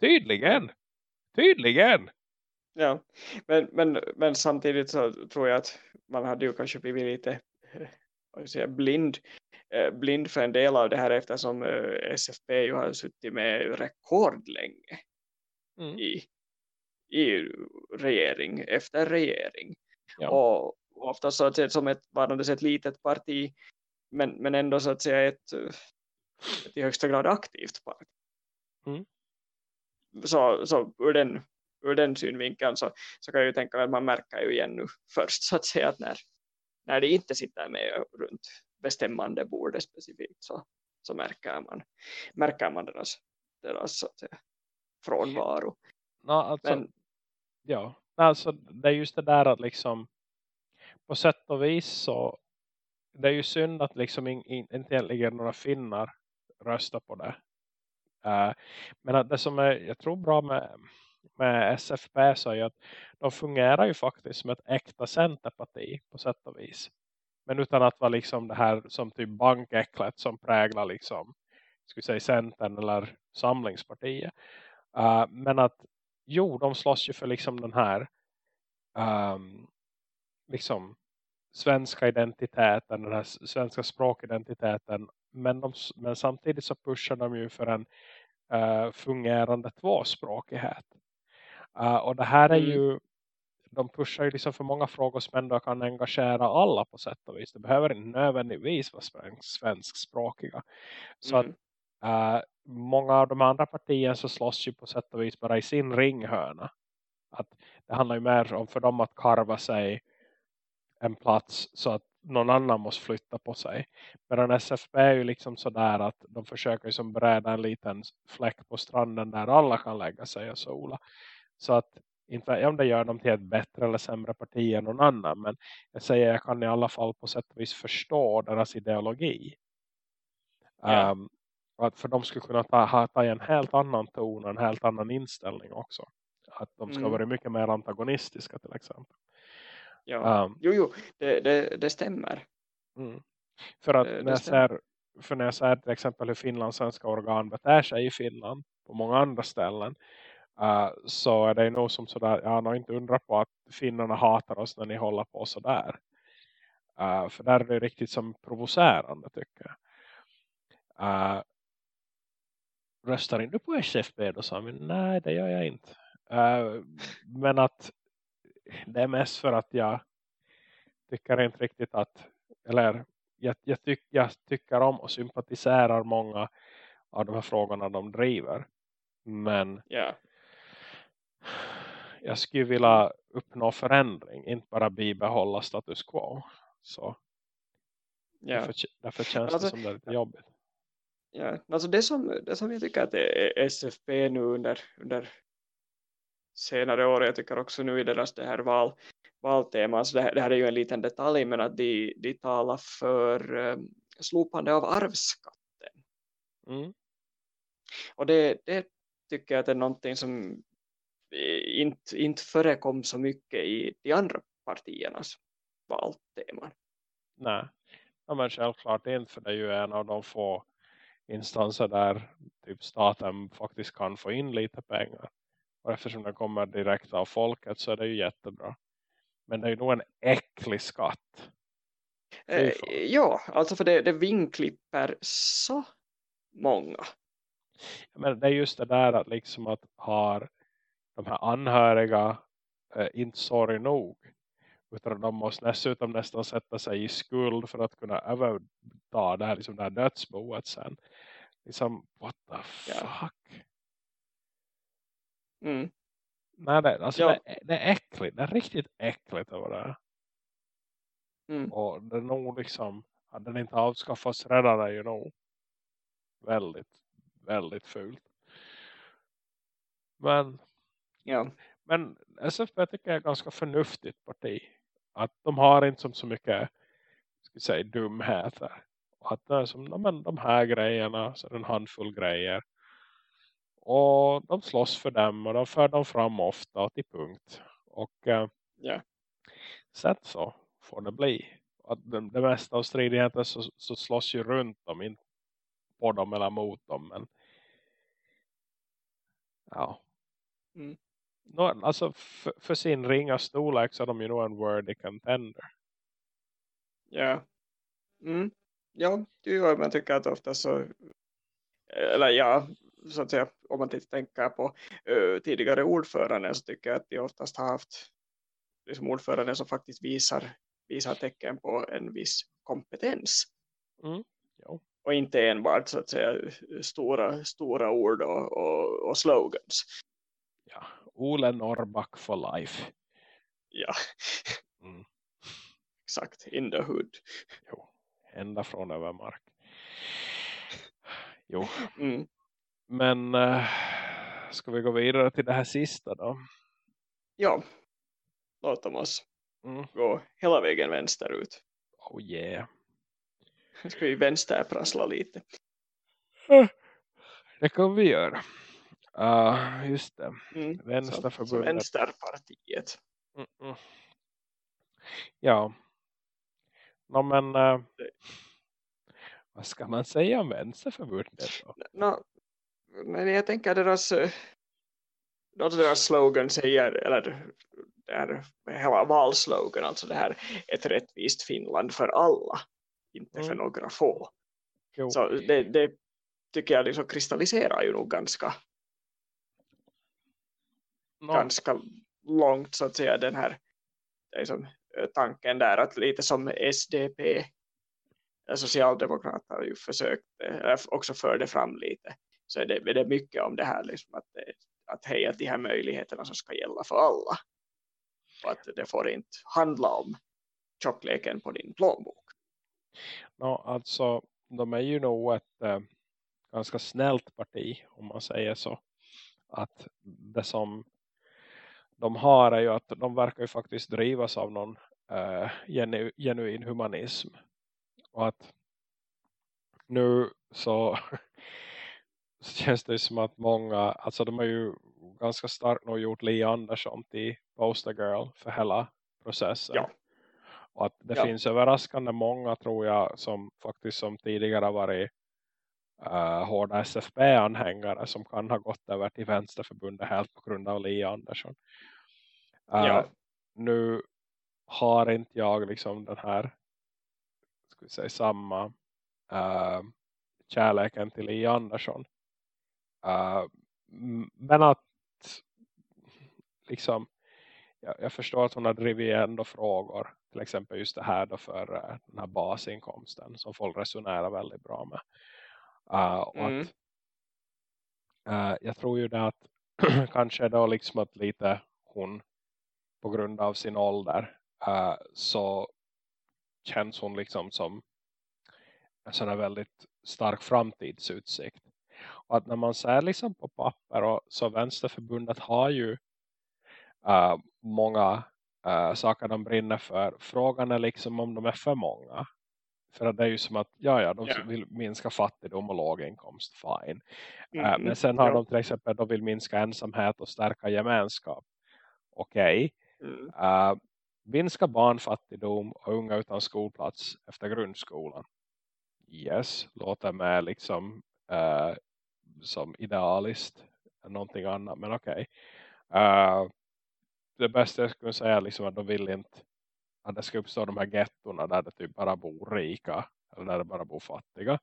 Tydligen. Tydligen. Ja, men, men, men samtidigt så tror jag att man hade ju kanske blivit lite säga, blind, eh, blind för en del av det här eftersom eh, SFP ju har suttit med rekordlänge mm. i, i regering efter regering. Ja. Och ofta så att säga som ett varandes ett litet parti men, men ändå så att säga ett, ett i högsta grad aktivt parti. Mm. Så, så ur den ur den synvinkeln så, så kan jag ju tänka att man märker ju igen nu först så att säga att när, när det inte sitter med runt bestämmande bordet specifikt så, så märker man märker man deras, deras så att säga, frånvaro. No, alltså, Men, ja, alltså det är just det där att liksom på sätt och vis så det är ju synd att liksom in, in, inte egentligen några finnar röstar på det. Uh, men att det som är, jag tror bra med med SFP så är att de fungerar ju faktiskt som ett äkta centerparti på sätt och vis. Men utan att vara liksom det här som typ bankäcklet som präglar liksom skulle säga Centern eller Samlingspartiet. Uh, men att jo, de slåss ju för liksom den här um, liksom svenska identiteten, den här svenska språkidentiteten. Men, de, men samtidigt så pushar de ju för en uh, fungerande tvåspråkighet. Uh, och det här är mm. ju de pushar ju liksom för många frågor som ändå kan engagera alla på sätt och vis. Det behöver inte nödvändigtvis vara svenskspråkiga. Så mm. att uh, många av de andra partierna så slåss ju på sätt och vis bara i sin ringhörna. Att det handlar ju mer om för dem att karva sig en plats så att någon annan måste flytta på sig. Medan SFB är ju liksom sådär att de försöker liksom bräda en liten fläck på stranden där alla kan lägga sig och sola. Så att inte om det gör dem till ett bättre eller sämre parti än någon annan. Men jag säger jag kan i alla fall på sätt och vis förstå deras ideologi. Ja. Um, att för de skulle kunna ta, ha, ta en helt annan ton och en helt annan inställning också. Att de ska mm. vara mycket mer antagonistiska till exempel. Ja, um, jo, jo, det, det, det stämmer. Mm. För att det, när, jag ser, för när jag ser till exempel hur finlandssvenska organ beter sig i Finland på många andra ställen Uh, så är det nog som sådär, jag har inte undrat på att finnarna hatar oss när ni håller på sådär. Uh, för där är det riktigt som provocerande tycker jag. Uh, röstar inte på SFB då sa vi, nej det gör jag inte. Uh, men att det är mest för att jag tycker inte riktigt att, eller jag, jag, tyck, jag tycker om och sympatiserar många av de här frågorna de driver. Men yeah jag skulle vilja uppnå förändring, inte bara bibehålla status quo. Så ja. därför, därför känns alltså, det som det är lite jobbigt. Ja, alltså det som, det som jag tycker att SFP nu under, under senare år, jag tycker också nu i deras det här val, valtema, alltså det, här, det här är ju en liten detalj men att de, de talar för um, slopande av arvsskatten. Mm. Och det, det tycker jag att det är någonting som inte, inte förekom så mycket i de andra partiernas valteman. Nej, ja, men självklart inte för det är ju en av de få instanser där typ staten faktiskt kan få in lite pengar. Och eftersom den kommer direkt av folket så är det ju jättebra. Men det är ju nog en äcklig skatt. Eh, ja, alltså för det, det vinklipper så många. Men det är just det där att liksom att har de här anhöriga eh, inte sorg nog. Utan de måste dessutom nästan sätta sig i skuld för att kunna överta det här, liksom det här dödsboet sen. Liksom, what the fuck? Mm. Nej, det, alltså ja. det, det, är äckligt. Det är riktigt äckligt över det mm. Och det är nog liksom, hade den inte avskaffats redan är ju nog väldigt, väldigt fult. Men Ja. Men SFP tycker jag är ganska förnuftigt parti. Att de har inte som så mycket ska säga, dumheter. Och att det är som men, de här grejerna, så en handfull grejer. Och de slåss för dem och de för dem fram ofta till punkt. Och eh, yeah. sen så får det bli. Att det, det mesta av stridigheten så, så slåss ju runt dem, inte på dem eller mot dem. Men ja. Mm no, alltså för, för, sin ringa storlek så är de ju nog en worthy contender. Ja. Mm. Ja, det gör man tycker att ofta så eller ja, så att säga, om man tänker på uh, tidigare ordförande så tycker jag att de oftast har haft liksom ordförande som faktiskt visar, visar tecken på en viss kompetens. Mm. Och inte enbart så att säga stora, stora ord och, och, och slogans. Ole Norrback for life. Ja. [LAUGHS] Mm. Exakt, in the hood. Jo, ända från övermark. Jo. Mm. Men äh, ska vi gå vidare till det här sista då? Ja, låt oss mm. gå hela vägen vänsterut. Oh yeah. Ska vi vänsterprassla lite? Det kan vi göra. Ja, uh, just det. Mm. Vänsterförbundet. Vänsterpartiet. Mm -mm. Ja. No, men uh, vad ska man säga om vänsterförbundet då? No, men jag tänker deras, alltså deras slogan säger, eller det här, hela valslogan, alltså det här ett rättvist Finland för alla, inte mm. för några få. Jo. Så det, det tycker jag liksom kristalliserar ju nog ganska no. ganska långt så att säga den här liksom, tanken där att lite som SDP Socialdemokraterna har ju försökt också förde fram lite så är det, är det mycket om det här liksom att, att hej att de här möjligheterna som ska gälla för alla och att det får inte handla om tjockleken på din plånbok. No, alltså de är ju nog ett äh, ganska snällt parti om man säger så. Att det som de har är ju att de verkar ju faktiskt drivas av någon äh, genu, genuin humanism. Och att nu så, [LAUGHS] så känns det som att många, alltså de har ju ganska starkt nog gjort Li Andersson till poster girl för hela processen. Ja. Och att det ja. finns överraskande många tror jag som faktiskt som tidigare varit uh, hårda SFB-anhängare som kan ha gått över till Vänsterförbundet helt på grund av Li Andersson. Uh, ja. Nu har inte jag liksom den här ska vi säga samma uh, kärleken till Li Andersson. Uh, men att liksom jag, jag, förstår att hon har drivit ändå frågor till exempel just det här då för uh, den här basinkomsten som folk resonerar väldigt bra med. Och mm. att, jag tror ju det att [CLEARS THROAT] kanske då liksom att lite hon på grund av sin ålder uh, så känns hon liksom som en sån här väldigt stark framtidsutsikt. Och att när man ser liksom på papper och så vänsterförbundet har ju uh, många uh, saker de brinner för. Frågan är liksom om de är för många. För att det är ju som att, ja ja, de yeah. vill minska fattigdom och låginkomst, fine. Mm. Men sen har ja. de till exempel, de vill minska ensamhet och stärka gemenskap. Okej. Okay. Mm. Uh, minska barnfattigdom och unga utan skolplats efter grundskolan. Yes, låter med liksom uh, som idealiskt någonting annat, men okej. Okay. Uh, det bästa jag skulle säga är liksom att de vill inte att det ska uppstå de här gettorna där det typ bara bor rika eller där det bara bor fattiga.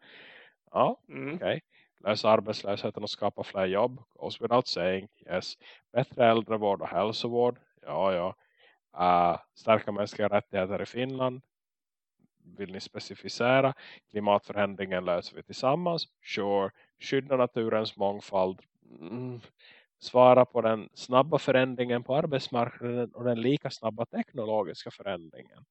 Ja, mm. okej. Okay. Lösa arbetslösheten och skapa fler jobb. Goes without saying. Yes. Bättre äldrevård och hälsovård. Ja, ja. Uh, starka mänskliga rättigheter i Finland. Vill ni specificera? Klimatförändringen löser vi tillsammans. Sure. Skydda naturens mångfald. Mm svara på den snabba förändringen på arbetsmarknaden och den lika snabba teknologiska förändringen.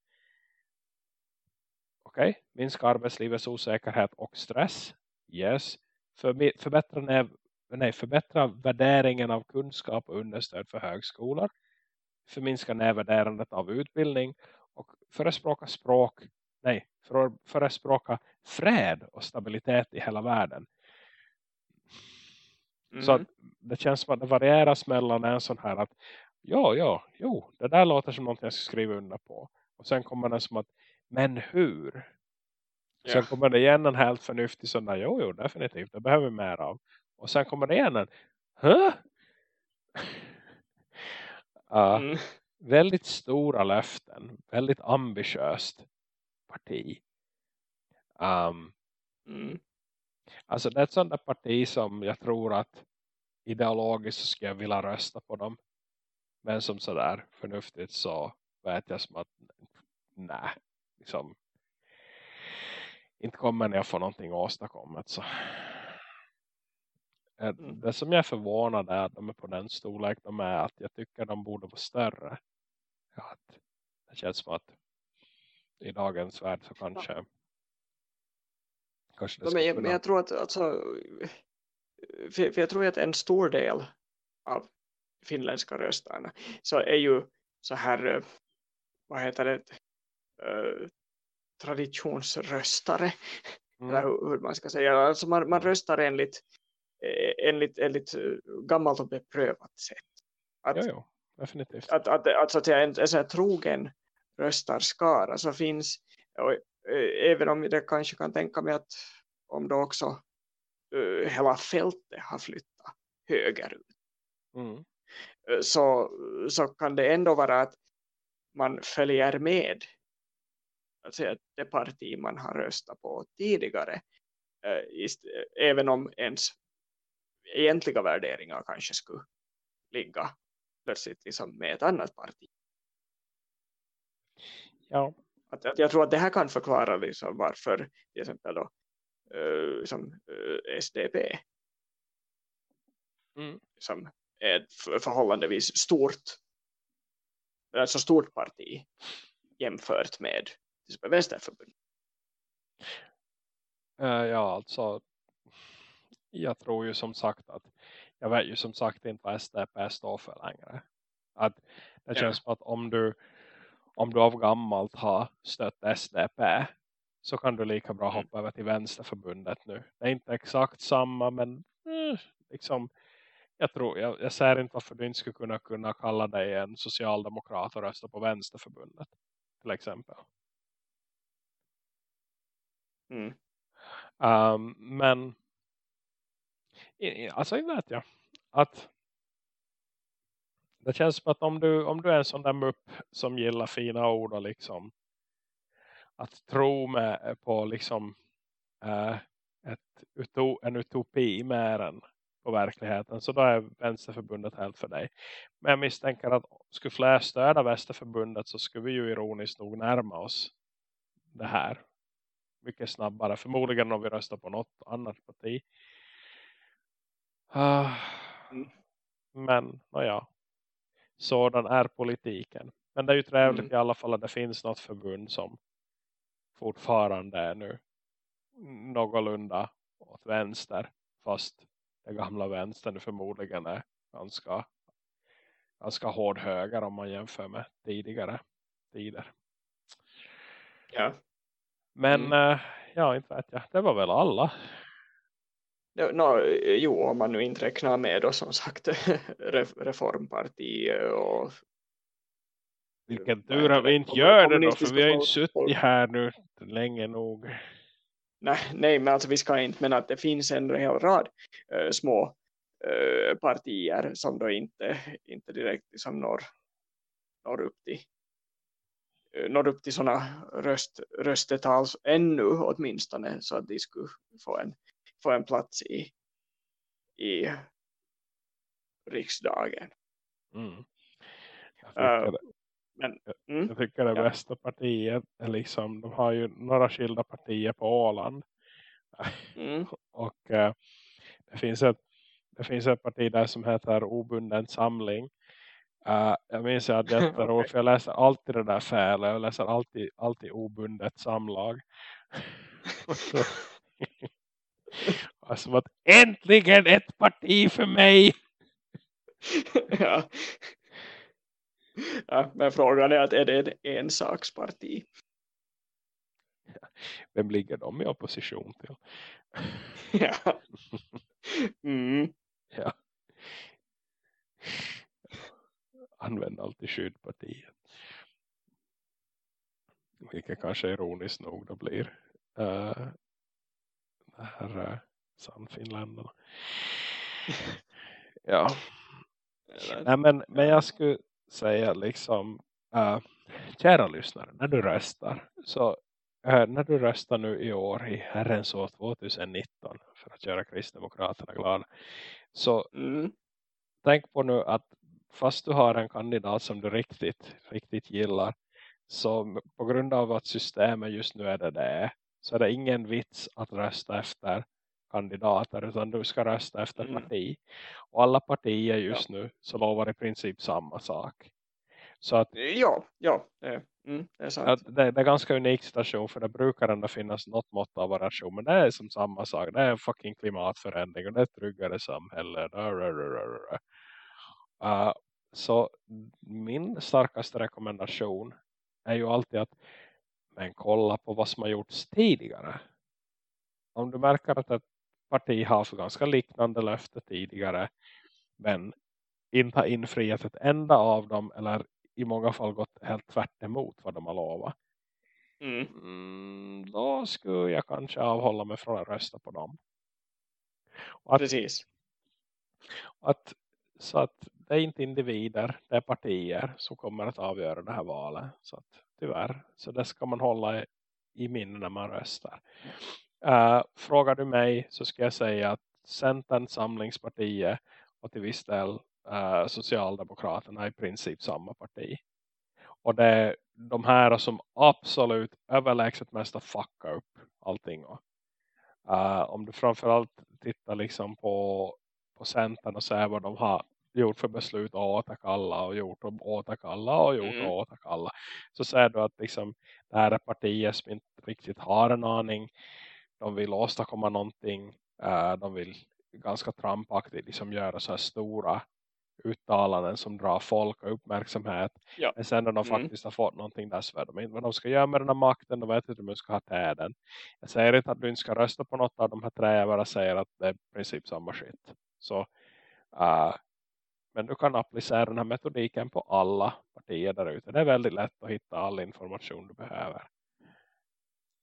Okej, okay. minska arbetslivets osäkerhet och stress. Yes. För, förbättra, nej, förbättra värderingen av kunskap och understöd för högskolor. Förminska nedvärderandet av utbildning och förespråka språk, nej, för, förespråka fred och stabilitet i hela världen. Mm. Så det känns som att det varieras mellan en sån här att ja, ja, jo, det där låter som något jag ska skriva under på. Och sen kommer det som att, men hur? Ja. Sen kommer det igen en helt förnuftig sån där, jo, jo, definitivt, det behöver vi mer av. Och sen kommer det igen en, huh? Uh, mm. Väldigt stora löften, väldigt ambitiöst parti. Um, mm. Alltså det är ett sånt där parti som jag tror att ideologiskt skulle jag vilja rösta på dem. Men som sådär förnuftigt så vet jag som att nej, liksom inte kommer när jag får någonting åstadkommet så. Mm. Det som jag är förvånad är att de är på den storlek de är att jag tycker de borde vara större. Att det känns som att i dagens värld så kanske Kanske det men, men jag tror att alltså, för, för jag tror att en stor del av finländska röstarna så är ju så här eh, vad heter det uh, traditionsröstare mm. eller hur, hur, man ska säga alltså man, man röstar enligt eh, enligt, enligt gammalt och beprövat sätt att, jo, jo, definitivt att, att, att, att, att en, en så här trogen röstarskara så finns och, även om det kanske kan tänka mig att om då också uh, hela fältet har flyttat högerut. Mm. så, så kan det ändå vara att man följer med alltså det parti man har röstat på tidigare även om ens egentliga värderingar kanske skulle ligga plötsligt liksom med ett annat parti. Ja. Att, att jag tror att det här kan förklara liksom varför till exempel då, uh, liksom, uh, SDP mm. som är ett förhållandevis stort alltså stort parti jämfört med till exempel Vänsterförbundet. Uh, ja, alltså jag tror ju som sagt att jag vet ju som sagt inte vad SDP står för längre. Att det känns ja. som att om du om du av gammalt har stött SDP så kan du lika bra mm. hoppa över till vänsterförbundet nu. Det är inte exakt samma men eh, liksom jag tror, jag, jag ser inte varför du inte skulle kunna, kunna kalla dig en socialdemokrat och rösta på vänsterförbundet till exempel. Mm. Um, men alltså jag vet jag att det känns som att om du, om du är en sån där mupp som gillar fina ord och liksom att tro med på liksom äh, ett uto, en utopi mer än på verkligheten så då är Vänsterförbundet helt för dig. Men jag misstänker att skulle fler stöda Vänsterförbundet så skulle vi ju ironiskt nog närma oss det här mycket snabbare. Förmodligen om vi röstar på något annat parti. Uh, men, ja. Sådan är politiken. Men det är ju trevligt mm. i alla fall att det finns något förbund som fortfarande är nu någorlunda åt vänster. Fast det gamla vänstern förmodligen är ganska, ganska hård höger om man jämför med tidigare tider. Ja. Men mm. äh, ja, inte vet jag. Det var väl alla No, jo, om man nu inte räknar med då som sagt [LAUGHS] reformpartiet och vilken tur att vi inte gör det då, för vi har inte suttit här nu länge nog. Nej, nej men alltså vi ska inte, men att det finns en hel rad äh, små äh, partier som då inte, inte direkt liksom når, når upp till äh, når upp till sådana röst, röstetal ännu åtminstone så att de skulle få en få en plats i, i riksdagen. Mm. Jag tycker, uh, men, mm, jag tycker det ja. bästa partiet är liksom, de har ju några skilda partier på Åland. [LAUGHS] Mm. och uh, det finns ett det finns ett parti där som heter Obunden samling. Uh, jag minns att det är okay. för jag läser alltid det där fel. Jag läser alltid, alltid obundet samlag. [LAUGHS] [LAUGHS] [LAUGHS] Alltså att äntligen ett parti för mig. [LAUGHS] ja. ja. Men frågan är att är det ett ensaksparti? [LAUGHS] Vem ligger de i opposition till? ja. Mm. Ja. Använd alltid skyddpartiet. Vilket kanske ironiskt nog då blir uh, uh, Sannfinländarna. [LAUGHS] ja. Nej, men, men jag skulle säga liksom uh, kära lyssnare, när du röstar så uh, när du röstar nu i år i herrens år 2019 för att göra Kristdemokraterna glada så mm. tänk på nu att fast du har en kandidat som du riktigt, riktigt gillar så på grund av att systemet just nu är det det är så är det ingen vits att rösta efter kandidater utan du ska rösta efter mm. parti. Och alla partier just ja. nu så lovar i princip samma sak. Så att, ja, ja mm, det är sant. Det, det, är ganska unik situation för det brukar ändå finnas något mått av variation. Men det är som samma sak. Det är fucking klimatförändring och det är ett tryggare samhälle. Uh, så min starkaste rekommendation är ju alltid att men kolla på vad som har gjorts tidigare. Om du märker att ett parti har för ganska liknande löfte tidigare men inte har infriat ett enda av dem eller i många fall gått helt tvärt emot vad de har lovat. Mm. Mm, då skulle jag kanske avhålla mig från att rösta på dem. Att, Precis. Att, så att det är inte individer, det är partier som kommer att avgöra det här valet. Så att, tyvärr, så det ska man hålla i, minne när man röstar. Uh, frågar du mig så ska jag säga att Centern, Samlingspartiet och till viss del uh, Socialdemokraterna är i princip samma parti. Och det är de här som absolut överlägset mest fucka upp allting. Uh, om du framförallt tittar liksom på, på Centern och ser vad de har gjort för beslut att återkalla och gjort och återkalla och gjort mm. återkalla. Så ser du att liksom, det här är partier som inte riktigt har en aning. De vill åstadkomma någonting. Uh, de vill ganska trampaktigt liksom göra så här stora uttalanden som drar folk och uppmärksamhet. Ja. Men sen när de mm. faktiskt har fått någonting där så vet de inte vad de ska göra med den här makten. De vet inte hur de ska ha täden. Jag säger inte att du inte ska rösta på något av de här tre. Jag bara säger att det är i princip samma skit. Så, uh, men du kan applicera den här metodiken på alla partier där ute. Det är väldigt lätt att hitta all information du behöver.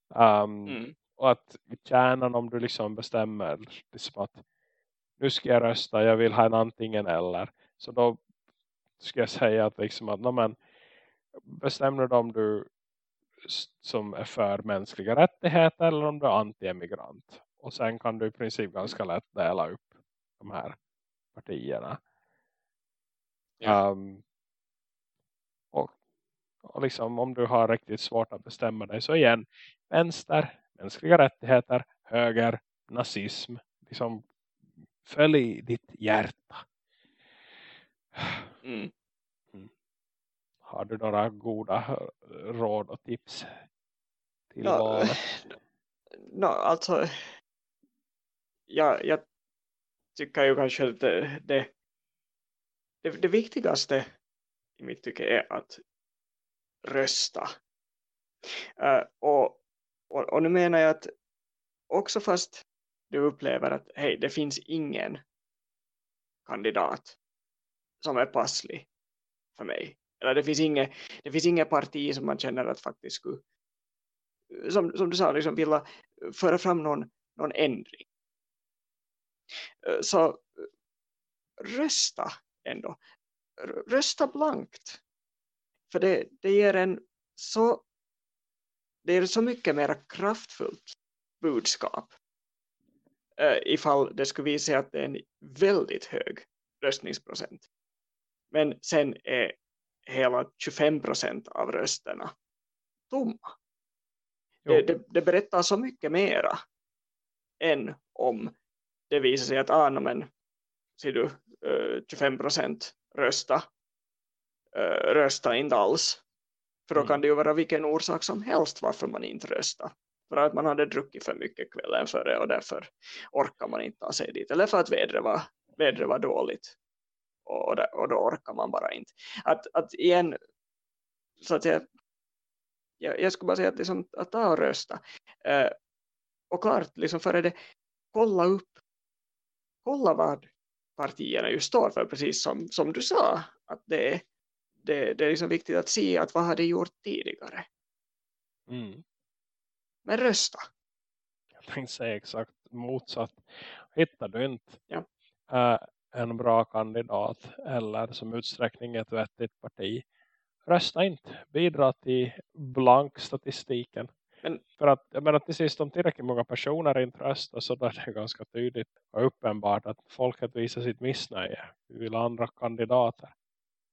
Um, mm. Och att kärnan om du liksom bestämmer liksom att nu ska jag rösta, jag vill ha en antingen eller. Så då ska jag säga att, liksom att men, bestäm du om du som är för mänskliga rättigheter eller om du är anti-emigrant. Och sen kan du i princip ganska lätt dela upp de här partierna. Ja. Um, och, och liksom om du har riktigt svårt att bestämma dig så igen, vänster, mänskliga rättigheter, höger, nazism, liksom följ ditt hjärta. Mm. Mm. Har du några goda råd och tips till ja, valet? [LAUGHS] No, alltså ja, jag tycker ju kanske att det, det, det, det viktigaste i mitt tycke är att rösta. Uh, och, och, och nu menar jag att också fast du upplever att hej, det finns ingen kandidat som är passlig för mig. Eller det finns inget, det finns inget parti som man känner att faktiskt skulle som, som du sa, liksom vilja föra fram någon, någon ändring. Eh, så rösta ändå. Rösta blankt. För det, det ger en så det är så mycket mer kraftfullt budskap uh, ifall det skulle visa sig att det är en väldigt hög röstningsprocent. Men sen är hela 25 procent av rösterna tomma. Det, det, det, berättar så mycket mera än om det visar sig att ah, men, ser du, 25 procent rösta, uh, rösta inte alls. För då mm. kan det ju vara vilken orsak som helst varför man inte röstar. För att man hade druckit för mycket kvällen före och därför orkar man inte ta sig dit. Eller för att vädret var, vädret var dåligt. Och, och då orkar man bara inte. Att, att igen, så att jag, jag, jag skulle bara säga att, liksom, att ta och rösta. Eh, och klart, liksom före det, kolla upp, kolla vad partierna just står för, precis som, som du sa. Att det, det, det är liksom viktigt att se att vad har de gjort tidigare. Mm. Men rösta. Jag tänkte säga exakt motsatt. Hittar du inte ja. äh, en bra kandidat eller som utsträckning ett vettigt parti. Rösta inte. Bidra till blankstatistiken. Men, för att, jag menar till sist om tillräckligt många personer inte röstar så är det ganska tydligt och uppenbart att folket visar sitt missnöje. Vi vill ha andra kandidater.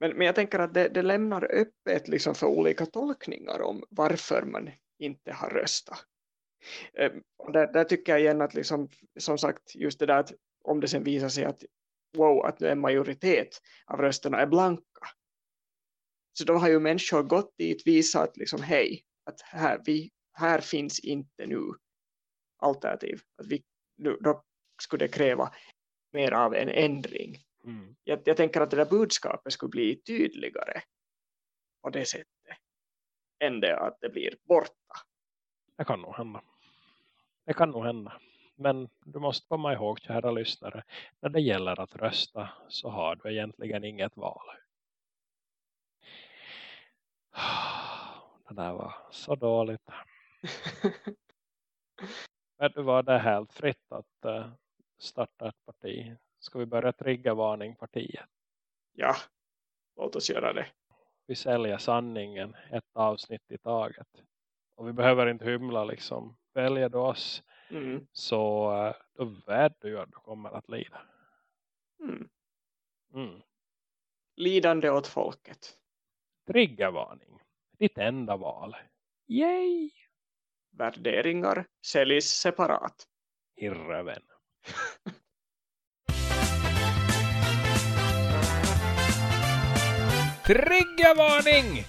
Men, men jag tänker att det, det lämnar öppet liksom för olika tolkningar om varför man inte har röstat. Ehm, där, där, tycker jag igen att liksom, som sagt just det där att om det sen visar sig att wow, att nu en majoritet av rösterna är blanka. Så då har ju människor gått dit visat liksom hej, att här, vi, här finns inte nu alternativ. Att vi, då skulle det kräva mer av en ändring. Mm. Jag, jag tänker att det där budskapet skulle bli tydligare på det sättet än det att det blir borta. Det kan nog hända. Det kan nog hända. Men du måste komma ihåg, kära lyssnare, när det gäller att rösta så har du egentligen inget val. [SIGHS] Det där var så dåligt. [LAUGHS] Du vad, det helt fritt att uh, starta ett parti. Ska vi börja trigga varning partiet? Ja, låt oss göra det. Vi säljer sanningen ett avsnitt i taget. Och vi behöver inte hymla liksom. Väljer du oss Mm. så eh, då vet du att du kommer att lida. Mm. Mm. Lidande åt folket. Triggervarning. Ditt enda val. Yay! Värderingar säljs separat. Hirrevän. Triggervarning!